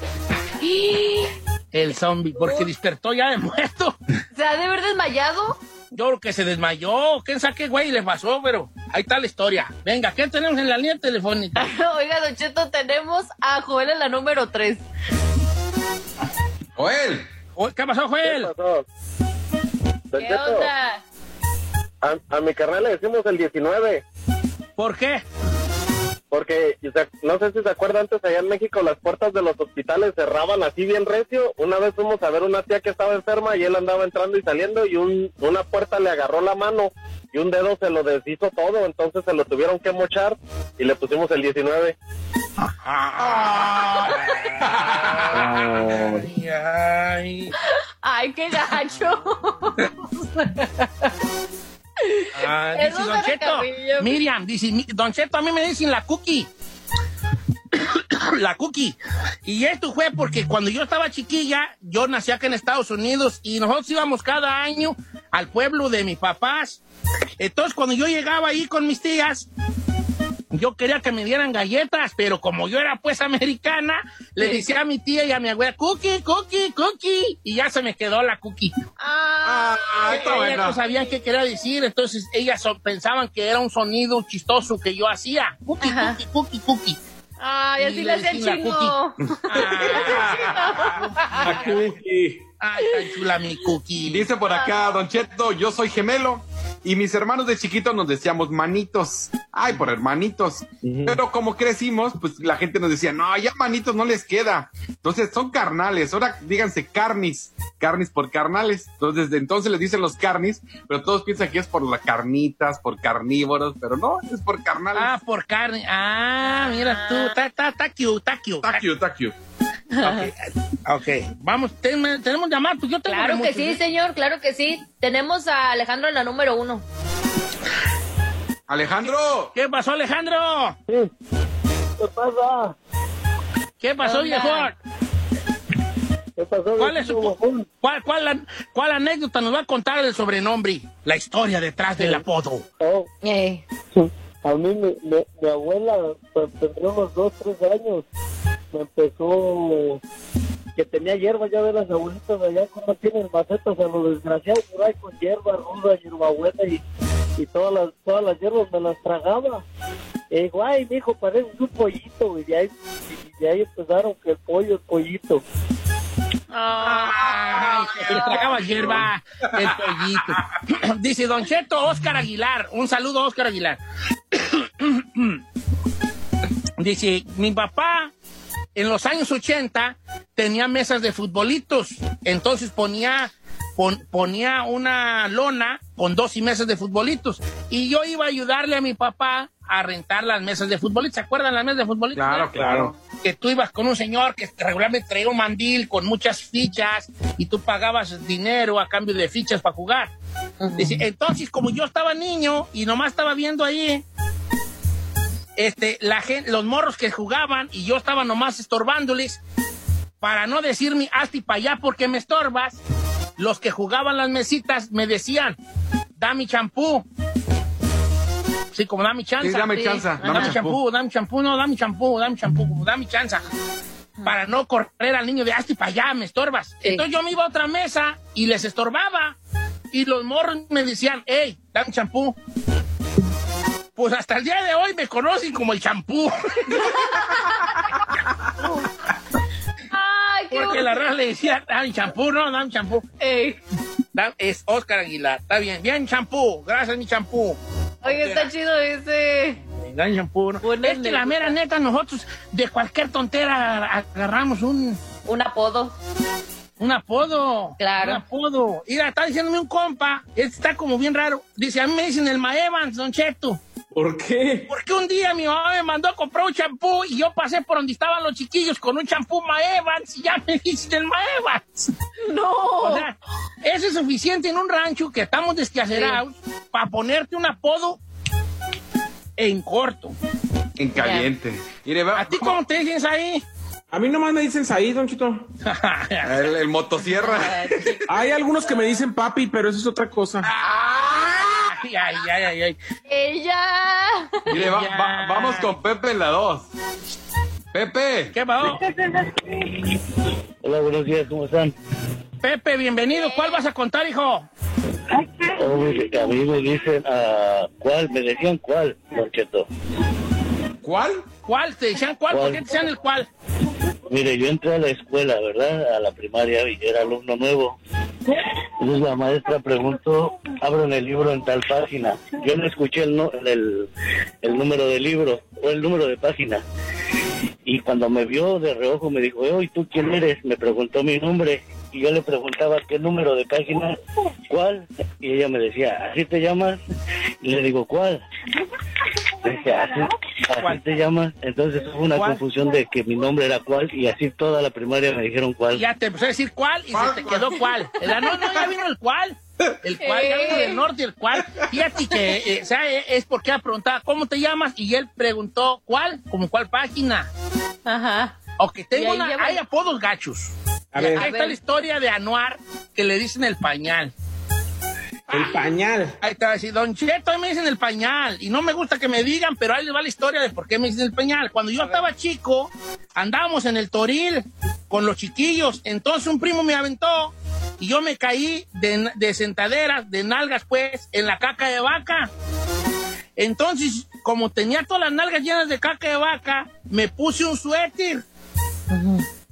S1: El zombie, porque despertó ya de muerto.
S3: ¿Se ha de haber desmayado?
S1: Yo creo que se desmayó. ¿Quién sabe qué güey le pasó? Pero ahí está la historia. Venga, ¿qué tenemos en la línea telefónica? [laughs]
S3: Oiga, Don Cheto, tenemos a Joel en la número 3.
S4: Joel.
S1: ¿Qué pasó, Joel?
S18: Don
S3: ¿Qué
S18: Cheto,
S3: onda?
S18: a, a mi carnal le decimos el 19.
S1: ¿Por qué?
S18: Porque no sé si se acuerda antes allá en México las puertas de los hospitales cerraban así bien recio. Una vez fuimos a ver una tía que estaba enferma y él andaba entrando y saliendo y un, una puerta le agarró la mano y un dedo se lo deshizo todo, entonces se lo tuvieron que mochar y le pusimos el 19.
S1: Ay, ay.
S3: Ay, qué gacho.
S1: Ah, dice Don Cheto. Miriam, dice, Don Cheto, a mí me dicen la cookie. [coughs] la cookie. Y esto fue porque cuando yo estaba chiquilla, yo nací acá en Estados Unidos y nosotros íbamos cada año al pueblo de mis papás. Entonces, cuando yo llegaba ahí con mis tías, yo quería que me dieran galletas, pero como yo era pues americana, le decía a mi tía y a mi abuela, cookie, cookie, cookie, y ya se me quedó la cookie.
S3: Ah,
S4: está buena.
S1: no sabían qué quería decir, entonces ellas so- pensaban que era un sonido chistoso que yo hacía. Cookie, cookie, cookie, cookie.
S3: Ay,
S1: Y
S3: así
S1: le
S3: le hacía el.
S1: La [laughs]
S2: cookie.
S1: Ay, tan chula mi cookie.
S4: Dice por acá, Don Cheto, yo soy gemelo. Y mis hermanos de chiquitos nos decíamos manitos. Ay, por hermanitos. Pero como crecimos, pues la gente nos decía, no, ya manitos no les queda. Entonces son carnales. Ahora díganse carnis. Carnis por carnales. Entonces, desde entonces les dicen los carnis, pero todos piensan que es por las carnitas, por carnívoros, pero no, es por carnales.
S1: Ah, por carne. Ah, mira tú. Está, está, está cute, está cute.
S4: Está cute, está cute.
S1: Ok, vamos, ten- tenemos llamar, pues yo tengo
S3: Claro que
S1: muchos,
S3: sí,
S1: ¿eh?
S3: señor, claro que sí. Tenemos a Alejandro en la número uno.
S4: Alejandro.
S1: ¿Qué pasó, Alejandro?
S18: ¿Qué pasa?
S1: ¿Qué pasó, viejo?
S18: ¿Qué pasó?
S1: ¿Cuál, es su- cuál, cuál, cuál anécdota nos va a contar del sobrenombre? La historia detrás del apodo.
S18: Oh,
S3: Eh,
S18: a mí mi, mi- mi abuela, pues tendría unos dos, tres años, me empezó que tenía hierba, ya de las abuelitas allá como tienen macetas a los desgraciados, ahí con hierba ruda, hierba buena y, y todas las todas las hierbas me las tragaba. Y dijo, ay, mijo, pareces un pollito, y de ahí, y de ahí empezaron que el pollo, el pollito.
S1: Ay, le tragaba hierba el pollito. [clears throat] Dice Don Cheto Oscar Aguilar. Un saludo, Oscar Aguilar. [clears throat] Dice, mi papá en los años 80 tenía mesas de futbolitos. Entonces ponía, pon- ponía una lona con dos y mesas de futbolitos. Y yo iba a ayudarle a mi papá a rentar las mesas de futbolitos. ¿Se acuerdan las mesas de futbolitos?
S4: Claro, claro.
S1: que tú ibas con un señor que regularmente traía un mandil con muchas fichas y tú pagabas dinero a cambio de fichas para jugar. Dice, entonces, como yo estaba niño y nomás estaba viendo ahí, este, la gente, los morros que jugaban y yo estaba nomás estorbándoles, para no decirme hasta y para allá porque me estorbas, los que jugaban las mesitas me decían, dame champú. Sí, como dame chanza.
S4: Sí, dame chanza, dame
S1: Dame champú, dame champú, no, dame champú, dame champú, dame chanza. Para no correr al niño de hasta y para allá, me estorbas. Entonces yo me iba a otra mesa y les estorbaba. Y los morros me decían, hey, dame champú. Pues hasta el día de hoy me conocen como el champú.
S3: Ay, qué
S1: Porque la raza le decía, dame champú, no, dame champú. Da- Es Oscar Aguilar. Está bien, bien champú. Gracias, mi champú.
S3: Oye, está chido ese.
S1: Dan champú, ¿no? Es que la mera neta, nosotros de cualquier tontera agarramos un...
S3: Un apodo.
S1: Un apodo.
S3: Claro.
S1: Un apodo. Mira, está diciéndome un compa, este está como bien raro. Dice, a mí me dicen el Maevans, Don Cheto.
S2: ¿Por qué?
S1: Porque un día mi mamá me mandó a comprar un champú y yo pasé por donde estaban los chiquillos con un champú Maevans y ya me [laughs] dicen el Maevans.
S3: No.
S1: O sea, eso es suficiente en un rancho que estamos desquacerados para ponerte un apodo en corto.
S4: En caliente. Mire, va-
S1: ¿A ti cómo te dicen ahí?
S2: A mí nomás me dicen Saí, Don Chito.
S4: el, el motosierra. [laughs]
S2: Hay algunos que me dicen papi, pero eso es otra cosa.
S1: Ay, ay, ay, ay, ay.
S3: Ella.
S4: Mire, va-
S1: Ya.
S4: va- vamos con Pepe en la 2. Pepe.
S1: ¿Qué va?
S18: Hola, buenos días, ¿cómo están?
S1: Pepe, bienvenido. ¿Cuál vas a contar, hijo?
S18: A mí me dicen, ah, ¿cuál? Me decían cuál, Don Cheto.
S4: ¿Cuál?
S1: ¿Cuál? ¿Te decían cuál? ¿Por
S18: ¿Cuál?
S1: qué te decían el cuál?
S18: Mire, yo entré a la escuela, ¿verdad? A la primaria y era alumno nuevo. Entonces la maestra preguntó, abran el libro en tal página. Yo no escuché el, no- el, el número del libro o el número de página. Y cuando me vio de reojo me dijo, "Eh, ¿y tú quién eres? Me preguntó mi nombre. Y yo le preguntaba, ¿qué número de página? ¿Cuál? Y ella me decía, ¿así te llamas? Y le digo, ¿cuál? Le ¿así, así te llamas? Entonces hubo una
S1: ¿Cuál?
S18: confusión de que mi nombre era cuál y así toda la primaria me dijeron cuál.
S1: Ya te empezó a decir cuál y se te quedó cuál. [laughs] Era, no, no, ya vino el cuál. El cual, ya vino del norte, el cual. Fíjate que, eh, o sea, eh, es porque ella preguntaba, ¿cómo te llamas? Y él preguntó, ¿cuál? ¿Como cuál página?
S3: Ajá.
S1: Ok,
S3: Y
S1: tengo una, hay apodos gachos.
S2: A
S1: Y
S2: ver.
S1: acá
S3: A
S1: está la historia de Anuar, que le dicen el pañal.
S2: El pañal.
S1: Ahí te va a decir, Don Cheto, ahí me dicen el pañal. Y no me gusta que me digan, pero ahí les va la historia de por qué me dicen el pañal. Cuando yo estaba chico, andábamos en el toril con los chiquillos. Entonces un primo me aventó y yo me caí de, de sentaderas, de nalgas, pues, en la caca de vaca. Entonces, como tenía todas las nalgas llenas de caca de vaca, me puse un suéter.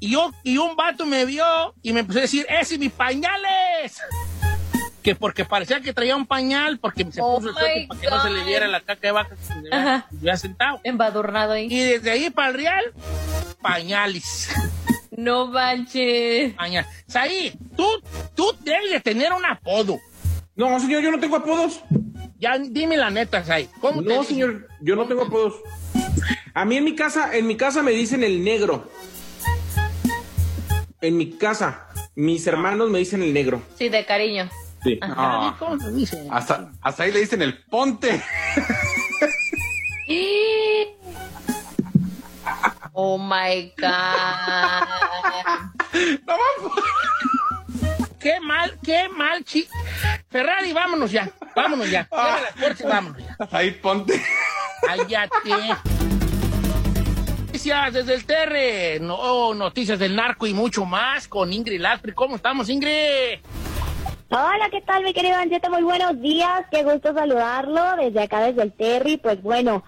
S1: Y, yo, y un vato me vio y me empezó a decir, ¡ese mis pañales! Que porque parecía que traía un pañal, porque se
S3: Oh
S1: puso el para que no se le viera la caca de vaca que se le había-
S3: Ajá.
S1: se había sentado.
S3: Embadurnado ahí.
S1: Y desde ahí para el real, pañales.
S3: No manches.
S1: Pañal. Saí, tú, tú debes de tener un apodo.
S2: No, señor, yo no tengo apodos.
S1: Ya dime la neta, Saí. ¿Cómo te
S2: No,
S1: dicen?
S2: señor, yo no tengo apodos. A mí en mi casa, en mi casa me dicen el negro. En mi casa, mis hermanos me dicen el negro.
S3: Sí, de cariño.
S2: Sí.
S4: No.
S1: ¿Cómo te dicen?
S4: Hasta, hasta ahí le dicen el ponte. [laughs]
S3: Oh my God. [laughs]
S1: Qué mal, qué mal, chi. Ferrari, vámonos ya. Vámonos ya. Cierra las puertas y vámonos ya.
S4: Ahí ponte.
S1: Cállate. Noticias desde el Terre, no, noticias del narco y mucho más con Ingrid Lasprey. ¿Cómo estamos, Ingrid?
S19: Hola, ¿qué tal, mi querido Ancheta? Muy buenos días, qué gusto saludarlo desde acá, desde el Terry. Pues bueno,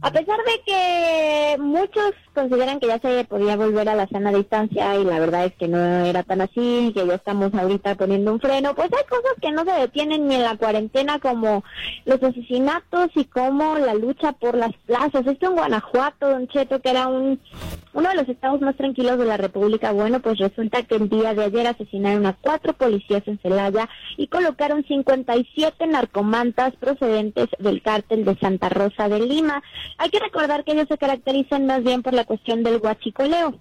S19: a pesar de que muchos consideran que ya se podía volver a la sana distancia y la verdad es que no era tan así, que ya estamos ahorita poniendo un freno, pues hay cosas que no se detienen ni en la cuarentena como los asesinatos y como la lucha por las plazas. Esto en Guanajuato, Don Cheto, que era un uno de los estados más tranquilos de la República, bueno, pues resulta que el día de ayer asesinaron a cuatro policías en Celaya y colocaron 57 narcomantas procedentes del cártel de Santa Rosa de Lima. Hay que recordar que ellos se caracterizan más bien por la cuestión del huachicoleo.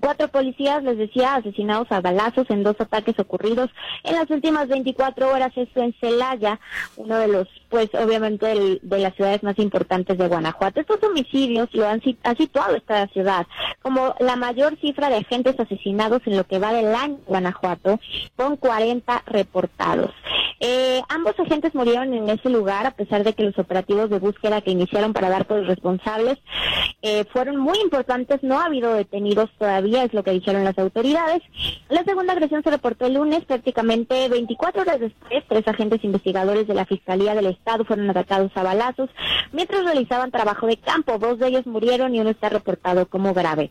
S19: Cuatro policías, les decía, asesinados a balazos en dos ataques ocurridos en las últimas 24 horas, esto en Celaya, uno de los, pues obviamente de las ciudades más importantes de Guanajuato. Estos homicidios lo han ha situado esta ciudad como la mayor cifra de agentes asesinados en lo que va del año Guanajuato, con 40 reportados. Eh, ambos agentes murieron en ese lugar a pesar de que los operativos de búsqueda que iniciaron para dar con los responsables eh, fueron muy importantes. No ha habido detenidos todavía, es lo que dijeron las autoridades. La segunda agresión se reportó el lunes, prácticamente 24 horas después. Tres agentes investigadores de la Fiscalía del Estado fueron atacados a balazos mientras realizaban trabajo de campo. Dos de ellos murieron y uno está reportado como grave.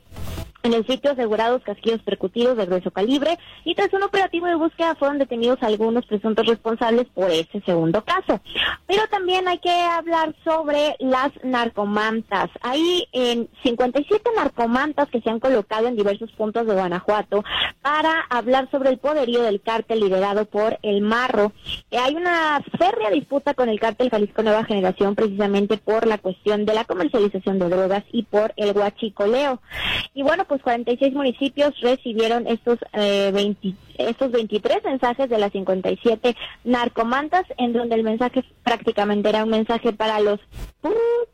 S19: En el sitio asegurados casquillos percutidos de grueso calibre y tras un operativo de búsqueda fueron detenidos algunos presuntos responsables por ese segundo caso. Pero también hay que hablar sobre las narcomantas. Hay en 57 narcomantas que se han colocado en diversos puntos de Guanajuato para hablar sobre el poderío del cártel liderado por el Marro. Eh, hay una férrea disputa con el cártel Jalisco Nueva Generación precisamente por la cuestión de la comercialización de drogas y por el huachicoleo. Y bueno, pues 46 municipios recibieron estos, eh, estos 23 mensajes de las 57 narcomantas, en donde el mensaje prácticamente era un mensaje para los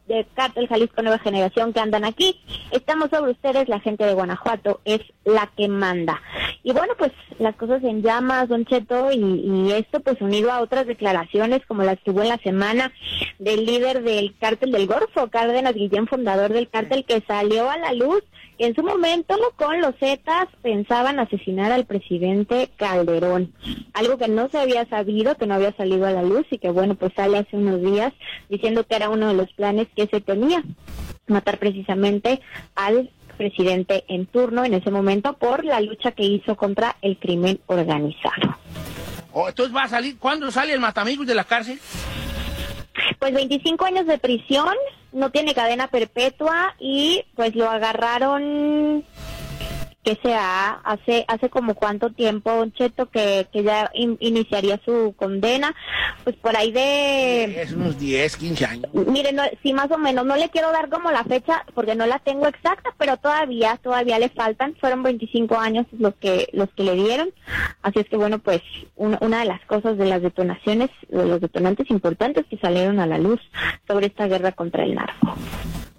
S19: de Cártel Jalisco Nueva Generación que andan aquí. Estamos sobre ustedes, la gente de Guanajuato es la que manda. Y bueno, pues las cosas en llamas, Don Cheto, y, y esto pues unido a otras declaraciones como las hubo en la semana del líder del cártel del Golfo, Cárdenas Guillén, fundador del cártel, que salió a la luz en su momento con los Zetas pensaban asesinar al presidente Calderón, algo que no se había sabido, que no había salido a la luz y que bueno, pues sale hace unos días diciendo que era uno de los planes que se tenía, matar precisamente al presidente en turno en ese momento por la lucha que hizo contra el crimen organizado.
S1: Oh, entonces va a salir, ¿cuándo sale el matamigos de la cárcel?
S19: Pues 25 años de prisión, no tiene cadena perpetua y pues lo agarraron que sea hace hace como cuánto tiempo Cheto que, que ya iniciaría su condena pues por ahí de
S1: es unos 10 15 años.
S19: Mire no, sí más o menos no le quiero dar como la fecha porque no la tengo exacta pero todavía todavía le faltan fueron 25 años los que los que le dieron. Así es que bueno pues una de las cosas de las detonaciones de los detonantes importantes que salieron a la luz sobre esta guerra contra el narco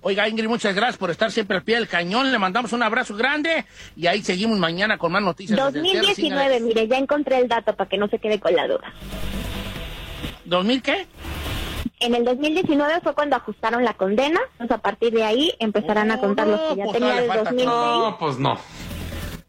S1: Oiga, Ingrid, muchas gracias por estar siempre al pie del cañón. Le mandamos un abrazo grande y ahí seguimos mañana con más noticias.
S19: 2019, mire, ya encontré el dato para que no se quede con la duda.
S1: ¿2000 qué?
S19: En el 2019 fue cuando ajustaron la condena, entonces a partir de ahí empezarán a contar los que ya
S1: pues
S19: tenía el 2006.
S4: No, pues no.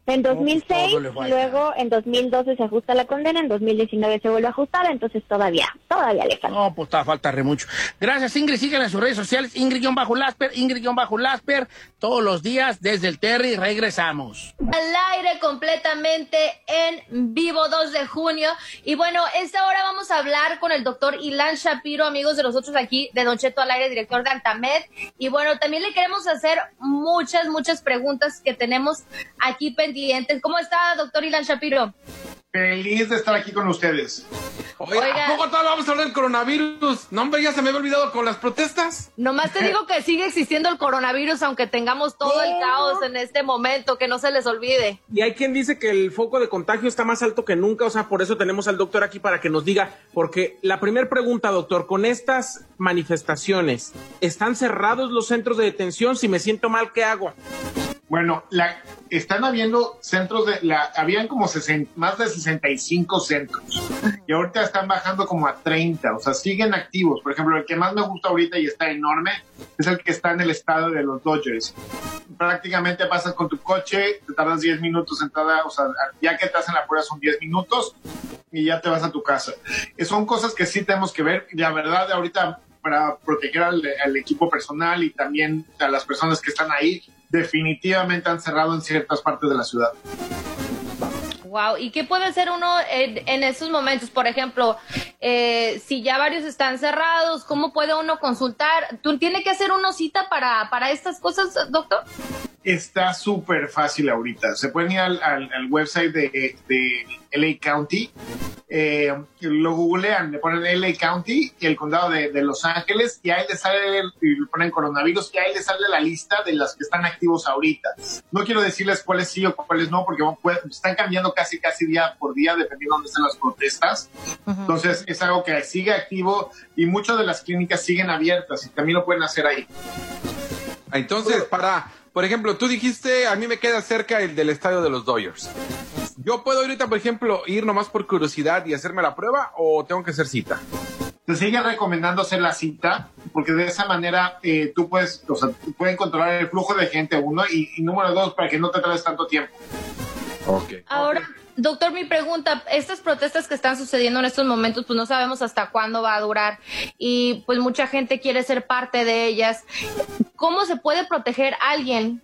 S19: En
S1: pues
S19: 2006, luego en 2012 se ajusta la condena, en 2019 se vuelve a ajustar, entonces todavía, todavía le falta.
S1: No, pues todavía falta re mucho. Gracias, Ingrid. Síganla en sus redes sociales, Ingrid-Lasper, Ingrid-Lasper, todos los días desde el Terry. Regresamos.
S3: Al aire completamente en vivo 2 de junio. Y bueno, esta hora vamos a hablar con el doctor Ilan Shapiro, amigos de nosotros aquí de Don Cheto al aire, director de Antamed. Y bueno, también le queremos hacer muchas, muchas preguntas que tenemos aquí pendientes ¿Cómo está, doctor Ilan Shapiro?
S20: Feliz de estar aquí con ustedes.
S4: Oiga, ¿a poco todavía vamos a hablar del coronavirus? No, hombre, ya se me había olvidado con las protestas.
S3: Nomás te digo que sigue existiendo el coronavirus, aunque tengamos todo el caos en este momento, que no se les olvide.
S2: Y hay quien dice que el foco de contagio está más alto que nunca, o sea, por eso tenemos al doctor aquí para que nos diga, porque la primera pregunta, doctor, con estas manifestaciones, ¿están cerrados los centros de detención? Si me siento mal, ¿qué hago?
S20: Bueno, la, están habiendo centros de, la, habían como más de 65 centros y ahorita están bajando como a 30, o sea, siguen activos. Por ejemplo, el que más me gusta ahorita y está enorme es el que está en el estado de los Dodgers. Prácticamente pasas con tu coche, te tardas 10 minutos entrada, o sea, ya que te hacen la prueba son 10 minutos y ya te vas a tu casa. son cosas que sí tenemos que ver. La verdad, ahorita para proteger al equipo personal y también a las personas que están ahí, definitivamente han cerrado en ciertas partes de la ciudad.
S3: Wow, ¿y qué puede hacer uno en, esos momentos? Por ejemplo, eh, si ya varios están cerrados, ¿cómo puede uno consultar? ¿Tú tiene que hacer una cita para, para estas cosas, doctor?
S20: Está súper fácil ahorita. Se pueden ir al, al, website de, de, LA County eh, lo googlean, le ponen LA County y el condado de, de Los Ángeles y ahí le sale, y le ponen coronavirus y ahí le sale la lista de las que están activos ahorita. No quiero decirles cuáles sí o cuáles no, porque puede- están cambiando casi casi día por día dependiendo de dónde están las protestas. Entonces es algo que sigue activo y muchas de las clínicas siguen abiertas y también lo pueden hacer ahí.
S4: Entonces, para, por ejemplo, tú dijiste, a mí me queda cerca el del estadio de los Dodgers. ¿Yo puedo ahorita, por ejemplo, ir nomás por curiosidad y hacerme la prueba o tengo que hacer cita?
S20: Te sigue recomendando hacer la cita porque de esa manera eh, tú puedes, o sea, pueden controlar el flujo de gente, uno, y, y número dos, para que no te tardes tanto tiempo.
S4: Ok.
S3: Ahora, doctor, mi pregunta, estas protestas que están sucediendo en estos momentos, pues no sabemos hasta cuándo va a durar y pues mucha gente quiere ser parte de ellas. ¿Cómo se puede proteger a alguien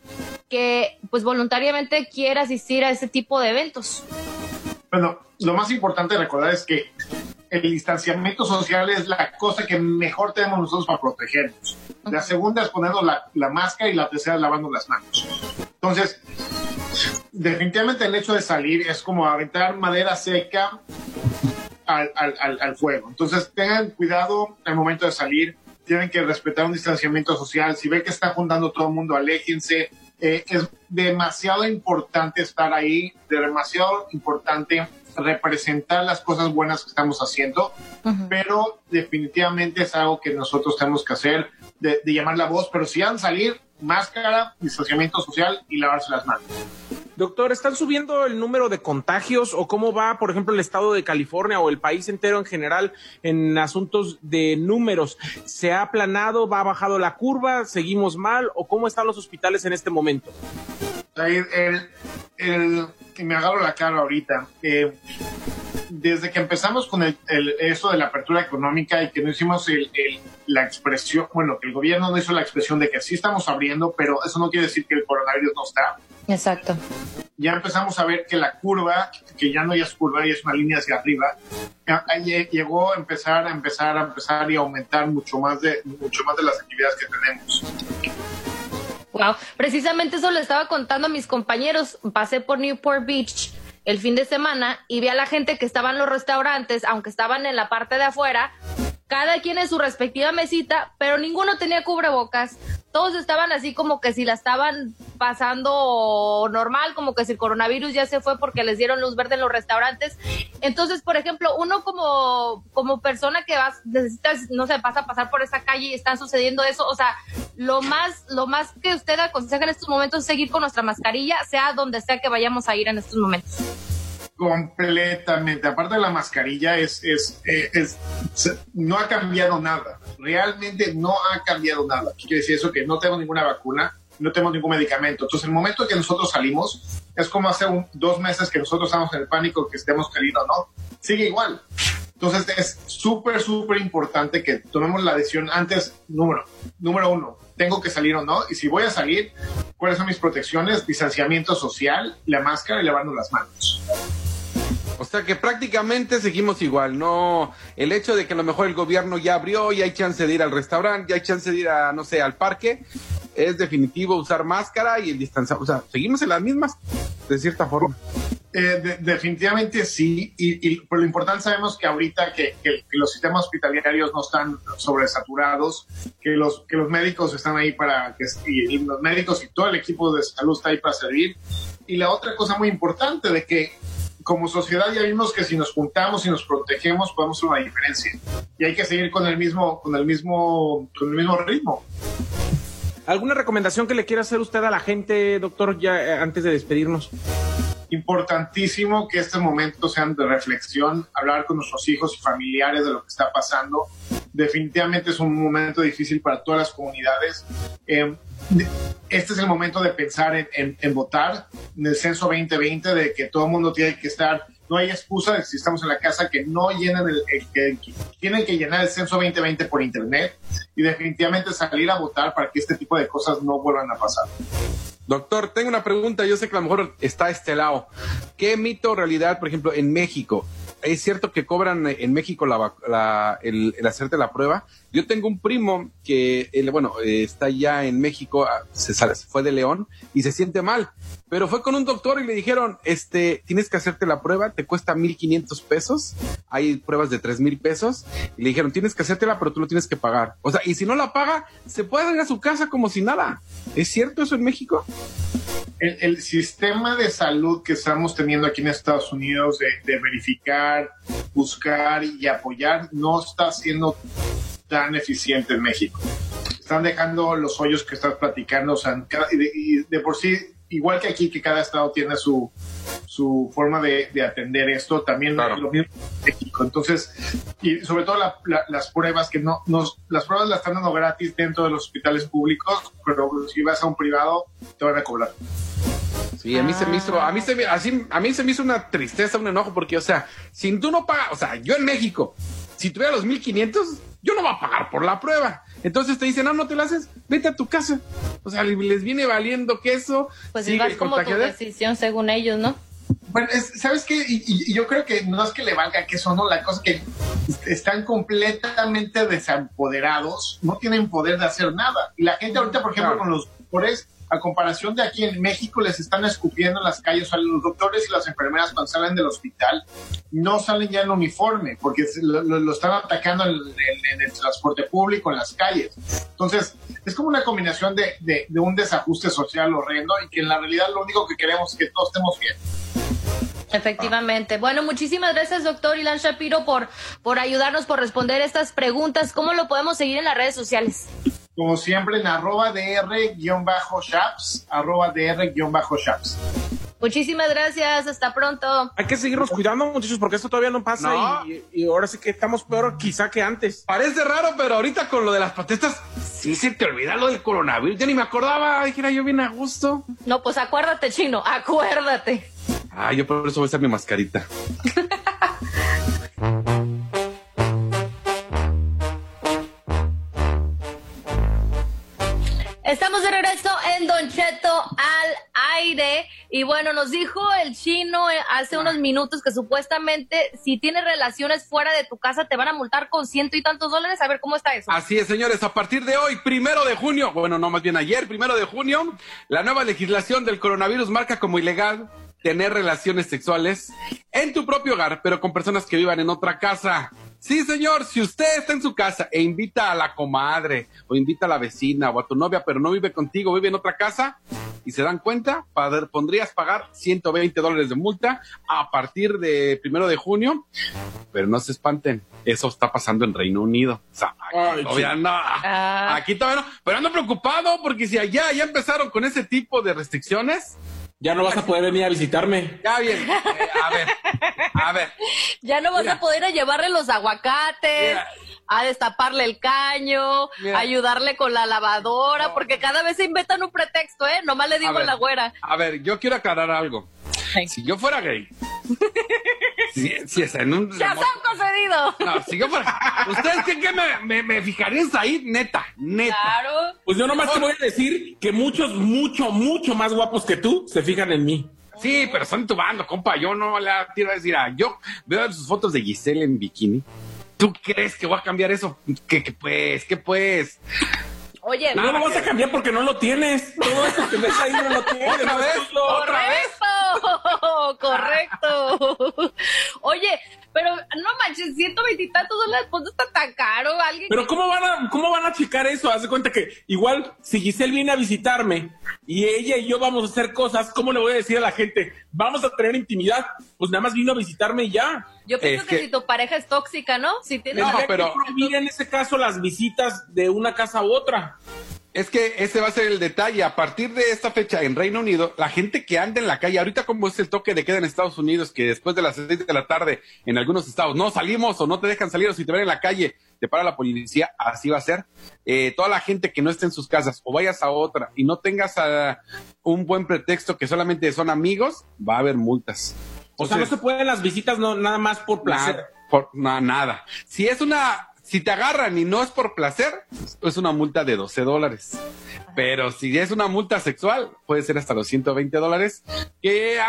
S3: que pues voluntariamente quiera asistir a ese tipo de eventos?
S20: Bueno, lo más importante de recordar es que el distanciamiento social es la cosa que mejor tenemos nosotros para protegernos. La segunda es ponernos la, la máscara y la tercera es lavarnos las manos. Entonces, definitivamente el hecho de salir es como aventar madera seca al, al- al- fuego. Entonces, tengan cuidado al momento de salir. Tienen que respetar un distanciamiento social. Si ven que está juntando todo el mundo, aléjense. Eh, es demasiado importante estar ahí, demasiado importante representar las cosas buenas que estamos haciendo, pero definitivamente es algo que nosotros tenemos que hacer, de, de llamar la voz, pero si van a salir, máscara, distanciamiento social y lavarse las manos.
S2: Doctor, ¿están subiendo el número de contagios o cómo va, por ejemplo, el estado de California o el país entero en general en asuntos de números? ¿Se ha aplanado, va bajado la curva, seguimos mal o cómo están los hospitales en este momento?
S20: El- que me agarro la cara ahorita. eh, desde que empezamos con el, el- eso de la apertura económica y que no hicimos el- el- la expresión, bueno, que el gobierno no hizo la expresión de que sí estamos abriendo, pero eso no quiere decir que el coronavirus no está.
S3: Exacto.
S20: Ya empezamos a ver que la curva, que ya no ya es curva, ya es una línea hacia arriba, llegó a empezar, a empezar, a empezar y a aumentar mucho más de, mucho más de las actividades que tenemos.
S3: Precisamente eso le estaba contando a mis compañeros. Pasé por Newport Beach el fin de semana y vi a la gente que estaba en los restaurantes, aunque estaban en la parte de afuera, cada quien en su respectiva mesita, pero ninguno tenía cubrebocas. Todos estaban así como que si la estaban pasando normal, como que si el coronavirus ya se fue porque les dieron luz verde en los restaurantes. Entonces, por ejemplo, uno como, como persona que vas, necesitas, no sé, vas a pasar por esa calle y están sucediendo eso, o sea, lo más, lo más que usted aconseja en estos momentos es seguir con nuestra mascarilla, sea donde sea que vayamos a ir en estos momentos.
S20: Completamente. Aparte de la mascarilla, es, es, eh, es- no ha cambiado nada. Realmente no ha cambiado nada. ¿Qué quiere decir eso? Que no tenemos ninguna vacuna, no tenemos ningún medicamento. Entonces, el momento que nosotros salimos es como hace dos meses que nosotros estamos en el pánico que estemos saliendo no. Sigue igual. Entonces, es súper, súper importante que tomemos la decisión antes, número, número uno, tengo que salir o no. Y si voy a salir, ¿cuáles son mis protecciones? Distanciamiento social, la máscara y lavarnos las manos.
S4: O sea que prácticamente seguimos igual, no el hecho de que a lo mejor el gobierno ya abrió y hay chance de ir al restaurante, ya hay chance de ir a, no sé, al parque, es definitivo usar máscara y el distanciamiento, o sea, seguimos en las mismas, de cierta forma.
S20: Eh, de- definitivamente sí, y, y por lo importante sabemos que ahorita que, que- que los sistemas hospitalarios no están sobresaturados, que los, que los médicos están ahí para que y los médicos y todo el equipo de salud está ahí para servir. Y la otra cosa muy importante de que como sociedad ya vimos que si nos juntamos y nos protegemos podemos hacer una diferencia. Y hay que seguir con el mismo, con el mismo, con el mismo ritmo.
S2: ¿Alguna recomendación que le quiera hacer usted a la gente, doctor, ya eh, antes de despedirnos?
S20: Importantísimo que estos momentos sean de reflexión, hablar con nuestros hijos y familiares de lo que está pasando. Definitivamente es un momento difícil para todas las comunidades. Eh, este es el momento de pensar en, votar en el censo 2020, de que todo el mundo tiene que estar, no hay excusa de si estamos en la casa que no llenen el, tienen que llenar el censo 2020 por internet y definitivamente salir a votar para que este tipo de cosas no vuelvan a pasar.
S4: Doctor, tengo una pregunta, yo sé que a lo mejor está a este lado. ¿Qué mito o realidad, por ejemplo, en México? ¿Es cierto que cobran en México la, la- el, hacerte la prueba? Yo tengo un primo que, bueno, eh, está ya en México, ah, se, sale- se fue de León y se siente mal. Pero fue con un doctor y le dijeron, este, tienes que hacerte la prueba, te cuesta 1500 pesos, hay pruebas de 3000 pesos, y le dijeron, tienes que hacértela, pero tú lo tienes que pagar. O sea, y si no la paga, se puede ir a su casa como si nada. ¿Es cierto eso en México?
S20: El, el sistema de salud que estamos teniendo aquí en Estados Unidos de, de verificar, buscar y apoyar no está siendo tan eficiente en México. Están dejando los hoyos que estás platicando, o sea, y de, y de por sí, igual que aquí, que cada estado tiene su, su forma de, de atender esto, también lo mismo en México. Entonces, y sobre todo la- la- las pruebas que no, nos, las pruebas las están dando gratis dentro de los hospitales públicos, pero si vas a un privado, te van a cobrar.
S4: Sí, a mí se me hizo, a mí se me, así, a mí se me hizo una tristeza, un enojo, porque, o sea, si tú no pagas, o sea, yo en México, si tuviera los 1500, yo no voy a pagar por la prueba. Entonces te dicen, no, no te la haces, vete a tu casa. O sea, les viene valiendo queso.
S3: Pues
S4: el
S3: como tu decisión según ellos, ¿no?
S20: Bueno, es- ¿sabes qué? Y, y- yo creo que no es que le valga que eso, no, la cosa es que están completamente desempoderados, no tienen poder de hacer nada. Y la gente ahorita, por ejemplo, con los doctores, a comparación de aquí en México, les están escupiendo en las calles, sea, los doctores y las enfermeras cuando salen del hospital, no salen ya en uniforme, porque lo, están atacando en, el transporte público, en las calles. Entonces, es como una combinación de, de- de un desajuste social horrendo y que en la realidad lo único que queremos es que todos estemos bien.
S3: Efectivamente. Bueno, muchísimas gracias, doctor Ilan Shapiro, por, por ayudarnos, por responder estas preguntas. ¿Cómo lo podemos seguir en las redes sociales?
S20: Como siempre en arroba dr-shaps, arroba dr-shaps.
S3: Muchísimas gracias. Hasta pronto.
S4: Hay que seguirnos cuidando, muchachos, porque esto todavía no pasa
S21: No.
S4: Y, y ahora sí que estamos peor quizá que antes. Parece raro, pero ahorita con lo de las protestas, sí se te olvida lo del coronavirus. Ya ni me acordaba, dijera yo bien a gusto.
S3: No, pues acuérdate, chino, acuérdate.
S4: Ah, yo por eso voy a usar mi mascarita. [laughs]
S3: Estamos de regreso en Don Cheto al aire. Y bueno, nos dijo el chino eh, hace unos minutos que supuestamente si tienes relaciones fuera de tu casa te van a multar con ciento y tantos dólares. A ver cómo está eso.
S4: Así es, señores, a partir de hoy, primero de junio, bueno, no más bien ayer, primero de junio, la nueva legislación del coronavirus marca como ilegal tener relaciones sexuales en tu propio hogar, pero con personas que vivan en otra casa. Sí, señor, si usted está en su casa e invita a la comadre o invita a la vecina o a tu novia, pero no vive contigo, vive en otra casa y se dan cuenta, pondrías pagar 120 dólares de multa a partir de primero de junio, pero no se espanten, eso está pasando en Reino Unido. O sea, aquí todavía no. Aquí todavía no, pero ando preocupado porque si allá ya empezaron con ese tipo de restricciones.
S2: Ya no vas a poder venir a visitarme.
S4: Ya bien, eh, a ver, a ver.
S3: Ya no vas a poder a llevarle los aguacates, a destaparle el caño,
S4: Mira.
S3: a ayudarle con la lavadora, porque cada vez se inventan un pretexto, ¿eh? Nomás le digo a,
S4: ver.
S3: la güera.
S4: A ver, yo quiero aclarar algo. Si yo fuera gay, si, si es en un...
S3: ¡Ya se han concedido!
S4: No, si yo fuera... ¿Ustedes creen que me, me, me fijarían ahí? Neta, neta.
S3: Claro.
S2: Pues yo nomás te voy a decir que muchos, mucho, mucho más guapos que tú se fijan en mí.
S4: Sí, pero son tu bando, compa. Yo no le quiero decir a. Yo veo sus fotos de Giselle en bikini. ¿Tú crees que voy a cambiar eso? ¿Qué, qué pues? ¿Qué pues?
S3: Oye,
S2: No lo vas a cambiar porque no lo tienes. [laughs] Todo eso que ves ahí no lo tienes.
S4: ¿Otra vez?
S2: Otra
S3: Correcto, [laughs] correcto. [laughs] Oye, pero no manches, 120 y tantos dólares, pues no está tan caro. Alguien
S2: Pero
S3: que-
S2: ¿cómo van a, cómo van a checar eso? Haz de cuenta que igual si Giselle viene a visitarme y ella y yo vamos a hacer cosas, ¿cómo le voy a decir a la gente? Vamos a tener intimidad. Pues nada más vino a visitarme y ya.
S3: Yo pienso
S4: Es
S3: que,
S4: que-
S3: si tu pareja es tóxica, ¿no? Si tienes
S4: No, pero-
S2: que prohibir en ese caso las visitas de una casa a otra.
S4: Es que ese va a ser el detalle. A partir de esta fecha en Reino Unido, la gente que anda en la calle, ahorita como es el toque de queda en Estados Unidos, que después de las seis de la tarde en algunos estados no salimos o no te dejan salir o si te ven en la calle te para la policía, así va a ser. Eh, toda la gente que no esté en sus casas o vayas a otra y no tengas ah, un buen pretexto que solamente son amigos, va a haber multas.
S2: O sea, no se pueden las visitas no, nada más por placer.
S4: Nada, por, na- nada. Si es una, si te agarran y no es por placer, es una multa de 12 dólares. Pero si es una multa sexual, puede ser hasta los 120 dólares. Que,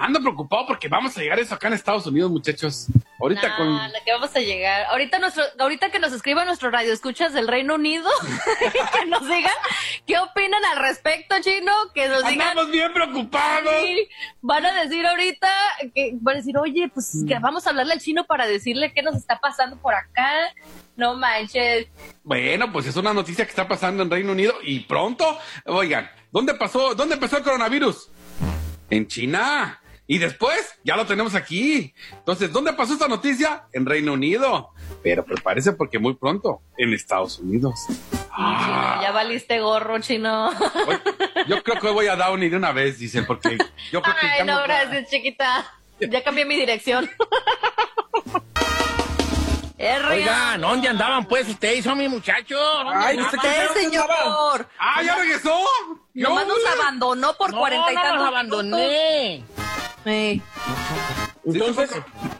S4: Ando preocupado porque vamos a llegar a eso acá en Estados Unidos, muchachos. Ahorita
S3: Nah,
S4: con.
S3: la que vamos a llegar. Ahorita nuestro, ahorita que nos escriba nuestro radio escuchas del Reino Unido, [laughs] que nos digan qué opinan al respecto, chino, que nos digan.
S4: Andamos bien preocupados.
S3: Sí, van a decir ahorita que van a decir, oye, pues
S4: Mm.
S3: que vamos a hablarle al chino para decirle qué nos está pasando por acá. No manches.
S4: Bueno, pues es una noticia que está pasando en Reino Unido y pronto, oigan, ¿dónde pasó, dónde empezó el coronavirus? En China. Y después ya lo tenemos aquí. Entonces, ¿dónde pasó esta noticia? En Reino Unido. Pero prepárese porque muy pronto en Estados Unidos.
S3: Chino, ya valiste gorro, chino.
S4: Yo creo que hoy voy a Downey de una vez, dicen, porque yo creo que
S3: Ay, no- gracias, chiquita. Ya cambié mi dirección. [laughs]
S1: Oigan, ¿dónde andaban pues ustedes, son mis muchachos? ¿Dónde
S3: Ay, usted, señor.
S4: Ah, ya regresó.
S3: Nomás nos abandonó por
S1: No,
S3: cuarenta y
S1: no
S3: tantos
S1: los abandoné.
S3: Sí.
S4: Entonces,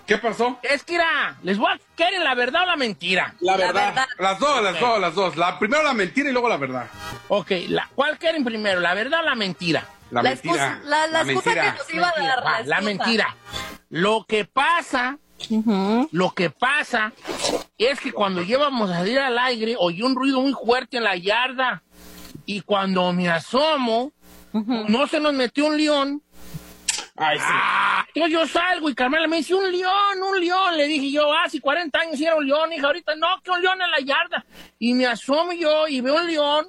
S4: ¿qué pasó?
S1: Es que era, les voy a ¿quieren la verdad o la mentira?
S4: La verdad. Las dos, las dos, las dos. La primero la mentira y luego la verdad.
S1: Ok, la, ¿cuál quieren primero, la verdad o la mentira?
S4: La La mentira. excusa-
S3: la- la excusa que nos iba a
S1: Mentira,
S3: dar, la
S1: mentira. Lo que pasa, lo que pasa es que cuando llevamos a salir al aire, oí un ruido muy fuerte en la yarda y cuando me asomo, no se nos metió un león. Ah, entonces yo salgo y Carmela me dice, un león, un león. Le dije yo, ah, si 40 años era un león, hija, ahorita no, que un león en la yarda. Y me asomo yo y veo un león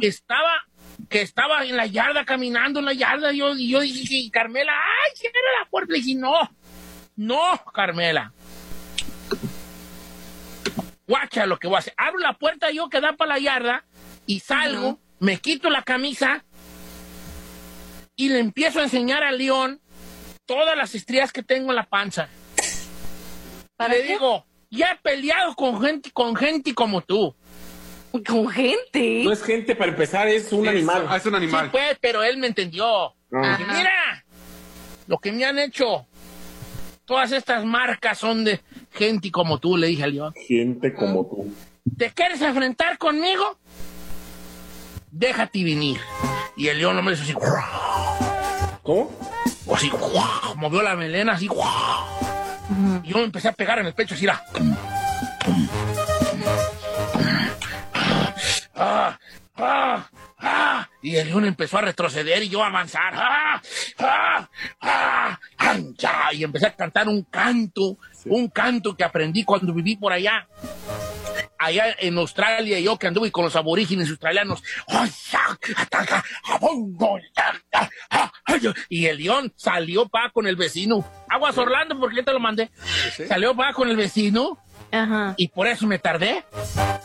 S1: que estaba, que estaba en la yarda, caminando en la yarda. Yo, y yo dije, y Carmela, ay, cierra la puerta. Le dije, no, no, Carmela. Guacha lo que voy a hacer. Abro la puerta yo que da para la yarda y salgo, me quito la camisa y le empiezo a enseñar al león todas las estrías que tengo en la panza. le digo, ya he peleado con gente, con gente como tú. ¿Con gente?
S22: No es gente para empezar, es un animal.
S4: Es un animal.
S1: Sí, pues, pero él me entendió.
S22: Ah.
S1: Mira, lo que me han hecho, todas estas marcas son de gente como tú, le dije al león.
S22: Gente como tú.
S1: ¿Te quieres enfrentar conmigo? Déjate venir. Y el león no me hizo así.
S22: ¿Cómo?
S1: O así, movió la melena así. Y yo me empecé a pegar en el pecho así, era. Ah, ah, ah. Y el león empezó a retroceder y yo a avanzar. Ah, ah, ah, ah. Y empecé a cantar un canto, un canto que aprendí cuando viví por allá. Allá en Australia, yo que anduve con los aborígenes australianos. Y el león salió pa con el vecino. Aguas Orlando, porque ya te lo mandé. Salió pa con el vecino. Y por eso me tardé.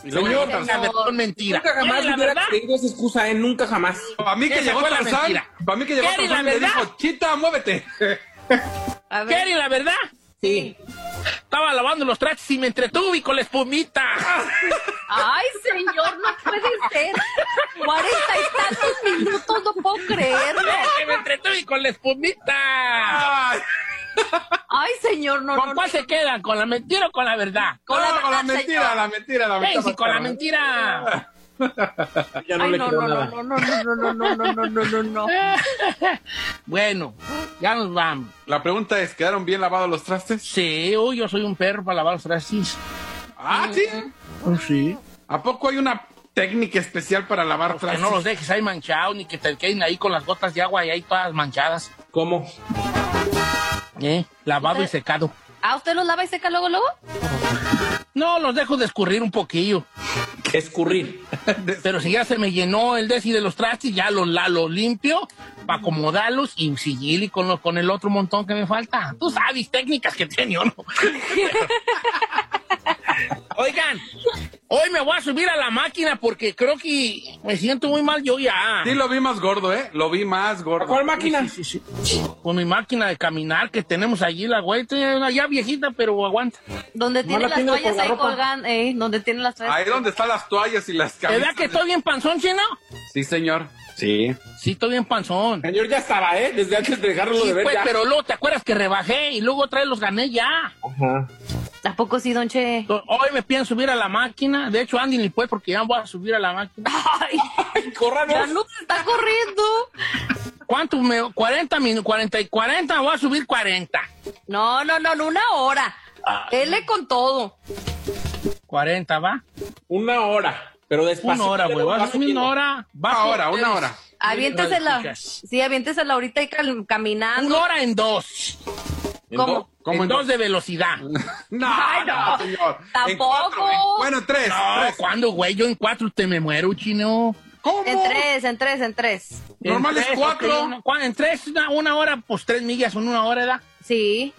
S22: Señor,
S1: la versión mentira.
S22: Nunca jamás
S1: ¿Quieres la
S22: hubiera
S1: verdad?
S22: creído esa excusa, ¿eh? Nunca jamás.
S4: Para mí que llegó Tarzán,
S1: mentira.
S4: para mí que llegó
S1: ¿Quieren
S4: Tarzán y le
S1: verdad?
S4: dijo, chita, muévete.
S1: ¿Quieren la verdad? Sí. Estaba lavando los trastes y me entretuve con la espumita.
S3: Ay, señor, no puede ser. Cuarenta y tantos minutos, no puedo creerlo. [laughs]
S1: que me entretuve con la espumita.
S3: Ay, señor, no,
S1: ¿Con
S3: no,
S1: cuál
S3: no.
S1: se quedan? ¿Con la mentira o con la verdad?
S3: Con la
S4: con la mentira,
S3: señor.
S4: la mentira, la
S1: Ey,
S4: mentira.
S1: sí, con la mentira. [laughs]
S22: Ya no
S3: Ay,
S22: le
S3: no,
S22: creo
S3: no,
S22: nada.
S3: no, no, no, no, no, no, no, no, no, no, no. [laughs]
S1: Bueno, ya nos vamos.
S4: La pregunta es, ¿quedaron bien lavados los trastes?
S1: Sí, uy, yo soy un perro para lavar los trastes.
S4: Ah, sí.
S1: Oh, sí.
S4: ¿A poco hay una técnica especial para lavar
S1: Que
S4: trastes?
S1: no los dejes ahí manchados, ni que te queden ahí con las gotas de agua y ahí todas manchadas.
S22: ¿Cómo?
S1: ¿Eh? Lavado y secado.
S3: ¿Ah, usted los lava y seca luego, luego? [laughs]
S1: No, los dejo de escurrir un poquillo.
S22: Escurrir. [laughs]
S1: Pero si ya se me llenó el desi de los trastes, ya los, la, los limpio para acomodarlos y seguir con, lo- con el otro montón que me falta. Tú sabes técnicas que tiene o no. [laughs] Oigan, hoy me voy a subir a la máquina porque creo que me siento muy mal yo ya.
S4: Sí, lo vi más gordo, ¿eh? Lo vi más gordo.
S22: ¿Cuál máquina?
S1: Sí, sí, sí. Con mi máquina de caminar que tenemos allí, la güey, tiene una ya viejita, pero aguanta.
S3: Donde tiene
S22: la
S3: las toallas ahí
S22: ropa.
S3: colgando, eh, donde tiene las toallas.
S4: Ahí donde están las toallas y las camisas.
S1: ¿Verdad que estoy bien panzón, chino?
S4: Sí, señor. Sí.
S1: Sí, estoy bien panzón.
S22: Señor, ya estaba, ¿eh? Desde antes de dejarlo
S1: Sí,
S22: de ver
S1: pues,
S22: ya.
S1: pero luego te acuerdas que rebajé y luego otra vez los gané ya.
S22: Ajá.
S3: ¿A poco sí, don Che?
S1: Hoy me piden subir a la máquina. De hecho, Andy ni pues porque ya voy a subir a la máquina.
S3: Ay,
S22: Córranos.
S3: ya no se está corriendo.
S1: ¿Cuánto? Me, 40 minutos, 40 y 40, voy a subir 40.
S3: No, no, no, no, una hora. Él con todo.
S1: 40, ¿va?
S22: Una hora, pero despacio.
S1: Una hora, güey. Vas una hora.
S4: Una hora, una hora.
S3: Aviéntesela. Sí, aviéntesela ahorita y caminando.
S1: Una hora en dos.
S3: ¿Cómo?
S1: en dos de velocidad. [laughs]
S4: No, [laughs]
S3: Ay, no.
S4: señor. En
S3: Tampoco.
S4: cuatro, en- bueno, tres.
S1: No,
S4: tres.
S1: ¿cuándo, güey? Yo en cuatro te me muero, chino.
S4: ¿Cómo?
S3: En tres, en tres, en tres.
S4: Normal
S1: En
S4: es cuatro.
S1: una- en tres, una, una hora, pues tres millas son una hora, ¿verdad?
S3: Sí.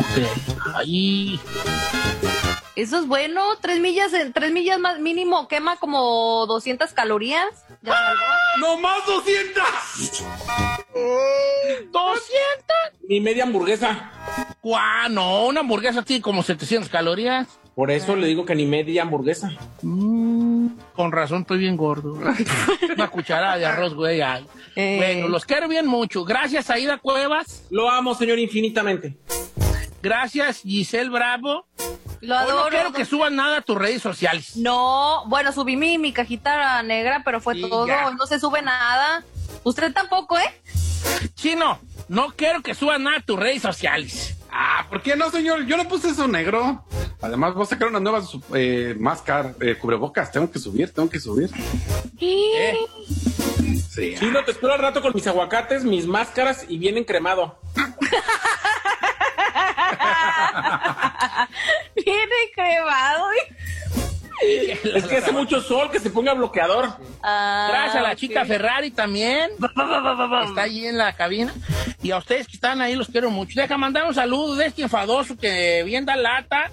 S1: Ok. Ahí.
S3: Eso es bueno. Tres millas, en tres millas más mínimo quema como 200 calorías. ¿Ya salgo?
S4: ¡No más 200!
S1: ¿200? [laughs]
S22: Ni media hamburguesa.
S1: Guau, no, una hamburguesa tiene como 700 calorías.
S22: Por eso le digo que ni media hamburguesa.
S1: Mm, con razón estoy bien gordo. [laughs] Una cucharada de arroz, güey.
S3: Eh.
S1: Bueno, los quiero bien mucho. Gracias, Aida Cuevas.
S22: Lo amo, señor, infinitamente.
S1: Gracias, Giselle Bravo.
S3: Lo
S1: Hoy
S3: adoro.
S1: no quiero que suban nada a tus redes sociales.
S3: No, bueno, subí mi, mi cajita negra, pero fue
S1: Sí,
S3: todo.
S1: ya.
S3: No se sube nada. Usted tampoco, ¿eh?
S1: Chino, no quiero que suban nada a tus redes sociales.
S4: Ah, ¿por qué no, señor? Yo no puse eso negro. Además, voy a sacar una nueva eh, máscara, eh, cubrebocas. Tengo que subir, tengo que subir.
S1: ¿Eh?
S4: Sí.
S22: Chino, te espero al rato con mis aguacates, mis máscaras y bien encremado. [laughs] [laughs]
S3: Viene cremado.
S22: Es que hace mucho sol, que se ponga bloqueador.
S3: Ah,
S1: Gracias a la chica Ferrari también. Está allí en la cabina. Y a ustedes que están ahí los quiero mucho. Deja mandar un saludo de este enfadoso que bien da lata.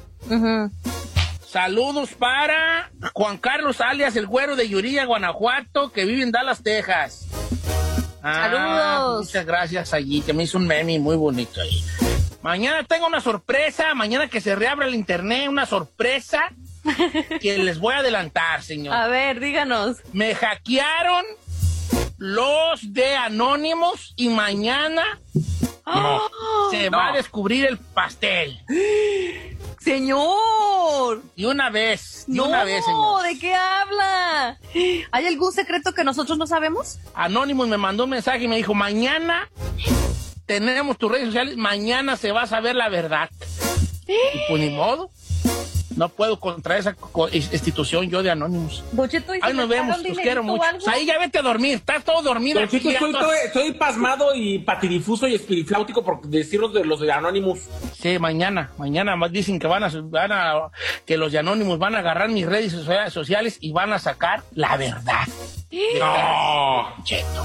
S1: Saludos para Juan Carlos alias el güero de Yuriya, Guanajuato, que vive en Dallas, Texas. Ah,
S3: Saludos.
S1: Muchas gracias allí, que me hizo un meme muy bonito ahí. Mañana tengo una sorpresa, mañana que se reabra el internet, una sorpresa que [laughs] les voy a adelantar, señor.
S3: A ver, díganos.
S1: Me hackearon los de Anónimos y mañana se va a descubrir el pastel. [gasps]
S3: Señor.
S1: Y una vez, y
S3: No,
S1: una vez, señor.
S3: ¿de qué habla? ¿Hay algún secreto que nosotros no sabemos?
S1: Anónimos me mandó un mensaje y me dijo, mañana tenemos tus redes sociales, mañana se va a saber la verdad. Y pues ni modo. No puedo contra esa institución yo de Anónimos.
S3: Bocheto, ¿y si
S1: Ahí nos vemos, los quiero
S3: o
S1: mucho. Ahí ya vete a dormir, estás todo dormido.
S22: Estoy, todo- estoy pasmado y patidifuso y espirifláutico por decirlos de los de Anonymous.
S1: Sí, mañana, mañana más dicen que van a, van a, que los de Anónimos van a agarrar mis redes socia- sociales y van a sacar la verdad.
S4: No.
S1: Cheto.